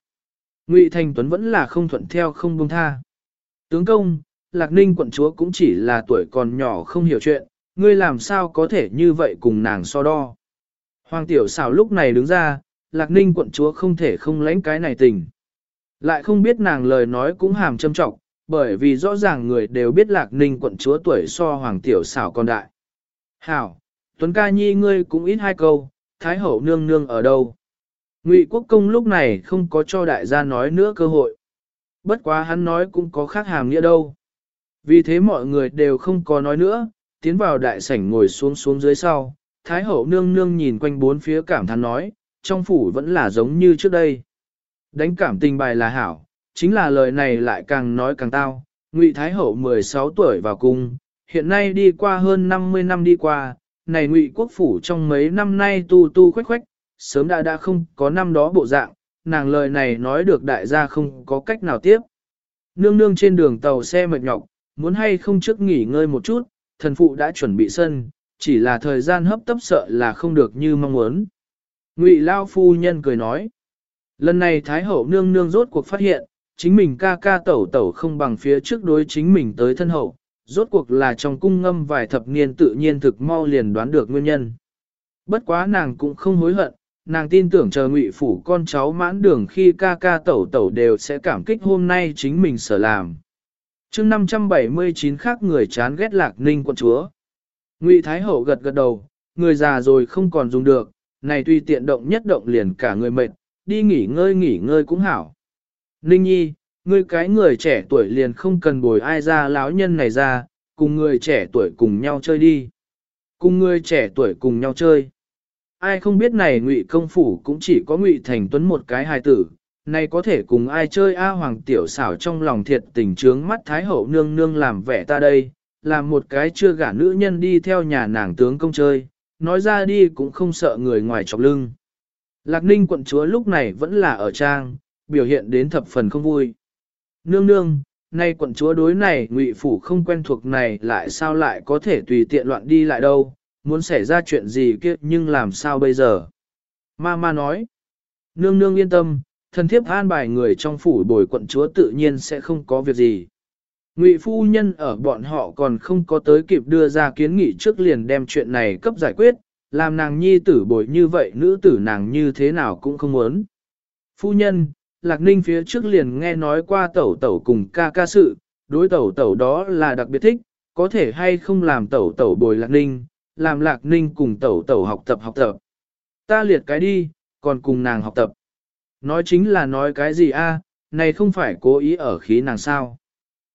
Ngụy Thành Tuấn vẫn là không thuận theo không buông tha. Tướng công, Lạc Ninh quận chúa cũng chỉ là tuổi còn nhỏ không hiểu chuyện, ngươi làm sao có thể như vậy cùng nàng so đo. Hoàng tiểu xảo lúc này đứng ra, lạc ninh quận chúa không thể không lãnh cái này tình. Lại không biết nàng lời nói cũng hàm châm trọng, bởi vì rõ ràng người đều biết lạc ninh quận chúa tuổi so hoàng tiểu xảo còn đại. Hảo, Tuấn ca nhi ngươi cũng ít hai câu, Thái hậu nương nương ở đâu. Ngụy quốc công lúc này không có cho đại gia nói nữa cơ hội. Bất quá hắn nói cũng có khác hàm nghĩa đâu. Vì thế mọi người đều không có nói nữa, tiến vào đại sảnh ngồi xuống xuống dưới sau, Thái hậu nương nương nhìn quanh bốn phía cảm thán nói, trong phủ vẫn là giống như trước đây. Đánh cảm tình bài là hảo, chính là lời này lại càng nói càng tao. Ngụy Thái hậu 16 tuổi vào cung, hiện nay đi qua hơn 50 năm đi qua, này Ngụy quốc phủ trong mấy năm nay tu tu khoách khoách, sớm đã đã không có năm đó bộ dạng, nàng lời này nói được đại gia không có cách nào tiếp. Nương nương trên đường tàu xe mệt nhọc, muốn hay không trước nghỉ ngơi một chút, thần phụ đã chuẩn bị sân, chỉ là thời gian hấp tấp sợ là không được như mong muốn. Ngụy Lao phu nhân cười nói, lần này Thái hậu nương nương rốt cuộc phát hiện, chính mình ca ca tẩu tẩu không bằng phía trước đối chính mình tới thân hậu, rốt cuộc là trong cung ngâm vài thập niên tự nhiên thực mau liền đoán được nguyên nhân. Bất quá nàng cũng không hối hận, nàng tin tưởng chờ ngụy phủ con cháu mãn đường khi ca ca tẩu tẩu đều sẽ cảm kích hôm nay chính mình sở làm. chương 579 khác người chán ghét lạc ninh quận chúa. Ngụy Thái Hậu gật gật đầu, người già rồi không còn dùng được, này tuy tiện động nhất động liền cả người mệt, đi nghỉ ngơi nghỉ ngơi cũng hảo. Ninh Nhi, ngươi cái người trẻ tuổi liền không cần bồi ai ra lão nhân này ra, cùng người trẻ tuổi cùng nhau chơi đi. Cùng người trẻ tuổi cùng nhau chơi. Ai không biết này ngụy công phủ cũng chỉ có ngụy thành tuấn một cái hài tử, nay có thể cùng ai chơi A Hoàng tiểu xảo trong lòng thiệt tình trướng mắt Thái Hậu nương nương làm vẻ ta đây, làm một cái chưa gả nữ nhân đi theo nhà nàng tướng công chơi, nói ra đi cũng không sợ người ngoài chọc lưng. Lạc ninh quận chúa lúc này vẫn là ở trang, biểu hiện đến thập phần không vui. Nương nương, nay quận chúa đối này ngụy phủ không quen thuộc này lại sao lại có thể tùy tiện loạn đi lại đâu, muốn xảy ra chuyện gì kia nhưng làm sao bây giờ. Ma ma nói, nương nương yên tâm, thân thiếp an bài người trong phủ bồi quận chúa tự nhiên sẽ không có việc gì. Ngụy phu nhân ở bọn họ còn không có tới kịp đưa ra kiến nghị trước liền đem chuyện này cấp giải quyết, làm nàng nhi tử bồi như vậy nữ tử nàng như thế nào cũng không muốn. Phu nhân, Lạc Ninh phía trước liền nghe nói qua tẩu tẩu cùng ca ca sự, đối tẩu tẩu đó là đặc biệt thích, có thể hay không làm tẩu tẩu bồi Lạc Ninh, làm Lạc Ninh cùng tẩu tẩu học tập học tập. Ta liệt cái đi, còn cùng nàng học tập. Nói chính là nói cái gì a? này không phải cố ý ở khí nàng sao.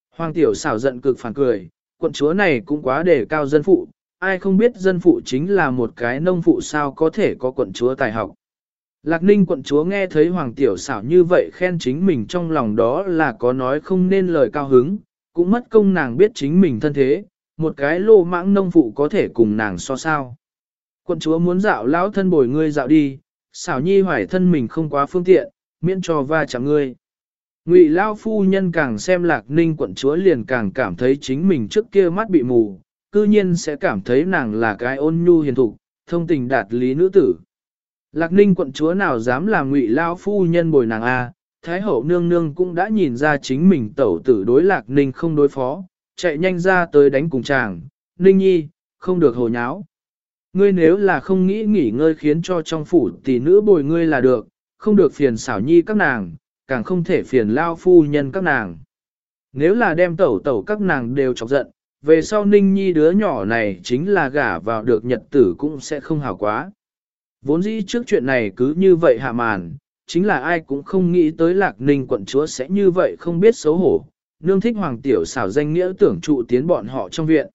Hoàng tiểu xảo giận cực phản cười, quận chúa này cũng quá đề cao dân phụ, ai không biết dân phụ chính là một cái nông phụ sao có thể có quận chúa tài học. Lạc ninh quận chúa nghe thấy hoàng tiểu xảo như vậy khen chính mình trong lòng đó là có nói không nên lời cao hứng, cũng mất công nàng biết chính mình thân thế, một cái lô mãng nông phụ có thể cùng nàng so sao. Quận chúa muốn dạo lão thân bồi ngươi dạo đi, xảo nhi hoài thân mình không quá phương tiện, miễn cho va chạm ngươi. Ngụy Lao phu nhân càng xem lạc ninh quận chúa liền càng cảm thấy chính mình trước kia mắt bị mù, cư nhiên sẽ cảm thấy nàng là cái ôn nhu hiền thục, thông tình đạt lý nữ tử. Lạc ninh quận chúa nào dám làm ngụy Lao phu nhân bồi nàng a Thái hậu nương nương cũng đã nhìn ra chính mình tẩu tử đối lạc ninh không đối phó, chạy nhanh ra tới đánh cùng chàng, ninh nhi, không được hồ nháo. Ngươi nếu là không nghĩ nghỉ ngơi khiến cho trong phủ tỷ nữ bồi ngươi là được, không được phiền xảo nhi các nàng, càng không thể phiền lao phu nhân các nàng. Nếu là đem tẩu tẩu các nàng đều chọc giận, về sau ninh nhi đứa nhỏ này chính là gả vào được nhật tử cũng sẽ không hảo quá. Vốn dĩ trước chuyện này cứ như vậy hạ màn, chính là ai cũng không nghĩ tới lạc ninh quận chúa sẽ như vậy không biết xấu hổ. Nương thích hoàng tiểu xảo danh nghĩa tưởng trụ tiến bọn họ trong viện.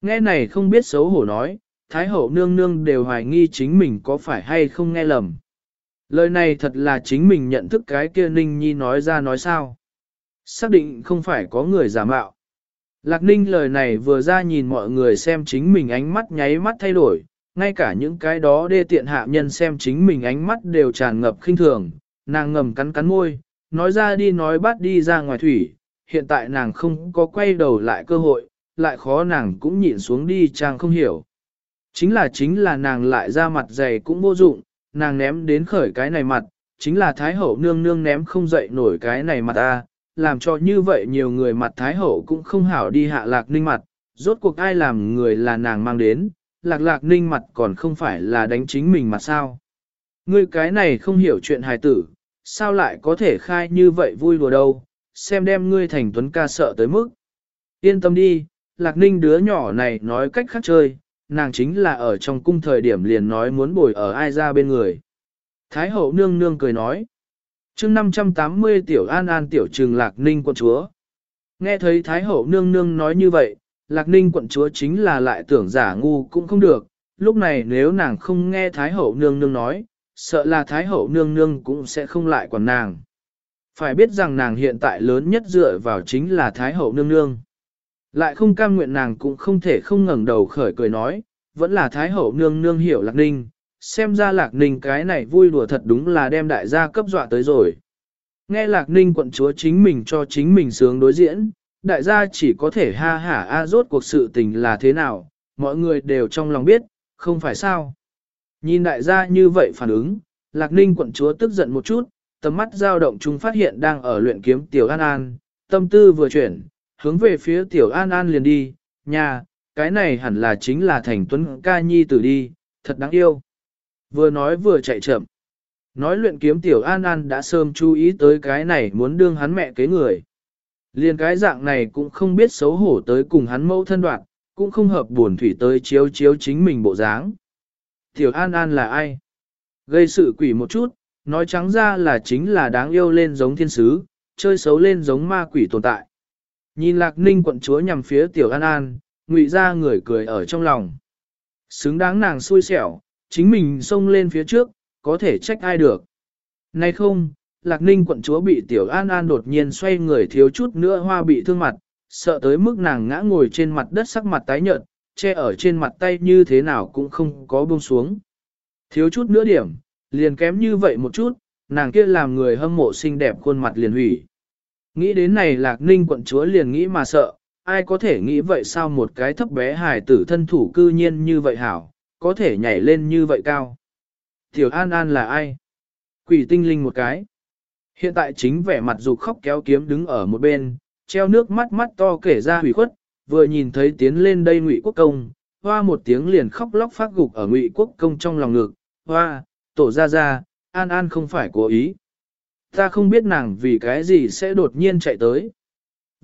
Nghe này không biết xấu hổ nói, Thái hậu nương nương đều hoài nghi chính mình có phải hay không nghe lầm. Lời này thật là chính mình nhận thức cái kia Ninh Nhi nói ra nói sao. Xác định không phải có người giả mạo. Lạc Ninh lời này vừa ra nhìn mọi người xem chính mình ánh mắt nháy mắt thay đổi, ngay cả những cái đó đê tiện hạ nhân xem chính mình ánh mắt đều tràn ngập khinh thường, nàng ngầm cắn cắn môi, nói ra đi nói bắt đi ra ngoài thủy, hiện tại nàng không có quay đầu lại cơ hội, lại khó nàng cũng nhịn xuống đi chàng không hiểu. Chính là chính là nàng lại ra mặt dày cũng vô dụng, nàng ném đến khởi cái này mặt, chính là Thái Hậu nương nương ném không dậy nổi cái này mặt ta, làm cho như vậy nhiều người mặt Thái Hậu cũng không hảo đi hạ lạc ninh mặt, rốt cuộc ai làm người là nàng mang đến, lạc lạc ninh mặt còn không phải là đánh chính mình mà sao. Ngươi cái này không hiểu chuyện hài tử, sao lại có thể khai như vậy vui đùa đâu, xem đem ngươi thành tuấn ca sợ tới mức. Yên tâm đi, lạc ninh đứa nhỏ này nói cách khác chơi, nàng chính là ở trong cung thời điểm liền nói muốn bồi ở ai ra bên người. Thái hậu nương nương cười nói. chương 580 tiểu an an tiểu trừng lạc ninh quân chúa. Nghe thấy Thái hậu nương nương nói như vậy, lạc ninh quận chúa chính là lại tưởng giả ngu cũng không được. Lúc này nếu nàng không nghe Thái hậu nương nương nói, sợ là Thái hậu nương nương cũng sẽ không lại quản nàng. Phải biết rằng nàng hiện tại lớn nhất dựa vào chính là Thái hậu nương nương. Lại không cam nguyện nàng cũng không thể không ngẩng đầu khởi cười nói, vẫn là Thái Hậu nương nương hiểu Lạc Ninh, xem ra Lạc Ninh cái này vui đùa thật đúng là đem đại gia cấp dọa tới rồi. Nghe Lạc Ninh quận chúa chính mình cho chính mình sướng đối diễn, đại gia chỉ có thể ha hả a rốt cuộc sự tình là thế nào, mọi người đều trong lòng biết, không phải sao. Nhìn đại gia như vậy phản ứng, Lạc Ninh quận chúa tức giận một chút, tầm mắt dao động chúng phát hiện đang ở luyện kiếm Tiểu An An, tâm tư vừa chuyển, hướng về phía Tiểu An An liền đi, nhà, cái này hẳn là chính là thành tuấn ca nhi tử đi, thật đáng yêu. Vừa nói vừa chạy chậm. Nói luyện kiếm Tiểu An An đã sớm chú ý tới cái này muốn đương hắn mẹ kế người. Liên cái dạng này cũng không biết xấu hổ tới cùng hắn mẫu thân đoạn, cũng không hợp buồn thủy tới chiếu chiếu chính mình bộ dáng. Tiểu An An là ai? Gây sự quỷ một chút, nói trắng ra là chính là đáng yêu lên giống thiên sứ, chơi xấu lên giống ma quỷ tồn tại. Nhìn lạc ninh quận chúa nhằm phía Tiểu An An, ngụy ra người cười ở trong lòng. Xứng đáng nàng xui xẻo, chính mình xông lên phía trước, có thể trách ai được. Nay không, Lạc Ninh quận chúa bị Tiểu An An đột nhiên xoay người thiếu chút nữa hoa bị thương mặt, sợ tới mức nàng ngã ngồi trên mặt đất sắc mặt tái nhợt, che ở trên mặt tay như thế nào cũng không có buông xuống. Thiếu chút nữa điểm, liền kém như vậy một chút, nàng kia làm người hâm mộ xinh đẹp khuôn mặt liền hủy. Nghĩ đến này Lạc Ninh quận chúa liền nghĩ mà sợ, ai có thể nghĩ vậy sao một cái thấp bé hài tử thân thủ cư nhiên như vậy hảo, có thể nhảy lên như vậy cao. Tiểu An An là ai? Quỷ tinh linh một cái. Hiện tại chính vẻ mặt dục khóc kéo kiếm đứng ở một bên, treo nước mắt mắt to kể ra hủy khuất, vừa nhìn thấy tiến lên đây ngụy quốc công, hoa một tiếng liền khóc lóc phát gục ở ngụy quốc công trong lòng ngực, hoa, tổ ra ra, An An không phải cố ý. Ta không biết nàng vì cái gì sẽ đột nhiên chạy tới.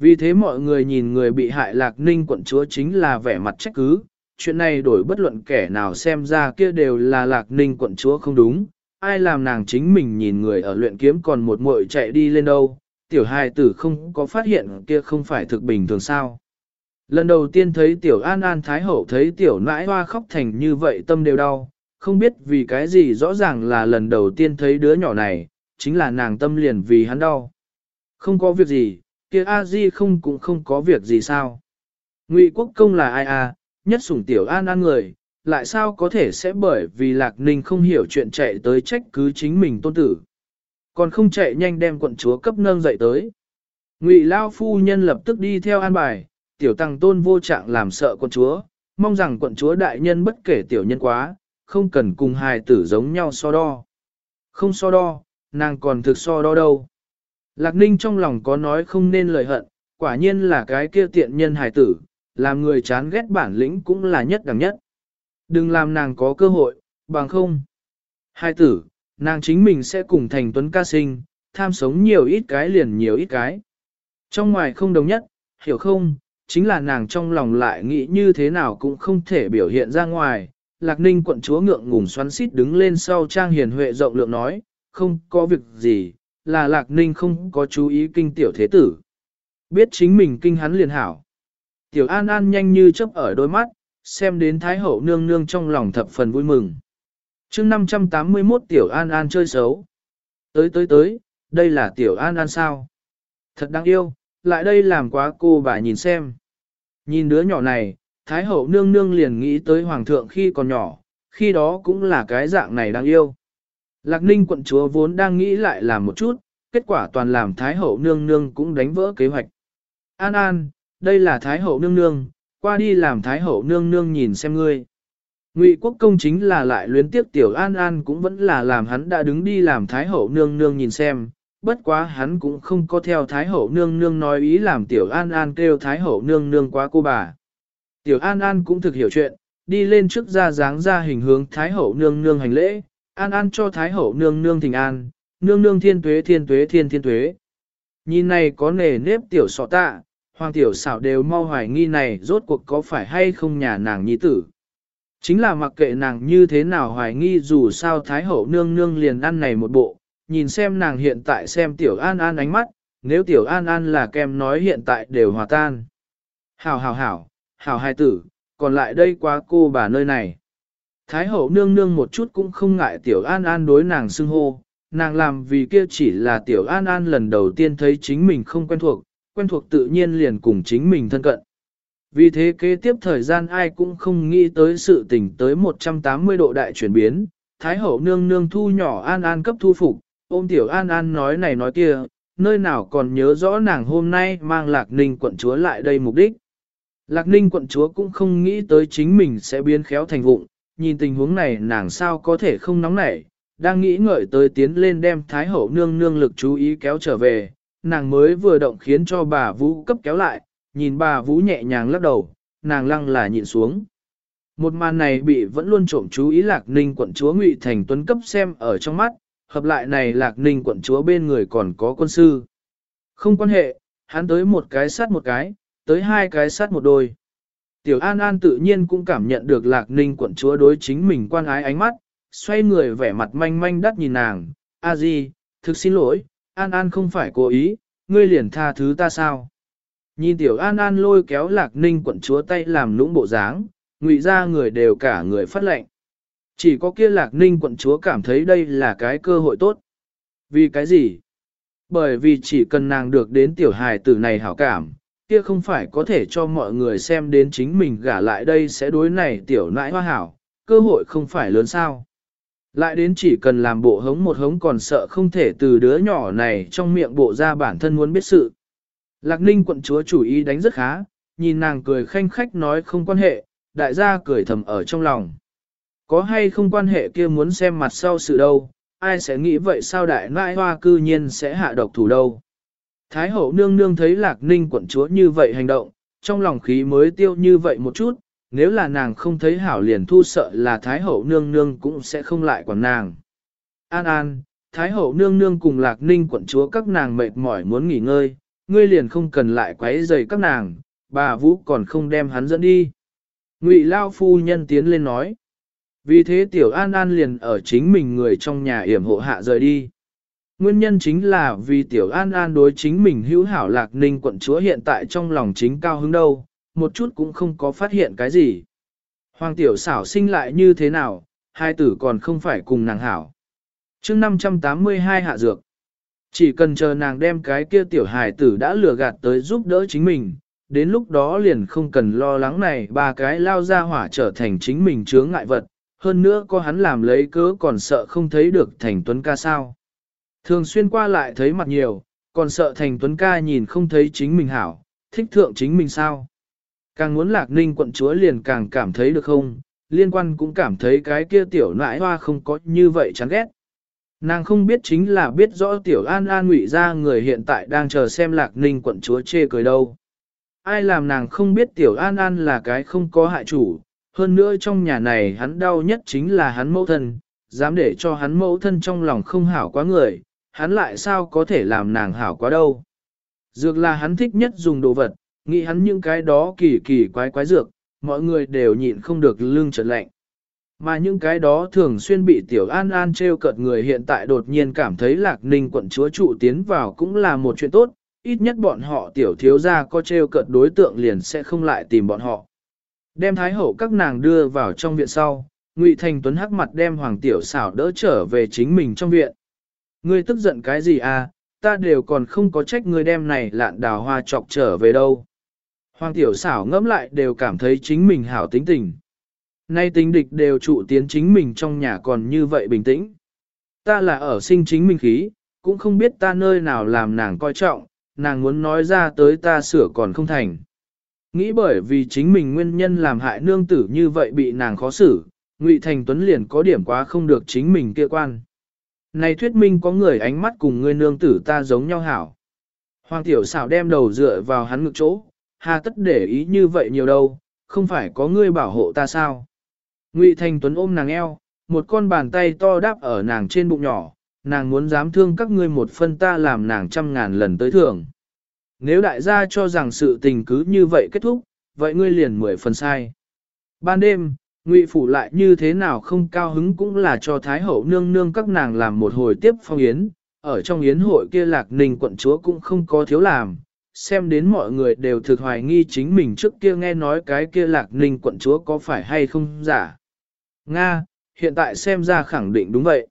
Vì thế mọi người nhìn người bị hại lạc ninh quận chúa chính là vẻ mặt trách cứ, chuyện này đổi bất luận kẻ nào xem ra kia đều là lạc ninh quận chúa không đúng, ai làm nàng chính mình nhìn người ở luyện kiếm còn một muội chạy đi lên đâu, tiểu hài tử không có phát hiện kia không phải thực bình thường sao. Lần đầu tiên thấy tiểu an an thái hậu thấy tiểu nãi hoa khóc thành như vậy tâm đều đau, không biết vì cái gì rõ ràng là lần đầu tiên thấy đứa nhỏ này, chính là nàng tâm liền vì hắn đau. Không có việc gì, kia a di không cũng không có việc gì sao. Ngụy quốc công là ai à, nhất sủng tiểu an an người, lại sao có thể sẽ bởi vì lạc ninh không hiểu chuyện chạy tới trách cứ chính mình tôn tử. Còn không chạy nhanh đem quận chúa cấp nâng dậy tới. Ngụy Lao phu nhân lập tức đi theo an bài, tiểu tăng tôn vô trạng làm sợ quận chúa, mong rằng quận chúa đại nhân bất kể tiểu nhân quá, không cần cùng hài tử giống nhau so đo. Không so đo, nàng còn thực so đo đâu. Lạc ninh trong lòng có nói không nên lời hận, quả nhiên là cái kia tiện nhân hài tử, làm người chán ghét bản lĩnh cũng là nhất đẳng nhất. Đừng làm nàng có cơ hội, bằng không. Hai tử, nàng chính mình sẽ cùng thành tuấn ca sinh, tham sống nhiều ít cái liền nhiều ít cái. Trong ngoài không đồng nhất, hiểu không, chính là nàng trong lòng lại nghĩ như thế nào cũng không thể biểu hiện ra ngoài. Lạc ninh quận chúa ngượng ngùng xoắn xít đứng lên sau trang hiền huệ rộng lượng nói, không có việc gì, là lạc ninh không có chú ý kinh tiểu thế tử. Biết chính mình kinh hắn liền hảo. Tiểu an an nhanh như chớp ở đôi mắt, xem đến Thái Hậu nương nương trong lòng thập phần vui mừng. chương 581 Tiểu An An chơi xấu. Tới tới tới, đây là Tiểu An An sao? Thật đáng yêu, lại đây làm quá cô bà nhìn xem. Nhìn đứa nhỏ này, Thái Hậu nương nương liền nghĩ tới Hoàng thượng khi còn nhỏ, khi đó cũng là cái dạng này đáng yêu. Lạc Ninh quận chúa vốn đang nghĩ lại làm một chút, kết quả toàn làm Thái Hậu nương nương cũng đánh vỡ kế hoạch. An An, đây là Thái Hậu nương nương, qua đi làm thái hậu nương nương nhìn xem ngươi. Ngụy quốc công chính là lại luyến tiếp tiểu an an cũng vẫn là làm hắn đã đứng đi làm thái hậu nương nương nhìn xem, bất quá hắn cũng không có theo thái hậu nương nương nói ý làm tiểu an an kêu thái hậu nương nương quá cô bà. Tiểu an an cũng thực hiểu chuyện, đi lên trước ra dáng ra hình hướng thái hậu nương nương hành lễ, an an cho thái hậu nương nương thỉnh an, nương nương thiên tuế thiên tuế thiên thiên tuế. Nhìn này có nề nếp tiểu sọ tạ, hoàng tiểu xảo đều mau hoài nghi này rốt cuộc có phải hay không nhà nàng nhi tử. Chính là mặc kệ nàng như thế nào hoài nghi dù sao Thái Hậu nương nương liền ăn này một bộ, nhìn xem nàng hiện tại xem Tiểu An An ánh mắt, nếu Tiểu An An là kem nói hiện tại đều hòa tan. Hảo hảo hảo, hảo hai tử, còn lại đây quá cô bà nơi này. Thái Hậu nương nương một chút cũng không ngại Tiểu An An đối nàng xưng hô, nàng làm vì kia chỉ là Tiểu An An lần đầu tiên thấy chính mình không quen thuộc, quen thuộc tự nhiên liền cùng chính mình thân cận. Vì thế kế tiếp thời gian ai cũng không nghĩ tới sự tình tới 180 độ đại chuyển biến, Thái hậu nương nương thu nhỏ an an cấp thu phục, ôm tiểu an an nói này nói kia, nơi nào còn nhớ rõ nàng hôm nay mang lạc ninh quận chúa lại đây mục đích. Lạc ninh quận chúa cũng không nghĩ tới chính mình sẽ biến khéo thành vụng, nhìn tình huống này nàng sao có thể không nóng nảy, đang nghĩ ngợi tới tiến lên đem Thái Hậu nương nương lực chú ý kéo trở về, nàng mới vừa động khiến cho bà Vũ cấp kéo lại, nhìn bà Vũ nhẹ nhàng lắc đầu, nàng lăng là nhịn xuống. Một màn này bị vẫn luôn trộm chú ý Lạc Ninh quận chúa Ngụy Thành Tuấn cấp xem ở trong mắt, hợp lại này Lạc Ninh quận chúa bên người còn có quân sư. Không quan hệ, hắn tới một cái sát một cái, tới hai cái sát một đôi. Tiểu An An tự nhiên cũng cảm nhận được Lạc Ninh quận chúa đối chính mình quan ái ánh mắt, xoay người vẻ mặt manh manh đắt nhìn nàng, a di, thực xin lỗi, An An không phải cố ý, ngươi liền tha thứ ta sao. Nhìn Tiểu An An lôi kéo Lạc Ninh quận chúa tay làm nũng bộ dáng, ngụy ra người đều cả người phát lệnh. Chỉ có kia Lạc Ninh quận chúa cảm thấy đây là cái cơ hội tốt. Vì cái gì? Bởi vì chỉ cần nàng được đến tiểu hài tử này hảo cảm, kia không phải có thể cho mọi người xem đến chính mình gả lại đây sẽ đối này tiểu nãi hoa hảo, cơ hội không phải lớn sao. Lại đến chỉ cần làm bộ hống một hống còn sợ không thể từ đứa nhỏ này trong miệng bộ ra bản thân muốn biết sự. Lạc ninh quận chúa chủ ý đánh rất khá, nhìn nàng cười khanh khách nói không quan hệ, đại gia cười thầm ở trong lòng. Có hay không quan hệ kia muốn xem mặt sau sự đâu, ai sẽ nghĩ vậy sao đại nãi hoa cư nhiên sẽ hạ độc thủ đâu. Thái hậu nương nương thấy lạc ninh quận chúa như vậy hành động, trong lòng khí mới tiêu như vậy một chút, nếu là nàng không thấy hảo liền thu sợ là Thái hậu nương nương cũng sẽ không lại quản nàng. An an, Thái hậu nương nương cùng lạc ninh quận chúa các nàng mệt mỏi muốn nghỉ ngơi, ngươi liền không cần lại quấy rầy các nàng, bà Vũ còn không đem hắn dẫn đi. Ngụy Lao phu nhân tiến lên nói. Vì thế tiểu an an liền ở chính mình người trong nhà yểm hộ hạ rời đi. Nguyên nhân chính là vì tiểu an an đối chính mình hữu hảo lạc ninh quận chúa hiện tại trong lòng chính cao hứng đâu, một chút cũng không có phát hiện cái gì. Hoàng tiểu xảo sinh lại như thế nào, hai tử còn không phải cùng nàng hảo. chương 582 hạ dược. Chỉ cần chờ nàng đem cái kia tiểu hài tử đã lừa gạt tới giúp đỡ chính mình, đến lúc đó liền không cần lo lắng này ba cái lao ra hỏa trở thành chính mình chướng ngại vật, hơn nữa có hắn làm lấy cớ còn sợ không thấy được thành tuấn ca sao. Thường xuyên qua lại thấy mặt nhiều, còn sợ thành tuấn ca nhìn không thấy chính mình hảo, thích thượng chính mình sao. Càng muốn lạc ninh quận chúa liền càng cảm thấy được không, liên quan cũng cảm thấy cái kia tiểu nãi hoa không có như vậy chán ghét. Nàng không biết chính là biết rõ tiểu an an ngụy ra người hiện tại đang chờ xem lạc ninh quận chúa chê cười đâu. Ai làm nàng không biết tiểu an an là cái không có hại chủ, hơn nữa trong nhà này hắn đau nhất chính là hắn mẫu thân, dám để cho hắn mẫu thân trong lòng không hảo quá người, hắn lại sao có thể làm nàng hảo quá đâu. Dược là hắn thích nhất dùng đồ vật, nghĩ hắn những cái đó kỳ kỳ quái quái dược, mọi người đều nhịn không được lương trật lạnh. Mà những cái đó thường xuyên bị tiểu an an treo cợt người hiện tại đột nhiên cảm thấy lạc ninh quận chúa trụ tiến vào cũng là một chuyện tốt, ít nhất bọn họ tiểu thiếu gia có treo cợt đối tượng liền sẽ không lại tìm bọn họ. Đem thái hậu các nàng đưa vào trong viện sau, Ngụy Thành Tuấn hắc mặt đem Hoàng Tiểu xảo đỡ trở về chính mình trong viện. Ngươi tức giận cái gì à, ta đều còn không có trách ngươi đem này lạn đào hoa chọc trở về đâu. Hoàng Tiểu xảo ngẫm lại đều cảm thấy chính mình hảo tính tình. Nay tính địch đều trụ tiến chính mình trong nhà còn như vậy bình tĩnh. Ta là ở sinh chính mình khí, cũng không biết ta nơi nào làm nàng coi trọng, nàng muốn nói ra tới ta sửa còn không thành. Nghĩ bởi vì chính mình nguyên nhân làm hại nương tử như vậy bị nàng khó xử, Ngụy Thành Tuấn liền có điểm quá không được chính mình kia quan. Này thuyết minh có người ánh mắt cùng người nương tử ta giống nhau hảo. Hoàng tiểu xảo đem đầu dựa vào hắn ngực chỗ, hà tất để ý như vậy nhiều đâu, không phải có ngươi bảo hộ ta sao. Ngụy Thành Tuấn ôm nàng eo, một con bàn tay to đáp ở nàng trên bụng nhỏ, nàng muốn dám thương các ngươi một phân ta làm nàng trăm ngàn lần tới thưởng. Nếu đại gia cho rằng sự tình cứ như vậy kết thúc, vậy ngươi liền mười phần sai. Ban đêm, Ngụy phủ lại như thế nào không cao hứng cũng là cho Thái hậu nương nương các nàng làm một hồi tiếp phong yến, ở trong yến hội kia lạc ninh quận chúa cũng không có thiếu làm, xem đến mọi người đều thực hoài nghi chính mình trước kia nghe nói cái kia lạc ninh quận chúa có phải hay không giả. Nga, hiện tại xem ra khẳng định đúng vậy.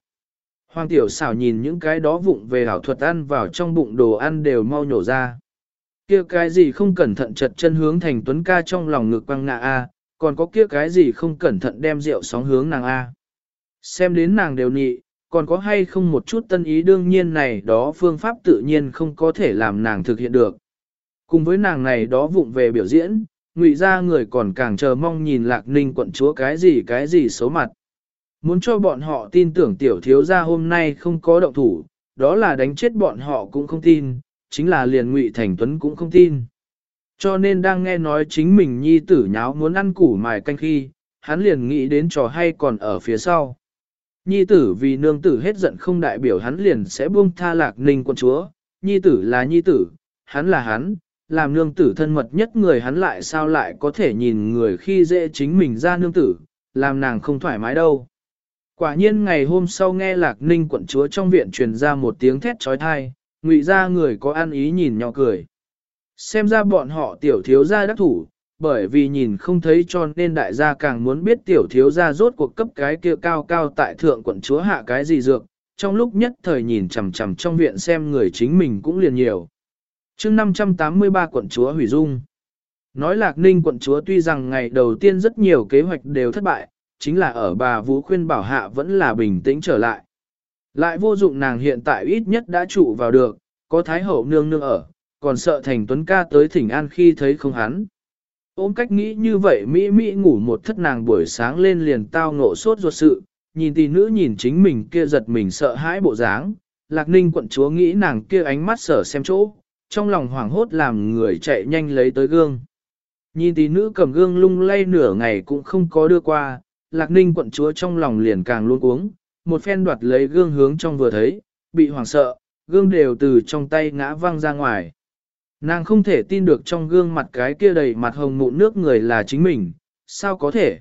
Hoàng tiểu xảo nhìn những cái đó vụng về hảo thuật ăn vào trong bụng đồ ăn đều mau nhổ ra. Kia cái gì không cẩn thận chật chân hướng thành tuấn ca trong lòng ngực quăng ngạ a, còn có kia cái gì không cẩn thận đem rượu sóng hướng nàng A. Xem đến nàng đều nhị, còn có hay không một chút tân ý đương nhiên này đó phương pháp tự nhiên không có thể làm nàng thực hiện được. Cùng với nàng này đó vụng về biểu diễn, ngụy ra người còn càng chờ mong nhìn lạc ninh quận chúa cái gì cái gì xấu mặt. muốn cho bọn họ tin tưởng tiểu thiếu gia hôm nay không có động thủ, đó là đánh chết bọn họ cũng không tin, chính là liền ngụy thành tuấn cũng không tin. Cho nên đang nghe nói chính mình nhi tử nháo muốn ăn củ mài canh khi, hắn liền nghĩ đến trò hay còn ở phía sau. Nhi tử vì nương tử hết giận không đại biểu hắn liền sẽ buông tha lạc ninh quân chúa, nhi tử là nhi tử, hắn là hắn, làm nương tử thân mật nhất người hắn lại sao lại có thể nhìn người khi dễ chính mình ra nương tử, làm nàng không thoải mái đâu. Quả nhiên ngày hôm sau nghe lạc ninh quận chúa trong viện truyền ra một tiếng thét trói thai, ngụy ra người có ăn ý nhìn nhỏ cười. Xem ra bọn họ tiểu thiếu gia đắc thủ, bởi vì nhìn không thấy cho nên đại gia càng muốn biết tiểu thiếu gia rốt cuộc cấp cái kia cao cao tại thượng quận chúa hạ cái gì dược, trong lúc nhất thời nhìn chằm chằm trong viện xem người chính mình cũng liền nhiều chương 583 quận chúa hủy dung. Nói lạc ninh quận chúa tuy rằng ngày đầu tiên rất nhiều kế hoạch đều thất bại, chính là ở bà Vũ khuyên bảo hạ vẫn là bình tĩnh trở lại. Lại vô dụng nàng hiện tại ít nhất đã trụ vào được, có thái hậu nương nương ở, còn sợ thành tuấn ca tới thỉnh an khi thấy không hắn. Ôm cách nghĩ như vậy Mỹ Mỹ ngủ một thất nàng buổi sáng lên liền tao ngộ sốt ruột sự, nhìn tỷ nữ nhìn chính mình kia giật mình sợ hãi bộ dáng, lạc ninh quận chúa nghĩ nàng kia ánh mắt sở xem chỗ, trong lòng hoảng hốt làm người chạy nhanh lấy tới gương. Nhìn tỷ nữ cầm gương lung lay nửa ngày cũng không có đưa qua, lạc ninh quận chúa trong lòng liền càng luôn uống, một phen đoạt lấy gương hướng trong vừa thấy, bị hoảng sợ, gương đều từ trong tay ngã văng ra ngoài. Nàng không thể tin được trong gương mặt cái kia đầy mặt hồng mụn nước người là chính mình, sao có thể?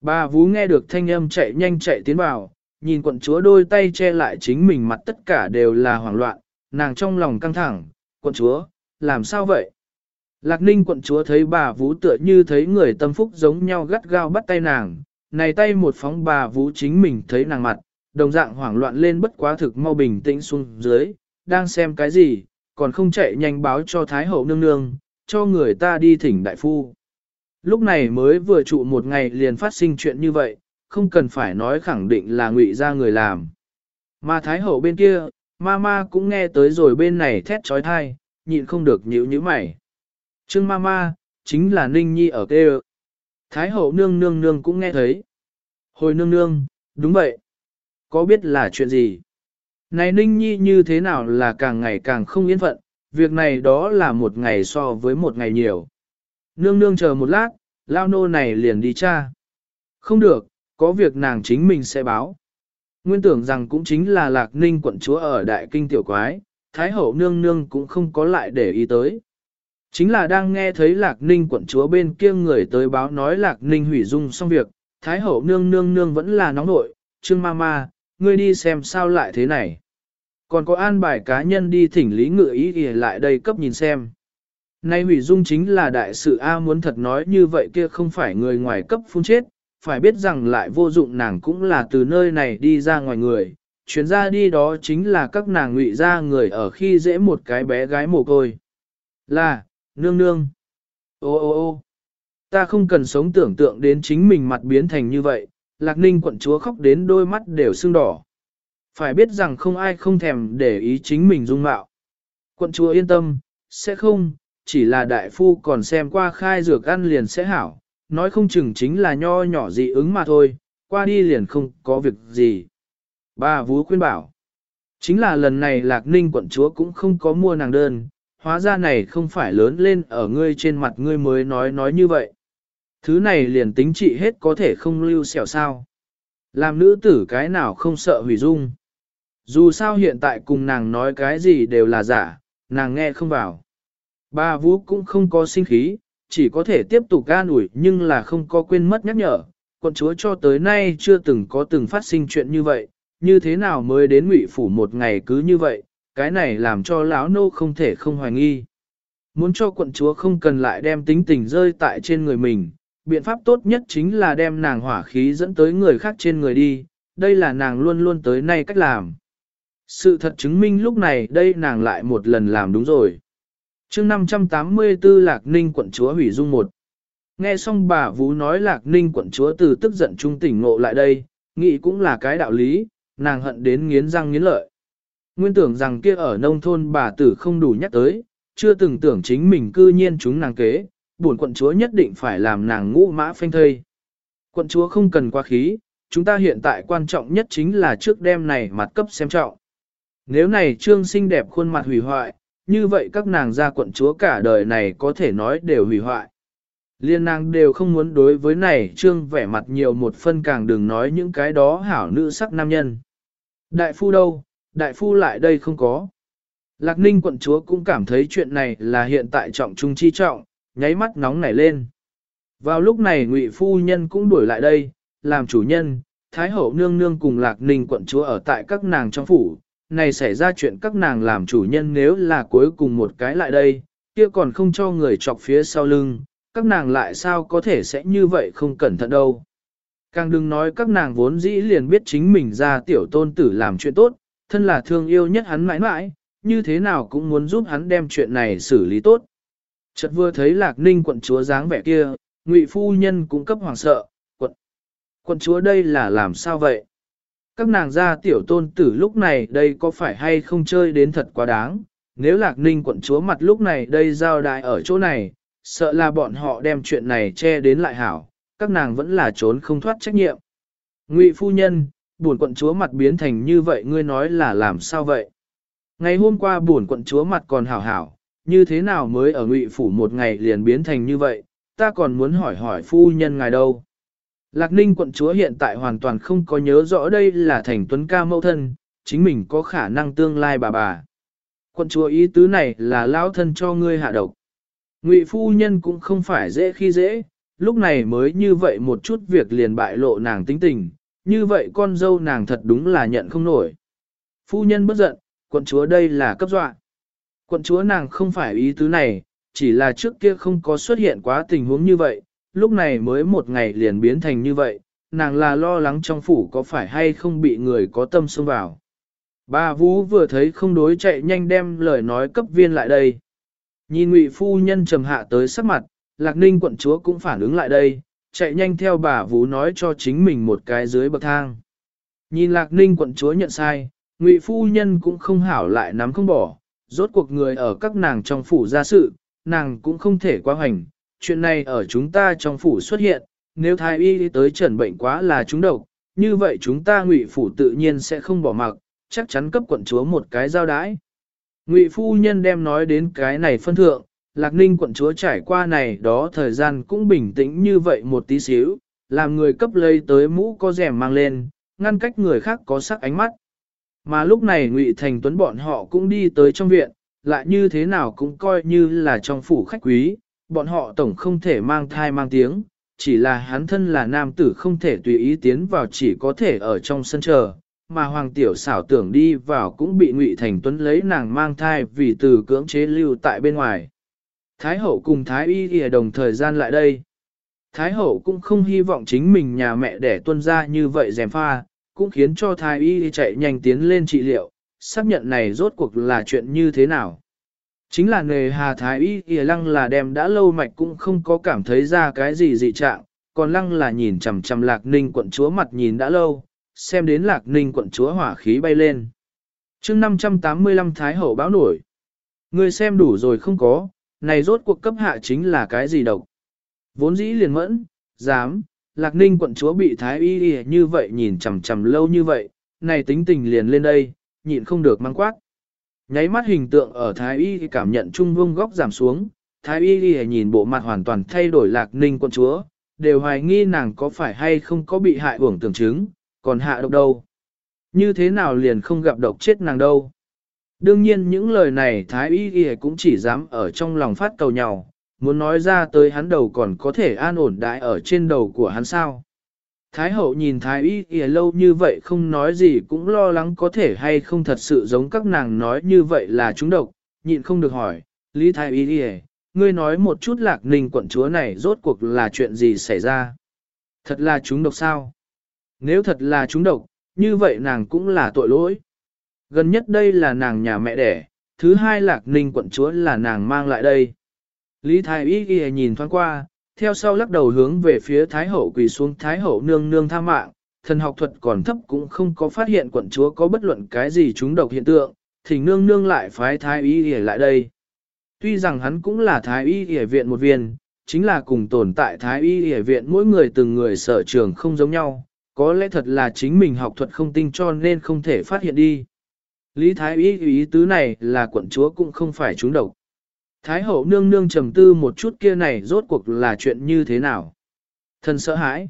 Bà Vú nghe được thanh âm chạy nhanh chạy tiến vào, nhìn quận chúa đôi tay che lại chính mình mặt tất cả đều là hoảng loạn, nàng trong lòng căng thẳng, quận chúa, làm sao vậy? Lạc ninh quận chúa thấy bà Vú tựa như thấy người tâm phúc giống nhau gắt gao bắt tay nàng, này tay một phóng bà Vú chính mình thấy nàng mặt, đồng dạng hoảng loạn lên bất quá thực mau bình tĩnh xuống dưới, đang xem cái gì, còn không chạy nhanh báo cho Thái Hậu nương nương, cho người ta đi thỉnh đại phu. Lúc này mới vừa trụ một ngày liền phát sinh chuyện như vậy, không cần phải nói khẳng định là ngụy ra người làm. Mà Thái Hậu bên kia, Mama cũng nghe tới rồi bên này thét trói thai, nhịn không được nhíu nhíu mày. Trương Mama, chính là Ninh Nhi ở kê Thái Hậu nương nương nương cũng nghe thấy. Hồi nương nương, đúng vậy. Có biết là chuyện gì? Này Ninh Nhi như thế nào là càng ngày càng không yên phận, việc này đó là một ngày so với một ngày nhiều. Nương nương chờ một lát, lao nô này liền đi cha. Không được, có việc nàng chính mình sẽ báo. Nguyên tưởng rằng cũng chính là lạc ninh quận chúa ở đại kinh tiểu quái, thái hậu nương nương cũng không có lại để ý tới. Chính là đang nghe thấy lạc ninh quận chúa bên kia người tới báo nói lạc ninh hủy dung xong việc, thái hậu nương nương nương vẫn là nóng nội, trương ma ma, ngươi đi xem sao lại thế này. Còn có an bài cá nhân đi thỉnh lý ngự ý thì lại đây cấp nhìn xem. Nay hủy dung chính là đại sự A muốn thật nói như vậy kia không phải người ngoài cấp phun chết, phải biết rằng lại vô dụng nàng cũng là từ nơi này đi ra ngoài người, chuyến ra đi đó chính là các nàng ngụy ra người ở khi dễ một cái bé gái mồ côi. Là, nương nương. Ô ô ô ta không cần sống tưởng tượng đến chính mình mặt biến thành như vậy, lạc ninh quận chúa khóc đến đôi mắt đều sưng đỏ. Phải biết rằng không ai không thèm để ý chính mình dung mạo. Quận chúa yên tâm, sẽ không, chỉ là đại phu còn xem qua khai dược ăn liền sẽ hảo, nói không chừng chính là nho nhỏ dị ứng mà thôi, qua đi liền không có việc gì. Bà Vú khuyên bảo, chính là lần này Lạc Ninh quận chúa cũng không có mua nàng đơn, hóa ra này không phải lớn lên ở ngươi trên mặt ngươi mới nói nói như vậy. Thứ này liền tính trị hết có thể không lưu xẻo sao. Làm nữ tử cái nào không sợ hủy dung. Dù sao hiện tại cùng nàng nói cái gì đều là giả, nàng nghe không vào. Bà Vũ cũng không có sinh khí, chỉ có thể tiếp tục ga ủi nhưng là không có quên mất nhắc nhở. Quận chúa cho tới nay chưa từng có từng phát sinh chuyện như vậy, như thế nào mới đến ngụy phủ một ngày cứ như vậy, cái này làm cho lão nô không thể không hoài nghi. Muốn cho quận chúa không cần lại đem tính tình rơi tại trên người mình, biện pháp tốt nhất chính là đem nàng hỏa khí dẫn tới người khác trên người đi, đây là nàng luôn luôn tới nay cách làm. Sự thật chứng minh lúc này đây nàng lại một lần làm đúng rồi chương 584 Lạc Ninh quận chúa hủy dung một. Nghe xong bà Vũ nói Lạc Ninh quận chúa từ tức giận trung tỉnh ngộ lại đây, nghĩ cũng là cái đạo lý, nàng hận đến nghiến răng nghiến lợi. Nguyên tưởng rằng kia ở nông thôn bà tử không đủ nhắc tới, chưa từng tưởng chính mình cư nhiên chúng nàng kế, buồn quận chúa nhất định phải làm nàng ngũ mã phanh thây. Quận chúa không cần qua khí, chúng ta hiện tại quan trọng nhất chính là trước đêm này mặt cấp xem trọng. Nếu này trương xinh đẹp khuôn mặt hủy hoại, như vậy các nàng gia quận chúa cả đời này có thể nói đều hủy hoại. Liên nàng đều không muốn đối với này trương vẻ mặt nhiều một phân càng đừng nói những cái đó hảo nữ sắc nam nhân. Đại phu đâu, đại phu lại đây không có. Lạc ninh quận chúa cũng cảm thấy chuyện này là hiện tại trọng trung chi trọng, nháy mắt nóng nảy lên. Vào lúc này ngụy phu nhân cũng đuổi lại đây, làm chủ nhân, Thái hậu nương nương cùng lạc ninh quận chúa ở tại các nàng trong phủ, này xảy ra chuyện các nàng làm chủ nhân nếu là cuối cùng một cái lại đây, kia còn không cho người chọc phía sau lưng, các nàng lại sao có thể sẽ như vậy không cẩn thận đâu. Càng đừng nói các nàng vốn dĩ liền biết chính mình ra tiểu tôn tử làm chuyện tốt, thân là thương yêu nhất hắn mãi mãi, như thế nào cũng muốn giúp hắn đem chuyện này xử lý tốt. Chợt vừa thấy lạc ninh quận chúa dáng vẻ kia, ngụy phu nhân cũng cấp hoàng sợ, quận, quận chúa đây là làm sao vậy? Các nàng gia tiểu tôn tử lúc này đây có phải hay không chơi đến thật quá đáng, nếu lạc ninh quận chúa mặt lúc này đây giao đại ở chỗ này, sợ là bọn họ đem chuyện này che đến lại hảo, các nàng vẫn là trốn không thoát trách nhiệm. Ngụy phu nhân, buồn quận chúa mặt biến thành như vậy ngươi nói là làm sao vậy? Ngày hôm qua buồn quận chúa mặt còn hảo hảo, như thế nào mới ở ngụy phủ một ngày liền biến thành như vậy, ta còn muốn hỏi hỏi phu nhân ngài đâu. Lạc ninh quận chúa hiện tại hoàn toàn không có nhớ rõ đây là thành tuấn ca mẫu thân, chính mình có khả năng tương lai bà bà. Quận chúa ý tứ này là lão thân cho ngươi hạ độc. Ngụy phu nhân cũng không phải dễ khi dễ, lúc này mới như vậy một chút việc liền bại lộ nàng tính tình, như vậy con dâu nàng thật đúng là nhận không nổi. Phu nhân bất giận, quận chúa đây là cấp dọa. Quận chúa nàng không phải ý tứ này, chỉ là trước kia không có xuất hiện quá tình huống như vậy, lúc này mới một ngày liền biến thành như vậy, nàng là lo lắng trong phủ có phải hay không bị người có tâm xông vào. Bà Vũ vừa thấy không đối chạy nhanh đem lời nói cấp viên lại đây. Nhìn ngụy phu nhân trầm hạ tới sắc mặt, Lạc Ninh quận chúa cũng phản ứng lại đây, chạy nhanh theo bà Vũ nói cho chính mình một cái dưới bậc thang. Nhìn Lạc Ninh quận chúa nhận sai, ngụy phu nhân cũng không hảo lại nắm không bỏ, rốt cuộc người ở các nàng trong phủ ra sự, nàng cũng không thể qua hành, chuyện này ở chúng ta trong phủ xuất hiện, nếu thái y tới trần bệnh quá là chúng độc, như vậy chúng ta ngụy phủ tự nhiên sẽ không bỏ mặc, chắc chắn cấp quận chúa một cái giao đái. Ngụy phu nhân đem nói đến cái này phân thượng, Lạc Ninh quận chúa trải qua này đó thời gian cũng bình tĩnh như vậy một tí xíu, làm người cấp lấy tới mũ có rèm mang lên, ngăn cách người khác có sắc ánh mắt. Mà lúc này Ngụy Thành Tuấn bọn họ cũng đi tới trong viện, lại như thế nào cũng coi như là trong phủ khách quý, bọn họ tổng không thể mang thai mang tiếng, chỉ là hắn thân là nam tử không thể tùy ý tiến vào chỉ có thể ở trong sân chờ, mà Hoàng Tiểu xảo tưởng đi vào cũng bị Ngụy Thành Tuấn lấy nàng mang thai vì từ cưỡng chế lưu tại bên ngoài. Thái hậu cùng Thái y ỉa đồng thời gian lại đây. Thái hậu cũng không hy vọng chính mình nhà mẹ đẻ tuân ra như vậy dèm pha, cũng khiến cho Thái y chạy nhanh tiến lên trị liệu, xác nhận này rốt cuộc là chuyện như thế nào. Chính là nề hà thái y kìa lăng là đem đã lâu mạch cũng không có cảm thấy ra cái gì dị trạng, còn lăng là nhìn chằm chằm lạc ninh quận chúa mặt nhìn đã lâu, xem đến lạc ninh quận chúa hỏa khí bay lên. chương 585 thái hậu báo nổi. Người xem đủ rồi không có, này rốt cuộc cấp hạ chính là cái gì độc. Vốn dĩ liền mẫn, dám, lạc ninh quận chúa bị thái y như vậy nhìn chằm chằm lâu như vậy, này tính tình liền lên đây, nhịn không được mang quát. Nháy mắt hình tượng ở Thái Y cảm nhận trung vương góc giảm xuống, Thái Y nhìn bộ mặt hoàn toàn thay đổi lạc ninh quân chúa, đều hoài nghi nàng có phải hay không có bị hại uổng tưởng chứng, còn hạ độc đâu. Như thế nào liền không gặp độc chết nàng đâu. Đương nhiên những lời này Thái Y cũng chỉ dám ở trong lòng phát cầu nhau, muốn nói ra tới hắn đầu còn có thể an ổn đại ở trên đầu của hắn sao. Thái hậu nhìn thái y kìa lâu như vậy không nói gì cũng lo lắng có thể hay không thật sự giống các nàng nói như vậy là chúng độc, nhịn không được hỏi, Lý thái y kìa, ngươi nói một chút lạc ninh quận chúa này rốt cuộc là chuyện gì xảy ra. Thật là chúng độc sao? Nếu thật là chúng độc, như vậy nàng cũng là tội lỗi. Gần nhất đây là nàng nhà mẹ đẻ, thứ hai lạc ninh quận chúa là nàng mang lại đây. Lý thái y kìa nhìn thoáng qua, theo sau lắc đầu hướng về phía Thái Hậu quỳ xuống Thái Hậu nương nương tha mạng, thần học thuật còn thấp cũng không có phát hiện quận chúa có bất luận cái gì chúng độc hiện tượng, thỉnh nương nương lại phái Thái Y để lại đây. Tuy rằng hắn cũng là Thái Y Y viện một viên, chính là cùng tồn tại Thái Y Y viện mỗi người từng người sở trường không giống nhau, Có lẽ thật là chính mình học thuật không tinh cho nên không thể phát hiện đi. Lý Thái y ý tứ này là quận chúa cũng không phải chúng độc. Thái hậu nương nương trầm tư một chút kia này rốt cuộc là chuyện như thế nào. Thần sợ hãi.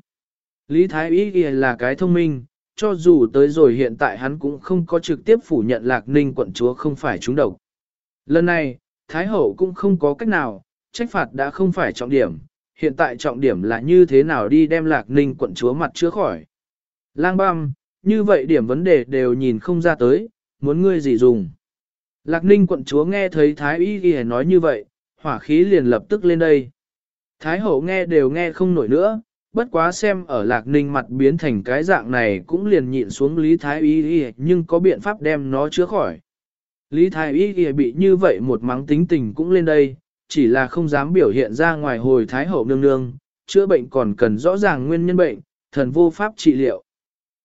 Lý Thái ý là cái thông minh, cho dù tới rồi hiện tại hắn cũng không có trực tiếp phủ nhận lạc ninh quận chúa không phải trúng độc. Lần này, Thái hậu cũng không có cách nào, trách phạt đã không phải trọng điểm, hiện tại trọng điểm là như thế nào đi đem lạc ninh quận chúa mặt chữa khỏi. Lang băm, như vậy điểm vấn đề đều nhìn không ra tới, muốn ngươi gì dùng. Lạc ninh quận chúa nghe thấy Thái y ghi nói như vậy, hỏa khí liền lập tức lên đây. Thái hậu nghe đều nghe không nổi nữa, bất quá xem ở lạc ninh mặt biến thành cái dạng này cũng liền nhịn xuống Lý Thái y ghi nhưng có biện pháp đem nó chữa khỏi. Lý Thái y ghi bị như vậy một mắng tính tình cũng lên đây, chỉ là không dám biểu hiện ra ngoài hồi Thái hậu nương nương, chữa bệnh còn cần rõ ràng nguyên nhân bệnh, thần vô pháp trị liệu.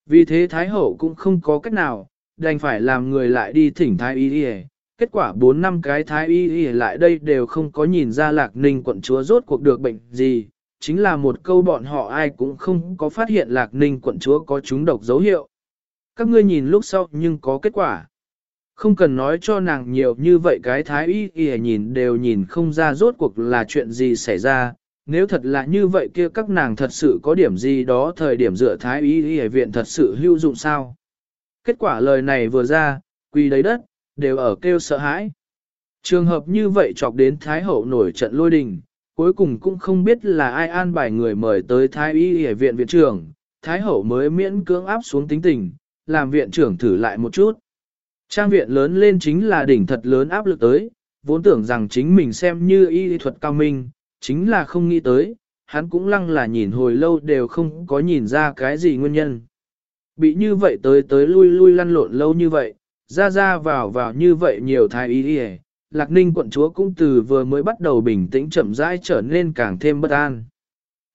Vì thế Thái hậu cũng không có cách nào, đành phải làm người lại đi thỉnh Thái y y Kết quả 4 năm cái Thái y y lại đây đều không có nhìn ra lạc ninh quận chúa rốt cuộc được bệnh gì, chính là một câu bọn họ ai cũng không có phát hiện lạc ninh quận chúa có chúng độc dấu hiệu. Các ngươi nhìn lúc sau nhưng có kết quả. Không cần nói cho nàng nhiều như vậy cái thái y y nhìn đều nhìn không ra rốt cuộc là chuyện gì xảy ra. Nếu thật là như vậy kia các nàng thật sự có điểm gì đó thời điểm dựa thái y y viện thật sự hữu dụng sao. Kết quả lời này vừa ra, quỳ đấy đất, đều ở kêu sợ hãi. Trường hợp như vậy chọc đến Thái Hậu nổi trận lôi đình, cuối cùng cũng không biết là ai an bài người mời tới Thái Y Y viện viện trưởng, Thái Hậu mới miễn cưỡng áp xuống tính tình, làm viện trưởng thử lại một chút. Trang viện lớn lên chính là đỉnh thật lớn áp lực tới, vốn tưởng rằng chính mình xem như y thuật cao minh, chính là không nghĩ tới, hắn cũng lăng là nhìn hồi lâu đều không có nhìn ra cái gì nguyên nhân. Bị như vậy tới tới lui lui lăn lộn lâu như vậy, ra ra vào vào như vậy nhiều thái y đi Lạc Ninh quận chúa cũng từ vừa mới bắt đầu bình tĩnh chậm rãi trở nên càng thêm bất an.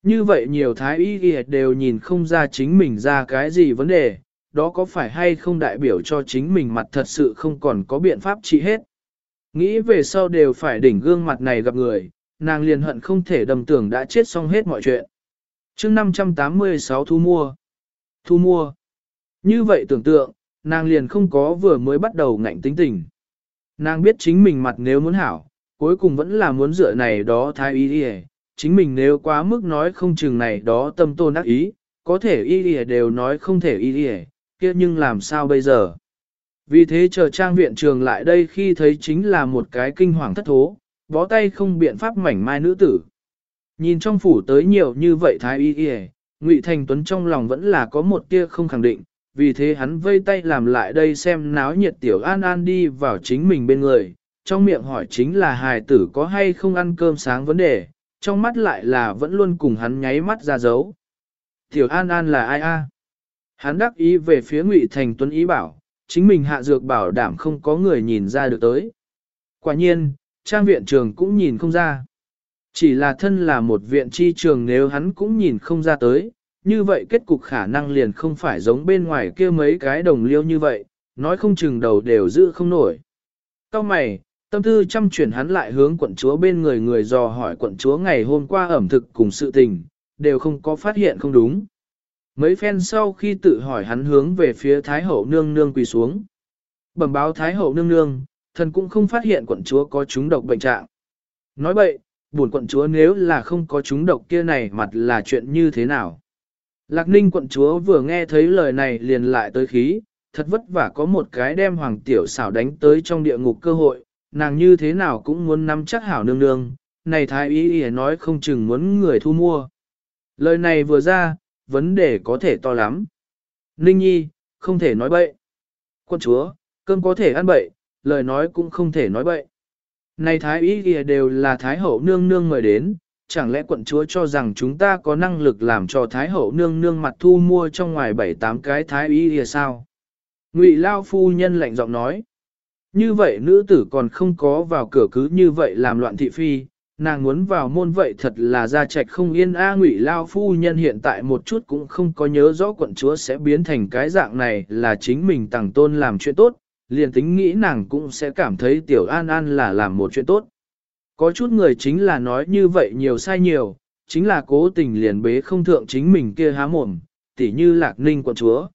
Như vậy nhiều thái y y đều nhìn không ra chính mình ra cái gì vấn đề, đó có phải hay không đại biểu cho chính mình mặt thật sự không còn có biện pháp trị hết. Nghĩ về sau đều phải đỉnh gương mặt này gặp người, nàng liền hận không thể đầm tưởng đã chết xong hết mọi chuyện. chương 586 thu mua. Thu mua. Như vậy tưởng tượng, nàng liền không có vừa mới bắt đầu ngạnh tính tình. Nàng biết chính mình mặt nếu muốn hảo, cuối cùng vẫn là muốn dựa này đó thái ý đi chính mình nếu quá mức nói không chừng này đó tâm tôn ác ý, có thể y đi đều nói không thể y đi kia nhưng làm sao bây giờ? Vì thế chờ trang viện trường lại đây khi thấy chính là một cái kinh hoàng thất thố, bó tay không biện pháp mảnh mai nữ tử. Nhìn trong phủ tới nhiều như vậy thái y y, Ngụy Thành Tuấn trong lòng vẫn là có một tia không khẳng định, vì thế hắn vây tay làm lại đây xem náo nhiệt tiểu an an đi vào chính mình bên người, trong miệng hỏi chính là hài tử có hay không ăn cơm sáng vấn đề, trong mắt lại là vẫn luôn cùng hắn nháy mắt ra dấu. Tiểu an an là ai a? Hắn đắc ý về phía Ngụy Thành Tuấn ý bảo, chính mình hạ dược bảo đảm không có người nhìn ra được tới. Quả nhiên, trang viện trường cũng nhìn không ra. Chỉ là thân là một viện chi trường nếu hắn cũng nhìn không ra tới, như vậy kết cục khả năng liền không phải giống bên ngoài kia mấy cái đồng liêu như vậy, nói không chừng đầu đều giữ không nổi. Cao mày, tâm tư chăm chuyển hắn lại hướng quận chúa bên người người dò hỏi quận chúa ngày hôm qua ẩm thực cùng sự tình, đều không có phát hiện không đúng. Mấy phen sau khi tự hỏi hắn hướng về phía Thái Hậu nương nương quỳ xuống. Bẩm báo Thái Hậu nương nương, thần cũng không phát hiện quận chúa có chúng độc bệnh trạng. Nói vậy, buồn quận chúa nếu là không có chúng độc kia này mặt là chuyện như thế nào? Lạc ninh quận chúa vừa nghe thấy lời này liền lại tới khí, thật vất vả có một cái đem hoàng tiểu xảo đánh tới trong địa ngục cơ hội, nàng như thế nào cũng muốn nắm chắc hảo nương nương, này thái ý ý nói không chừng muốn người thu mua. Lời này vừa ra, vấn đề có thể to lắm. Ninh nhi, không thể nói bậy. Quân chúa, cơm có thể ăn bậy, lời nói cũng không thể nói bậy. Này thái ý ý đều là thái hậu nương nương mời đến, chẳng lẽ quận chúa cho rằng chúng ta có năng lực làm cho Thái hậu nương nương mặt thu mua trong ngoài bảy tám cái Thái y thì sao? Ngụy Lao phu nhân lạnh giọng nói. Như vậy nữ tử còn không có vào cửa cứ như vậy làm loạn thị phi, nàng muốn vào môn vậy thật là ra trạch không yên a ngụy lao phu nhân hiện tại một chút cũng không có nhớ rõ quận chúa sẽ biến thành cái dạng này là chính mình tàng tôn làm chuyện tốt, liền tính nghĩ nàng cũng sẽ cảm thấy tiểu an an là làm một chuyện tốt. Có chút người chính là nói như vậy nhiều sai nhiều, chính là cố tình liền bế không thượng chính mình kia há mồm, tỉ như lạc ninh quận chúa.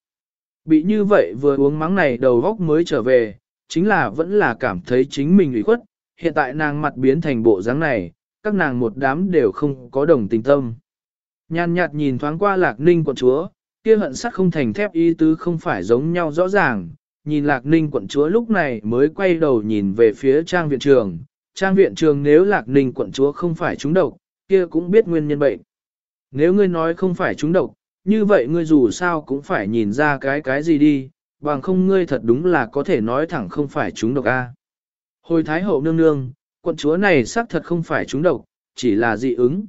Bị như vậy vừa uống mắng này đầu góc mới trở về, chính là vẫn là cảm thấy chính mình ủy khuất, hiện tại nàng mặt biến thành bộ dáng này, các nàng một đám đều không có đồng tình tâm. Nhàn nhạt nhìn thoáng qua lạc ninh quận chúa, kia hận sắc không thành thép y tứ không phải giống nhau rõ ràng, nhìn lạc ninh quận chúa lúc này mới quay đầu nhìn về phía trang viện trường, trang viện trường nếu lạc ninh quận chúa không phải trúng độc, kia cũng biết nguyên nhân bệnh. Nếu ngươi nói không phải trúng độc, như vậy ngươi dù sao cũng phải nhìn ra cái cái gì đi, bằng không ngươi thật đúng là có thể nói thẳng không phải trúng độc a. Hồi Thái Hậu nương nương, quận chúa này xác thật không phải trúng độc, chỉ là dị ứng.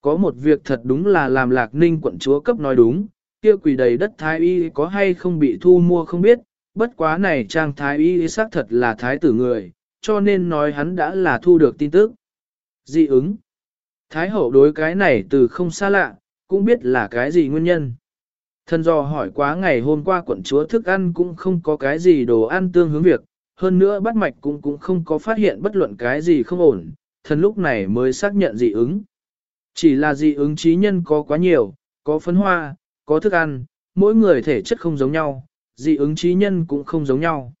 Có một việc thật đúng là làm lạc ninh quận chúa cấp nói đúng, kia quỷ đầy đất thái y có hay không bị thu mua không biết, bất quá này trang thái y xác thật là thái tử người, cho nên nói hắn đã là thu được tin tức. Dị ứng. Thái hậu đối cái này từ không xa lạ, cũng biết là cái gì nguyên nhân. Thân do hỏi quá ngày hôm qua quận chúa thức ăn cũng không có cái gì đồ ăn tương hướng việc, hơn nữa bắt mạch cũng cũng không có phát hiện bất luận cái gì không ổn, thần lúc này mới xác nhận dị ứng. Chỉ là dị ứng trí nhân có quá nhiều, có phấn hoa, có thức ăn, mỗi người thể chất không giống nhau, dị ứng trí nhân cũng không giống nhau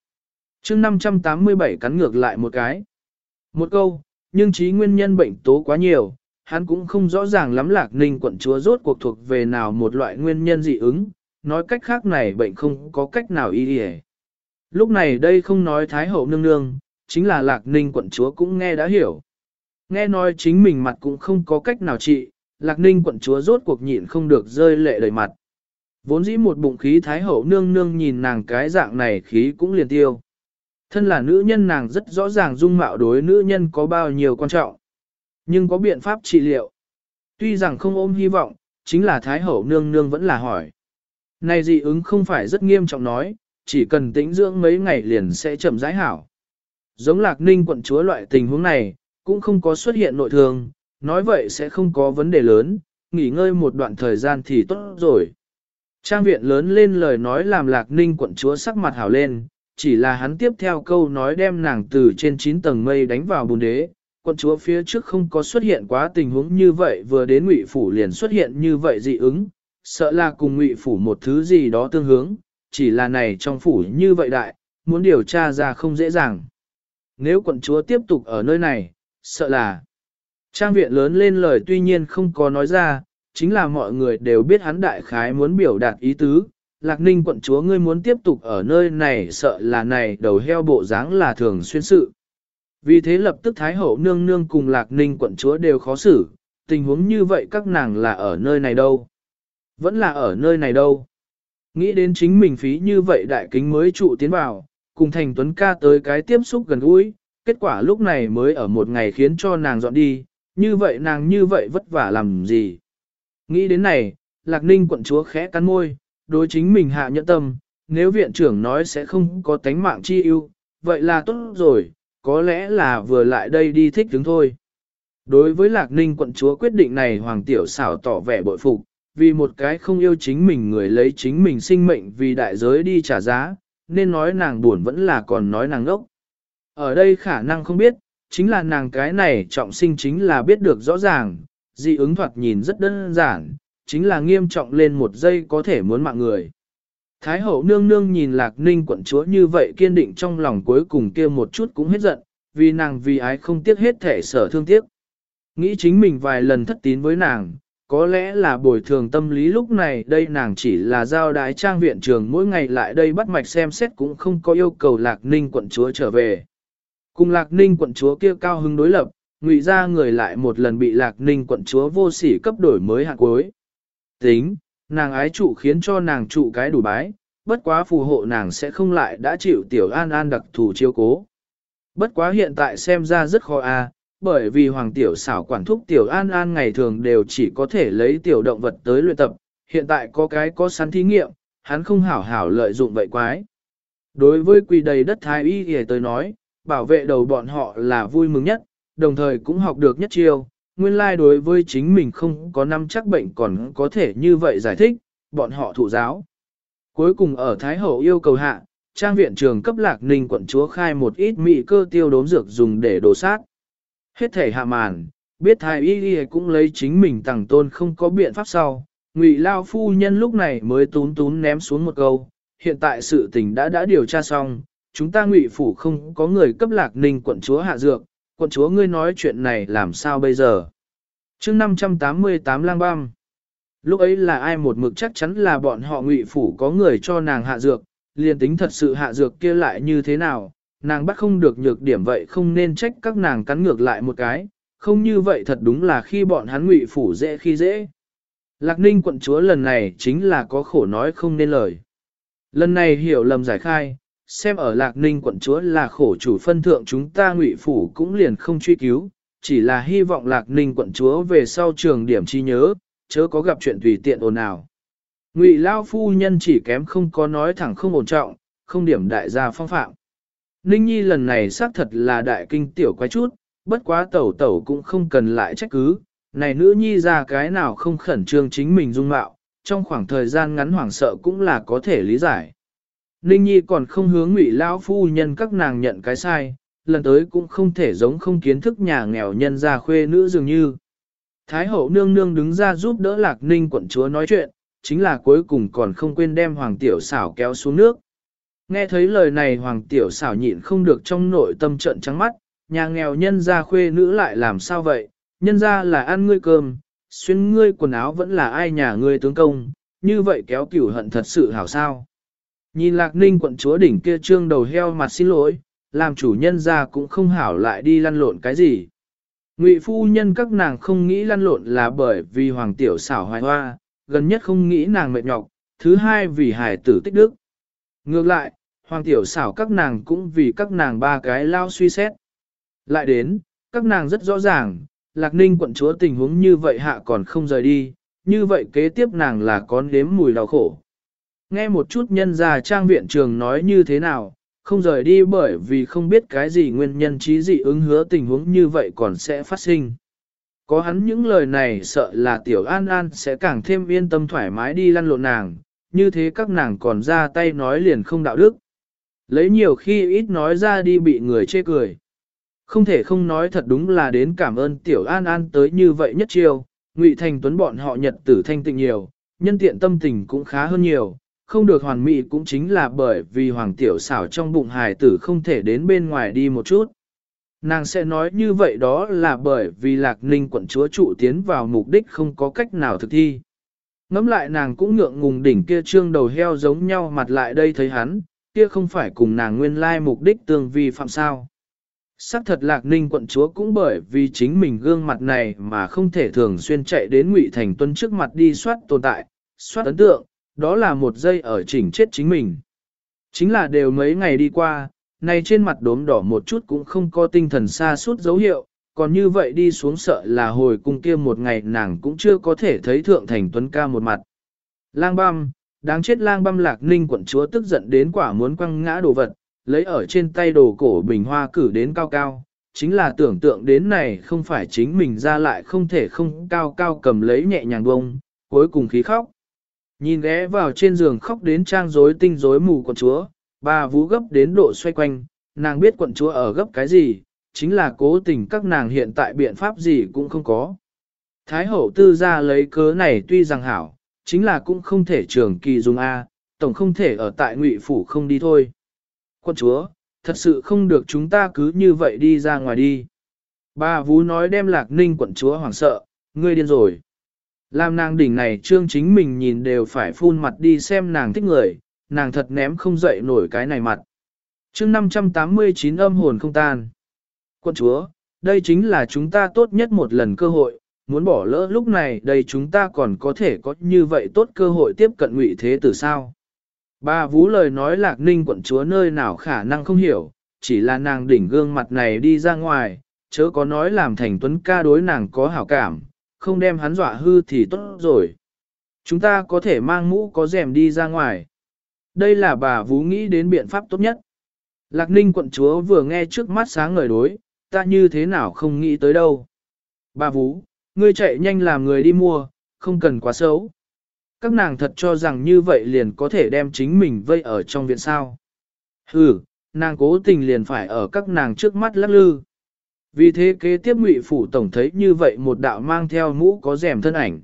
chương 587 cắn ngược lại một cái. Một câu, nhưng trí nguyên nhân bệnh tố quá nhiều, hắn cũng không rõ ràng lắm lạc ninh quận chúa rốt cuộc thuộc về nào một loại nguyên nhân dị ứng, nói cách khác này bệnh không có cách nào y hề. Lúc này đây không nói Thái Hậu nương nương, chính là lạc ninh quận chúa cũng nghe đã hiểu. Nghe nói chính mình mặt cũng không có cách nào trị, lạc ninh quận chúa rốt cuộc nhịn không được rơi lệ đầy mặt. Vốn dĩ một bụng khí Thái Hậu nương nương nhìn nàng cái dạng này khí cũng liền tiêu. Thân là nữ nhân nàng rất rõ ràng dung mạo đối nữ nhân có bao nhiêu quan trọng. Nhưng có biện pháp trị liệu. Tuy rằng không ôm hy vọng, chính là Thái Hậu nương nương vẫn là hỏi. Này dị ứng không phải rất nghiêm trọng nói, chỉ cần tĩnh dưỡng mấy ngày liền sẽ chậm rãi hảo. Giống lạc ninh quận chúa loại tình huống này, cũng không có xuất hiện nội thương, nói vậy sẽ không có vấn đề lớn, nghỉ ngơi một đoạn thời gian thì tốt rồi. Trang viện lớn lên lời nói làm lạc ninh quận chúa sắc mặt hảo lên, chỉ là hắn tiếp theo câu nói đem nàng từ trên 9 tầng mây đánh vào bùn đế. quân chúa phía trước không có xuất hiện quá tình huống như vậy vừa đến ngụy phủ liền xuất hiện như vậy dị ứng, sợ là cùng ngụy phủ một thứ gì đó tương hướng, chỉ là này trong phủ như vậy đại, muốn điều tra ra không dễ dàng. Nếu quận chúa tiếp tục ở nơi này, sợ là trang viện lớn lên lời tuy nhiên không có nói ra, chính là mọi người đều biết hắn đại khái muốn biểu đạt ý tứ. Lạc ninh quận chúa ngươi muốn tiếp tục ở nơi này sợ là này đầu heo bộ dáng là thường xuyên sự. Vì thế lập tức Thái Hậu nương nương cùng Lạc ninh quận chúa đều khó xử, tình huống như vậy các nàng là ở nơi này đâu. Vẫn là ở nơi này đâu. Nghĩ đến chính mình phí như vậy đại kính mới trụ tiến vào, cùng thành tuấn ca tới cái tiếp xúc gần gũi, kết quả lúc này mới ở một ngày khiến cho nàng dọn đi, như vậy nàng như vậy vất vả làm gì. Nghĩ đến này, Lạc Ninh quận chúa khẽ cắn môi, đối chính mình hạ nhẫn tâm, nếu viện trưởng nói sẽ không có tánh mạng chi ưu, vậy là tốt rồi, có lẽ là vừa lại đây đi thích đứng thôi. Đối với Lạc Ninh quận chúa quyết định này Hoàng Tiểu xảo tỏ vẻ bội phục, vì một cái không yêu chính mình người lấy chính mình sinh mệnh vì đại giới đi trả giá, nên nói nàng buồn vẫn là còn nói nàng ngốc. Ở đây khả năng không biết, chính là nàng cái này trọng sinh chính là biết được rõ ràng, dị ứng thoạt nhìn rất đơn giản, chính là nghiêm trọng lên một giây có thể muốn mạng người. Thái hậu nương nương nhìn lạc ninh quận chúa như vậy kiên định trong lòng cuối cùng kia một chút cũng hết giận, vì nàng vì ái không tiếc hết thể sở thương tiếc. Nghĩ chính mình vài lần thất tín với nàng, có lẽ là bồi thường tâm lý lúc này đây nàng chỉ là giao đái trang viện trường mỗi ngày lại đây bắt mạch xem xét cũng không có yêu cầu lạc ninh quận chúa trở về. Cùng lạc ninh quận chúa kia cao hứng đối lập, ngụy ra người lại một lần bị lạc ninh quận chúa vô sỉ cấp đổi mới hạng cuối. Tính, nàng ái trụ khiến cho nàng trụ cái đủ bái, bất quá phù hộ nàng sẽ không lại đã chịu tiểu an an đặc thù chiêu cố. Bất quá hiện tại xem ra rất khó a, à, bởi vì hoàng tiểu xảo quản thúc tiểu an an ngày thường đều chỉ có thể lấy tiểu động vật tới luyện tập, hiện tại có cái có sẵn thí nghiệm, hắn không hảo hảo lợi dụng vậy quái. Đối với quỳ đầy đất thái y thì tới nói, bảo vệ đầu bọn họ là vui mừng nhất, đồng thời cũng học được nhất chiêu, nguyên lai đối với chính mình không có năm chắc bệnh còn có thể như vậy giải thích, bọn họ thụ giáo. Cuối cùng ở Thái Hậu yêu cầu hạ, trang viện trường cấp lạc ninh quận chúa khai một ít mị cơ tiêu đốm dược dùng để đổ sát. Hết thể hạ màn, biết thái y y cũng lấy chính mình tàng tôn không có biện pháp sau, Ngụy Lao phu nhân lúc này mới tún tún ném xuống một câu, hiện tại sự tình đã đã điều tra xong, chúng ta Ngụy phủ không có người cấp lạc ninh quận chúa hạ dược, quận chúa ngươi nói chuyện này làm sao bây giờ? chương 588 lang băm. Lúc ấy là ai một mực chắc chắn là bọn họ Ngụy phủ có người cho nàng hạ dược, liền tính thật sự hạ dược kia lại như thế nào, nàng bắt không được nhược điểm vậy không nên trách các nàng cắn ngược lại một cái, không như vậy thật đúng là khi bọn hắn ngụy phủ dễ khi dễ. Lạc ninh quận chúa lần này chính là có khổ nói không nên lời. Lần này hiểu lầm giải khai, xem ở lạc ninh quận chúa là khổ chủ phân thượng chúng ta ngụy phủ cũng liền không truy cứu, chỉ là hy vọng lạc ninh quận chúa về sau trường điểm chi nhớ, chớ có gặp chuyện tùy tiện ồn nào. Ngụy Lao phu nhân chỉ kém không có nói thẳng không ổn trọng, không điểm đại gia phong phạm. Ninh Nhi lần này xác thật là đại kinh tiểu quái chút, bất quá tẩu tẩu cũng không cần lại trách cứ, này nữ nhi ra cái nào không khẩn trương chính mình dung mạo, trong khoảng thời gian ngắn hoảng sợ cũng là có thể lý giải. Ninh nhi còn không hướng ngụy lão phu nhân các nàng nhận cái sai, lần tới cũng không thể giống không kiến thức nhà nghèo nhân gia khuê nữ dường như. Thái hậu nương nương đứng ra giúp đỡ lạc ninh quận chúa nói chuyện, chính là cuối cùng còn không quên đem hoàng tiểu xảo kéo xuống nước. Nghe thấy lời này hoàng tiểu xảo nhịn không được trong nội tâm trận trắng mắt, nhà nghèo nhân gia khuê nữ lại làm sao vậy, nhân gia là ăn ngươi cơm, xuyên ngươi quần áo vẫn là ai nhà ngươi tướng công, như vậy kéo cửu hận thật sự hảo sao. Nhìn lạc ninh quận chúa đỉnh kia trương đầu heo mặt xin lỗi, làm chủ nhân ra cũng không hảo lại đi lăn lộn cái gì. Ngụy phu nhân các nàng không nghĩ lăn lộn là bởi vì hoàng tiểu xảo hoài hoa, gần nhất không nghĩ nàng mệt nhọc, thứ hai vì hải tử tích đức. Ngược lại, hoàng tiểu xảo các nàng cũng vì các nàng ba cái lao suy xét. Lại đến, các nàng rất rõ ràng, Lạc Ninh quận chúa tình huống như vậy hạ còn không rời đi, như vậy kế tiếp nàng là con đếm mùi đau khổ. Nghe một chút nhân gia trang viện trường nói như thế nào, không rời đi bởi vì không biết cái gì nguyên nhân trí dị ứng hứa tình huống như vậy còn sẽ phát sinh. Có hắn những lời này sợ là tiểu an an sẽ càng thêm yên tâm thoải mái đi lăn lộn nàng, như thế các nàng còn ra tay nói liền không đạo đức. Lấy nhiều khi ít nói ra đi bị người chê cười. Không thể không nói thật đúng là đến cảm ơn tiểu an an tới như vậy nhất chiêu, ngụy thành tuấn bọn họ nhật tử thanh tịnh nhiều, nhân tiện tâm tình cũng khá hơn nhiều, không được hoàn mỹ cũng chính là bởi vì hoàng tiểu xảo trong bụng hài tử không thể đến bên ngoài đi một chút. Nàng sẽ nói như vậy đó là bởi vì lạc ninh quận chúa trụ tiến vào mục đích không có cách nào thực thi. Ngắm lại nàng cũng ngượng ngùng đỉnh kia trương đầu heo giống nhau mặt lại đây thấy hắn, kia không phải cùng nàng nguyên lai mục đích tương vi phạm sao. Sắc thật lạc ninh quận chúa cũng bởi vì chính mình gương mặt này mà không thể thường xuyên chạy đến ngụy thành tuân trước mặt đi soát tồn tại, soát ấn tượng, đó là một giây ở chỉnh chết chính mình. Chính là đều mấy ngày đi qua, này trên mặt đốm đỏ một chút cũng không có tinh thần xa suốt dấu hiệu, còn như vậy đi xuống sợ là hồi cung kia một ngày nàng cũng chưa có thể thấy thượng thành tuấn ca một mặt. Lang băm, đáng chết lang băm lạc ninh quận chúa tức giận đến quả muốn quăng ngã đồ vật, lấy ở trên tay đồ cổ bình hoa cử đến cao cao, chính là tưởng tượng đến này không phải chính mình ra lại không thể không cao cao cầm lấy nhẹ nhàng bông, cuối cùng khí khóc. Nhìn ghé vào trên giường khóc đến trang rối tinh rối mù quận chúa, bà vú gấp đến độ xoay quanh, nàng biết quận chúa ở gấp cái gì, chính là cố tình các nàng hiện tại biện pháp gì cũng không có. Thái hậu tư ra lấy cớ này tuy rằng hảo, chính là cũng không thể trường kỳ dùng A, tổng không thể ở tại ngụy phủ không đi thôi. Quân chúa, thật sự không được chúng ta cứ như vậy đi ra ngoài đi. Bà Vú nói đem lạc ninh quận chúa hoảng sợ, ngươi điên rồi. Làm nàng đỉnh này trương chính mình nhìn đều phải phun mặt đi xem nàng thích người, nàng thật ném không dậy nổi cái này mặt. chương 589 âm hồn không tan. Quân chúa, đây chính là chúng ta tốt nhất một lần cơ hội, muốn bỏ lỡ lúc này đây chúng ta còn có thể có như vậy tốt cơ hội tiếp cận ngụy thế tử sao. Bà Vú lời nói lạc ninh quận chúa nơi nào khả năng không hiểu, chỉ là nàng đỉnh gương mặt này đi ra ngoài, chớ có nói làm thành tuấn ca đối nàng có hảo cảm, không đem hắn dọa hư thì tốt rồi. Chúng ta có thể mang mũ có rèm đi ra ngoài. Đây là bà Vú nghĩ đến biện pháp tốt nhất. Lạc ninh quận chúa vừa nghe trước mắt sáng ngời đối, ta như thế nào không nghĩ tới đâu. Bà Vú, ngươi chạy nhanh làm người đi mua, không cần quá xấu các nàng thật cho rằng như vậy liền có thể đem chính mình vây ở trong viện sao. Ừ, nàng cố tình liền phải ở các nàng trước mắt lắc lư. Vì thế kế tiếp ngụy phủ tổng thấy như vậy một đạo mang theo mũ có rèm thân ảnh.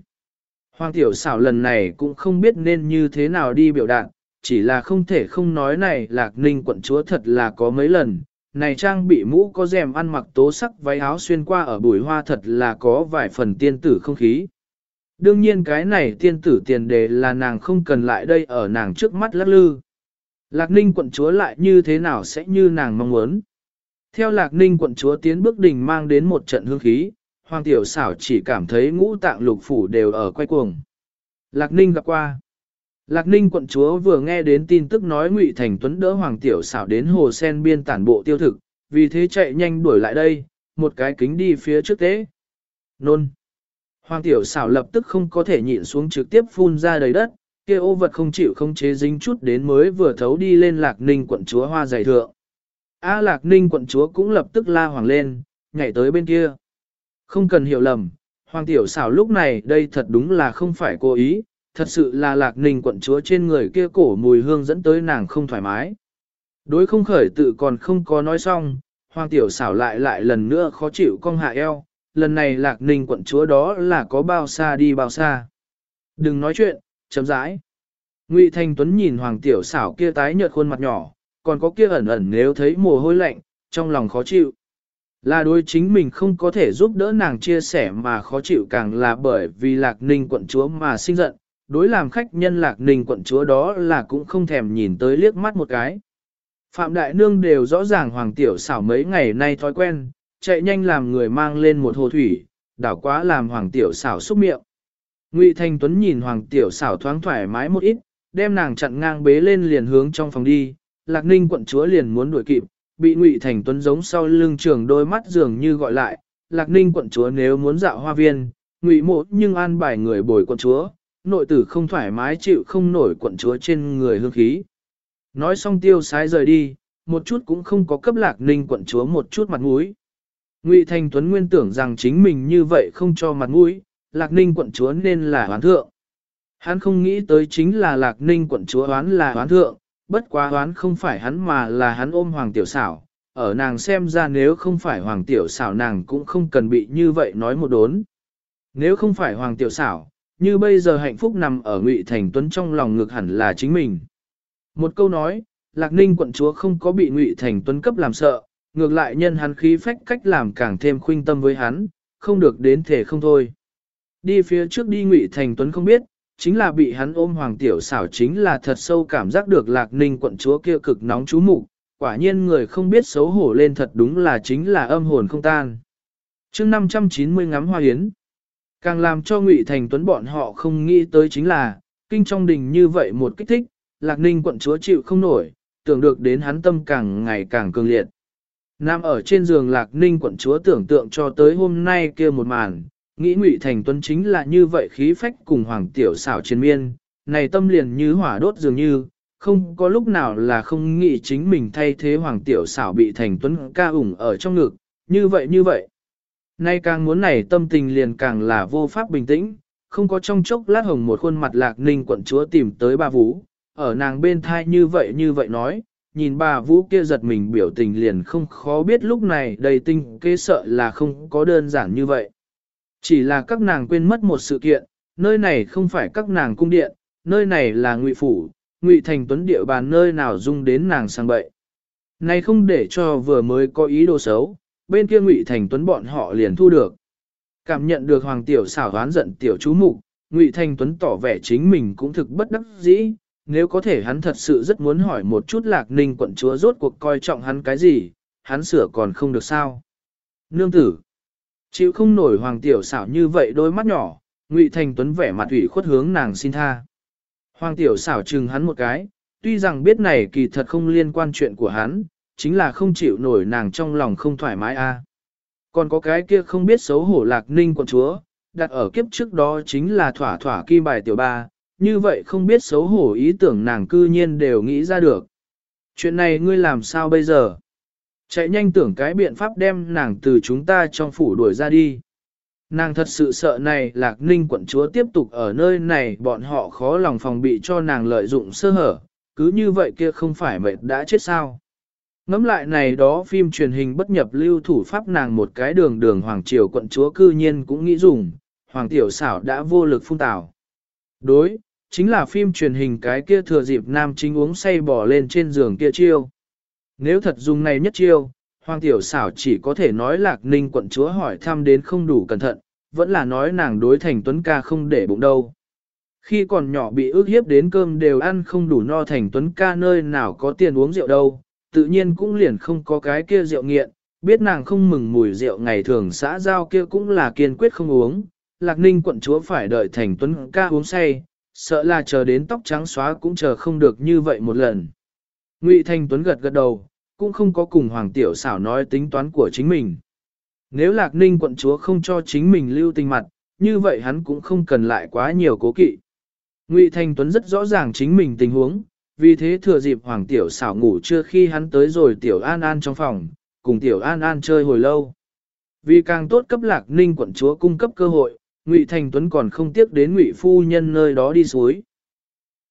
Hoàng tiểu xảo lần này cũng không biết nên như thế nào đi biểu đạt, chỉ là không thể không nói này lạc ninh quận chúa thật là có mấy lần, này trang bị mũ có rèm ăn mặc tố sắc váy áo xuyên qua ở bùi hoa thật là có vài phần tiên tử không khí. Đương nhiên cái này tiên tử tiền đề là nàng không cần lại đây ở nàng trước mắt lắc lư. Lạc ninh quận chúa lại như thế nào sẽ như nàng mong muốn. Theo lạc ninh quận chúa tiến bước đình mang đến một trận hương khí, hoàng tiểu xảo chỉ cảm thấy ngũ tạng lục phủ đều ở quay cuồng. Lạc ninh gặp qua. Lạc ninh quận chúa vừa nghe đến tin tức nói ngụy Thành Tuấn đỡ hoàng tiểu xảo đến hồ sen biên tản bộ tiêu thực, vì thế chạy nhanh đuổi lại đây, một cái kính đi phía trước tế. Nôn. Hoàng tiểu xảo lập tức không có thể nhịn xuống trực tiếp phun ra đầy đất, kia ô vật không chịu không chế dính chút đến mới vừa thấu đi lên lạc ninh quận chúa hoa dày thượng. A lạc ninh quận chúa cũng lập tức la hoàng lên, nhảy tới bên kia. Không cần hiểu lầm, hoàng tiểu xảo lúc này đây thật đúng là không phải cố ý, thật sự là lạc ninh quận chúa trên người kia cổ mùi hương dẫn tới nàng không thoải mái. Đối không khởi tự còn không có nói xong, hoàng tiểu xảo lại lại lần nữa khó chịu cong hạ eo, lần này lạc ninh quận chúa đó là có bao xa đi bao xa. Đừng nói chuyện, chấm rãi. Ngụy Thanh Tuấn nhìn hoàng tiểu xảo kia tái nhợt khuôn mặt nhỏ, còn có kia ẩn ẩn nếu thấy mồ hôi lạnh, trong lòng khó chịu. Là đối chính mình không có thể giúp đỡ nàng chia sẻ mà khó chịu càng là bởi vì lạc ninh quận chúa mà sinh giận, đối làm khách nhân lạc ninh quận chúa đó là cũng không thèm nhìn tới liếc mắt một cái. Phạm Đại Nương đều rõ ràng hoàng tiểu xảo mấy ngày nay thói quen, chạy nhanh làm người mang lên một hồ thủy, đảo quá làm hoàng tiểu xảo xúc miệng. Ngụy Thanh Tuấn nhìn hoàng tiểu xảo thoáng thoải mái một ít, đem nàng chặn ngang bế lên liền hướng trong phòng đi, lạc ninh quận chúa liền muốn đuổi kịp, bị Ngụy Thành Tuấn giống sau lưng trường đôi mắt dường như gọi lại, lạc ninh quận chúa nếu muốn dạo hoa viên, Ngụy mộ nhưng an bài người bồi quận chúa, nội tử không thoải mái chịu không nổi quận chúa trên người hương khí. Nói xong tiêu sái rời đi, một chút cũng không có cấp lạc ninh quận chúa một chút mặt mũi. Ngụy Thành Tuấn nguyên tưởng rằng chính mình như vậy không cho mặt mũi, lạc ninh quận chúa nên là hoán thượng. Hắn không nghĩ tới chính là lạc ninh quận chúa hoán là hoán thượng, bất quá hoán không phải hắn mà là hắn ôm hoàng tiểu xảo. Ở nàng xem ra nếu không phải hoàng tiểu xảo nàng cũng không cần bị như vậy nói một đốn. Nếu không phải hoàng tiểu xảo, như bây giờ hạnh phúc nằm ở Ngụy Thành Tuấn trong lòng ngược hẳn là chính mình. Một câu nói, Lạc Ninh quận chúa không có bị Ngụy Thành Tuấn cấp làm sợ, ngược lại nhân hắn khí phách cách làm càng thêm khuynh tâm với hắn, không được đến thể không thôi. Đi phía trước đi Ngụy Thành Tuấn không biết, chính là bị hắn ôm Hoàng Tiểu xảo chính là thật sâu cảm giác được Lạc Ninh quận chúa kia cực nóng chú mục quả nhiên người không biết xấu hổ lên thật đúng là chính là âm hồn không tan. chương 590 ngắm hoa hiến. Càng làm cho Ngụy Thành Tuấn bọn họ không nghĩ tới chính là, kinh trong đình như vậy một kích thích, Lạc Ninh quận chúa chịu không nổi, tưởng được đến hắn tâm càng ngày càng cường liệt. Nam ở trên giường Lạc Ninh quận chúa tưởng tượng cho tới hôm nay kia một màn, nghĩ Ngụy Thành Tuấn chính là như vậy khí phách cùng Hoàng Tiểu xảo trên miên, này tâm liền như hỏa đốt dường như, không có lúc nào là không nghĩ chính mình thay thế Hoàng Tiểu xảo bị Thành Tuấn ca ủng ở trong ngực, như vậy như vậy. Nay càng muốn này tâm tình liền càng là vô pháp bình tĩnh, không có trong chốc lát hồng một khuôn mặt lạc ninh quận chúa tìm tới bà Vũ, ở nàng bên thai như vậy như vậy nói, nhìn bà Vũ kia giật mình biểu tình liền không khó biết lúc này đầy tinh kế sợ là không có đơn giản như vậy. Chỉ là các nàng quên mất một sự kiện, nơi này không phải các nàng cung điện, nơi này là ngụy phủ, ngụy thành tuấn địa bàn nơi nào dung đến nàng sang bậy. Này không để cho vừa mới có ý đồ xấu, bên kia Ngụy Thành Tuấn bọn họ liền thu được. Cảm nhận được Hoàng Tiểu xảo hoán giận Tiểu chú mục, Ngụy Thành Tuấn tỏ vẻ chính mình cũng thực bất đắc dĩ, nếu có thể hắn thật sự rất muốn hỏi một chút Lạc Ninh quận chúa rốt cuộc coi trọng hắn cái gì, hắn sửa còn không được sao. Nương tử, chịu không nổi Hoàng Tiểu xảo như vậy đôi mắt nhỏ, Ngụy Thành Tuấn vẻ mặt ủy khuất hướng nàng xin tha. Hoàng Tiểu xảo chừng hắn một cái, tuy rằng biết này kỳ thật không liên quan chuyện của hắn, chính là không chịu nổi nàng trong lòng không thoải mái a. Còn có cái kia không biết xấu hổ lạc ninh quận chúa, đặt ở kiếp trước đó chính là thỏa thỏa kim bài tiểu ba, như vậy không biết xấu hổ ý tưởng nàng cư nhiên đều nghĩ ra được. Chuyện này ngươi làm sao bây giờ? Chạy nhanh tưởng cái biện pháp đem nàng từ chúng ta trong phủ đuổi ra đi. Nàng thật sự sợ này lạc ninh quận chúa tiếp tục ở nơi này bọn họ khó lòng phòng bị cho nàng lợi dụng sơ hở, cứ như vậy kia không phải mệt đã chết sao. Ngắm lại này đó phim truyền hình bất nhập lưu thủ pháp nàng một cái đường đường Hoàng Triều quận chúa cư nhiên cũng nghĩ dùng, Hoàng Tiểu xảo đã vô lực phun tảo. Đối, chính là phim truyền hình cái kia thừa dịp nam chính uống say bỏ lên trên giường kia chiêu. Nếu thật dùng này nhất chiêu, Hoàng Tiểu xảo chỉ có thể nói lạc ninh quận chúa hỏi thăm đến không đủ cẩn thận, vẫn là nói nàng đối thành tuấn ca không để bụng đâu. Khi còn nhỏ bị ước hiếp đến cơm đều ăn không đủ no thành tuấn ca nơi nào có tiền uống rượu đâu, tự nhiên cũng liền không có cái kia rượu nghiện, biết nàng không mừng mùi rượu ngày thường xã giao kia cũng là kiên quyết không uống. Lạc ninh quận chúa phải đợi thành tuấn ca uống say, sợ là chờ đến tóc trắng xóa cũng chờ không được như vậy một lần. Ngụy Thanh Tuấn gật gật đầu, cũng không có cùng Hoàng Tiểu xảo nói tính toán của chính mình. Nếu Lạc Ninh quận chúa không cho chính mình lưu tình mặt, như vậy hắn cũng không cần lại quá nhiều cố kỵ. Ngụy Thanh Tuấn rất rõ ràng chính mình tình huống, vì thế thừa dịp Hoàng Tiểu xảo ngủ chưa khi hắn tới rồi Tiểu An An trong phòng, cùng Tiểu An An chơi hồi lâu. Vì càng tốt cấp Lạc Ninh quận chúa cung cấp cơ hội, Ngụy Thanh Tuấn còn không tiếc đến Ngụy Phu Nhân nơi đó đi suối,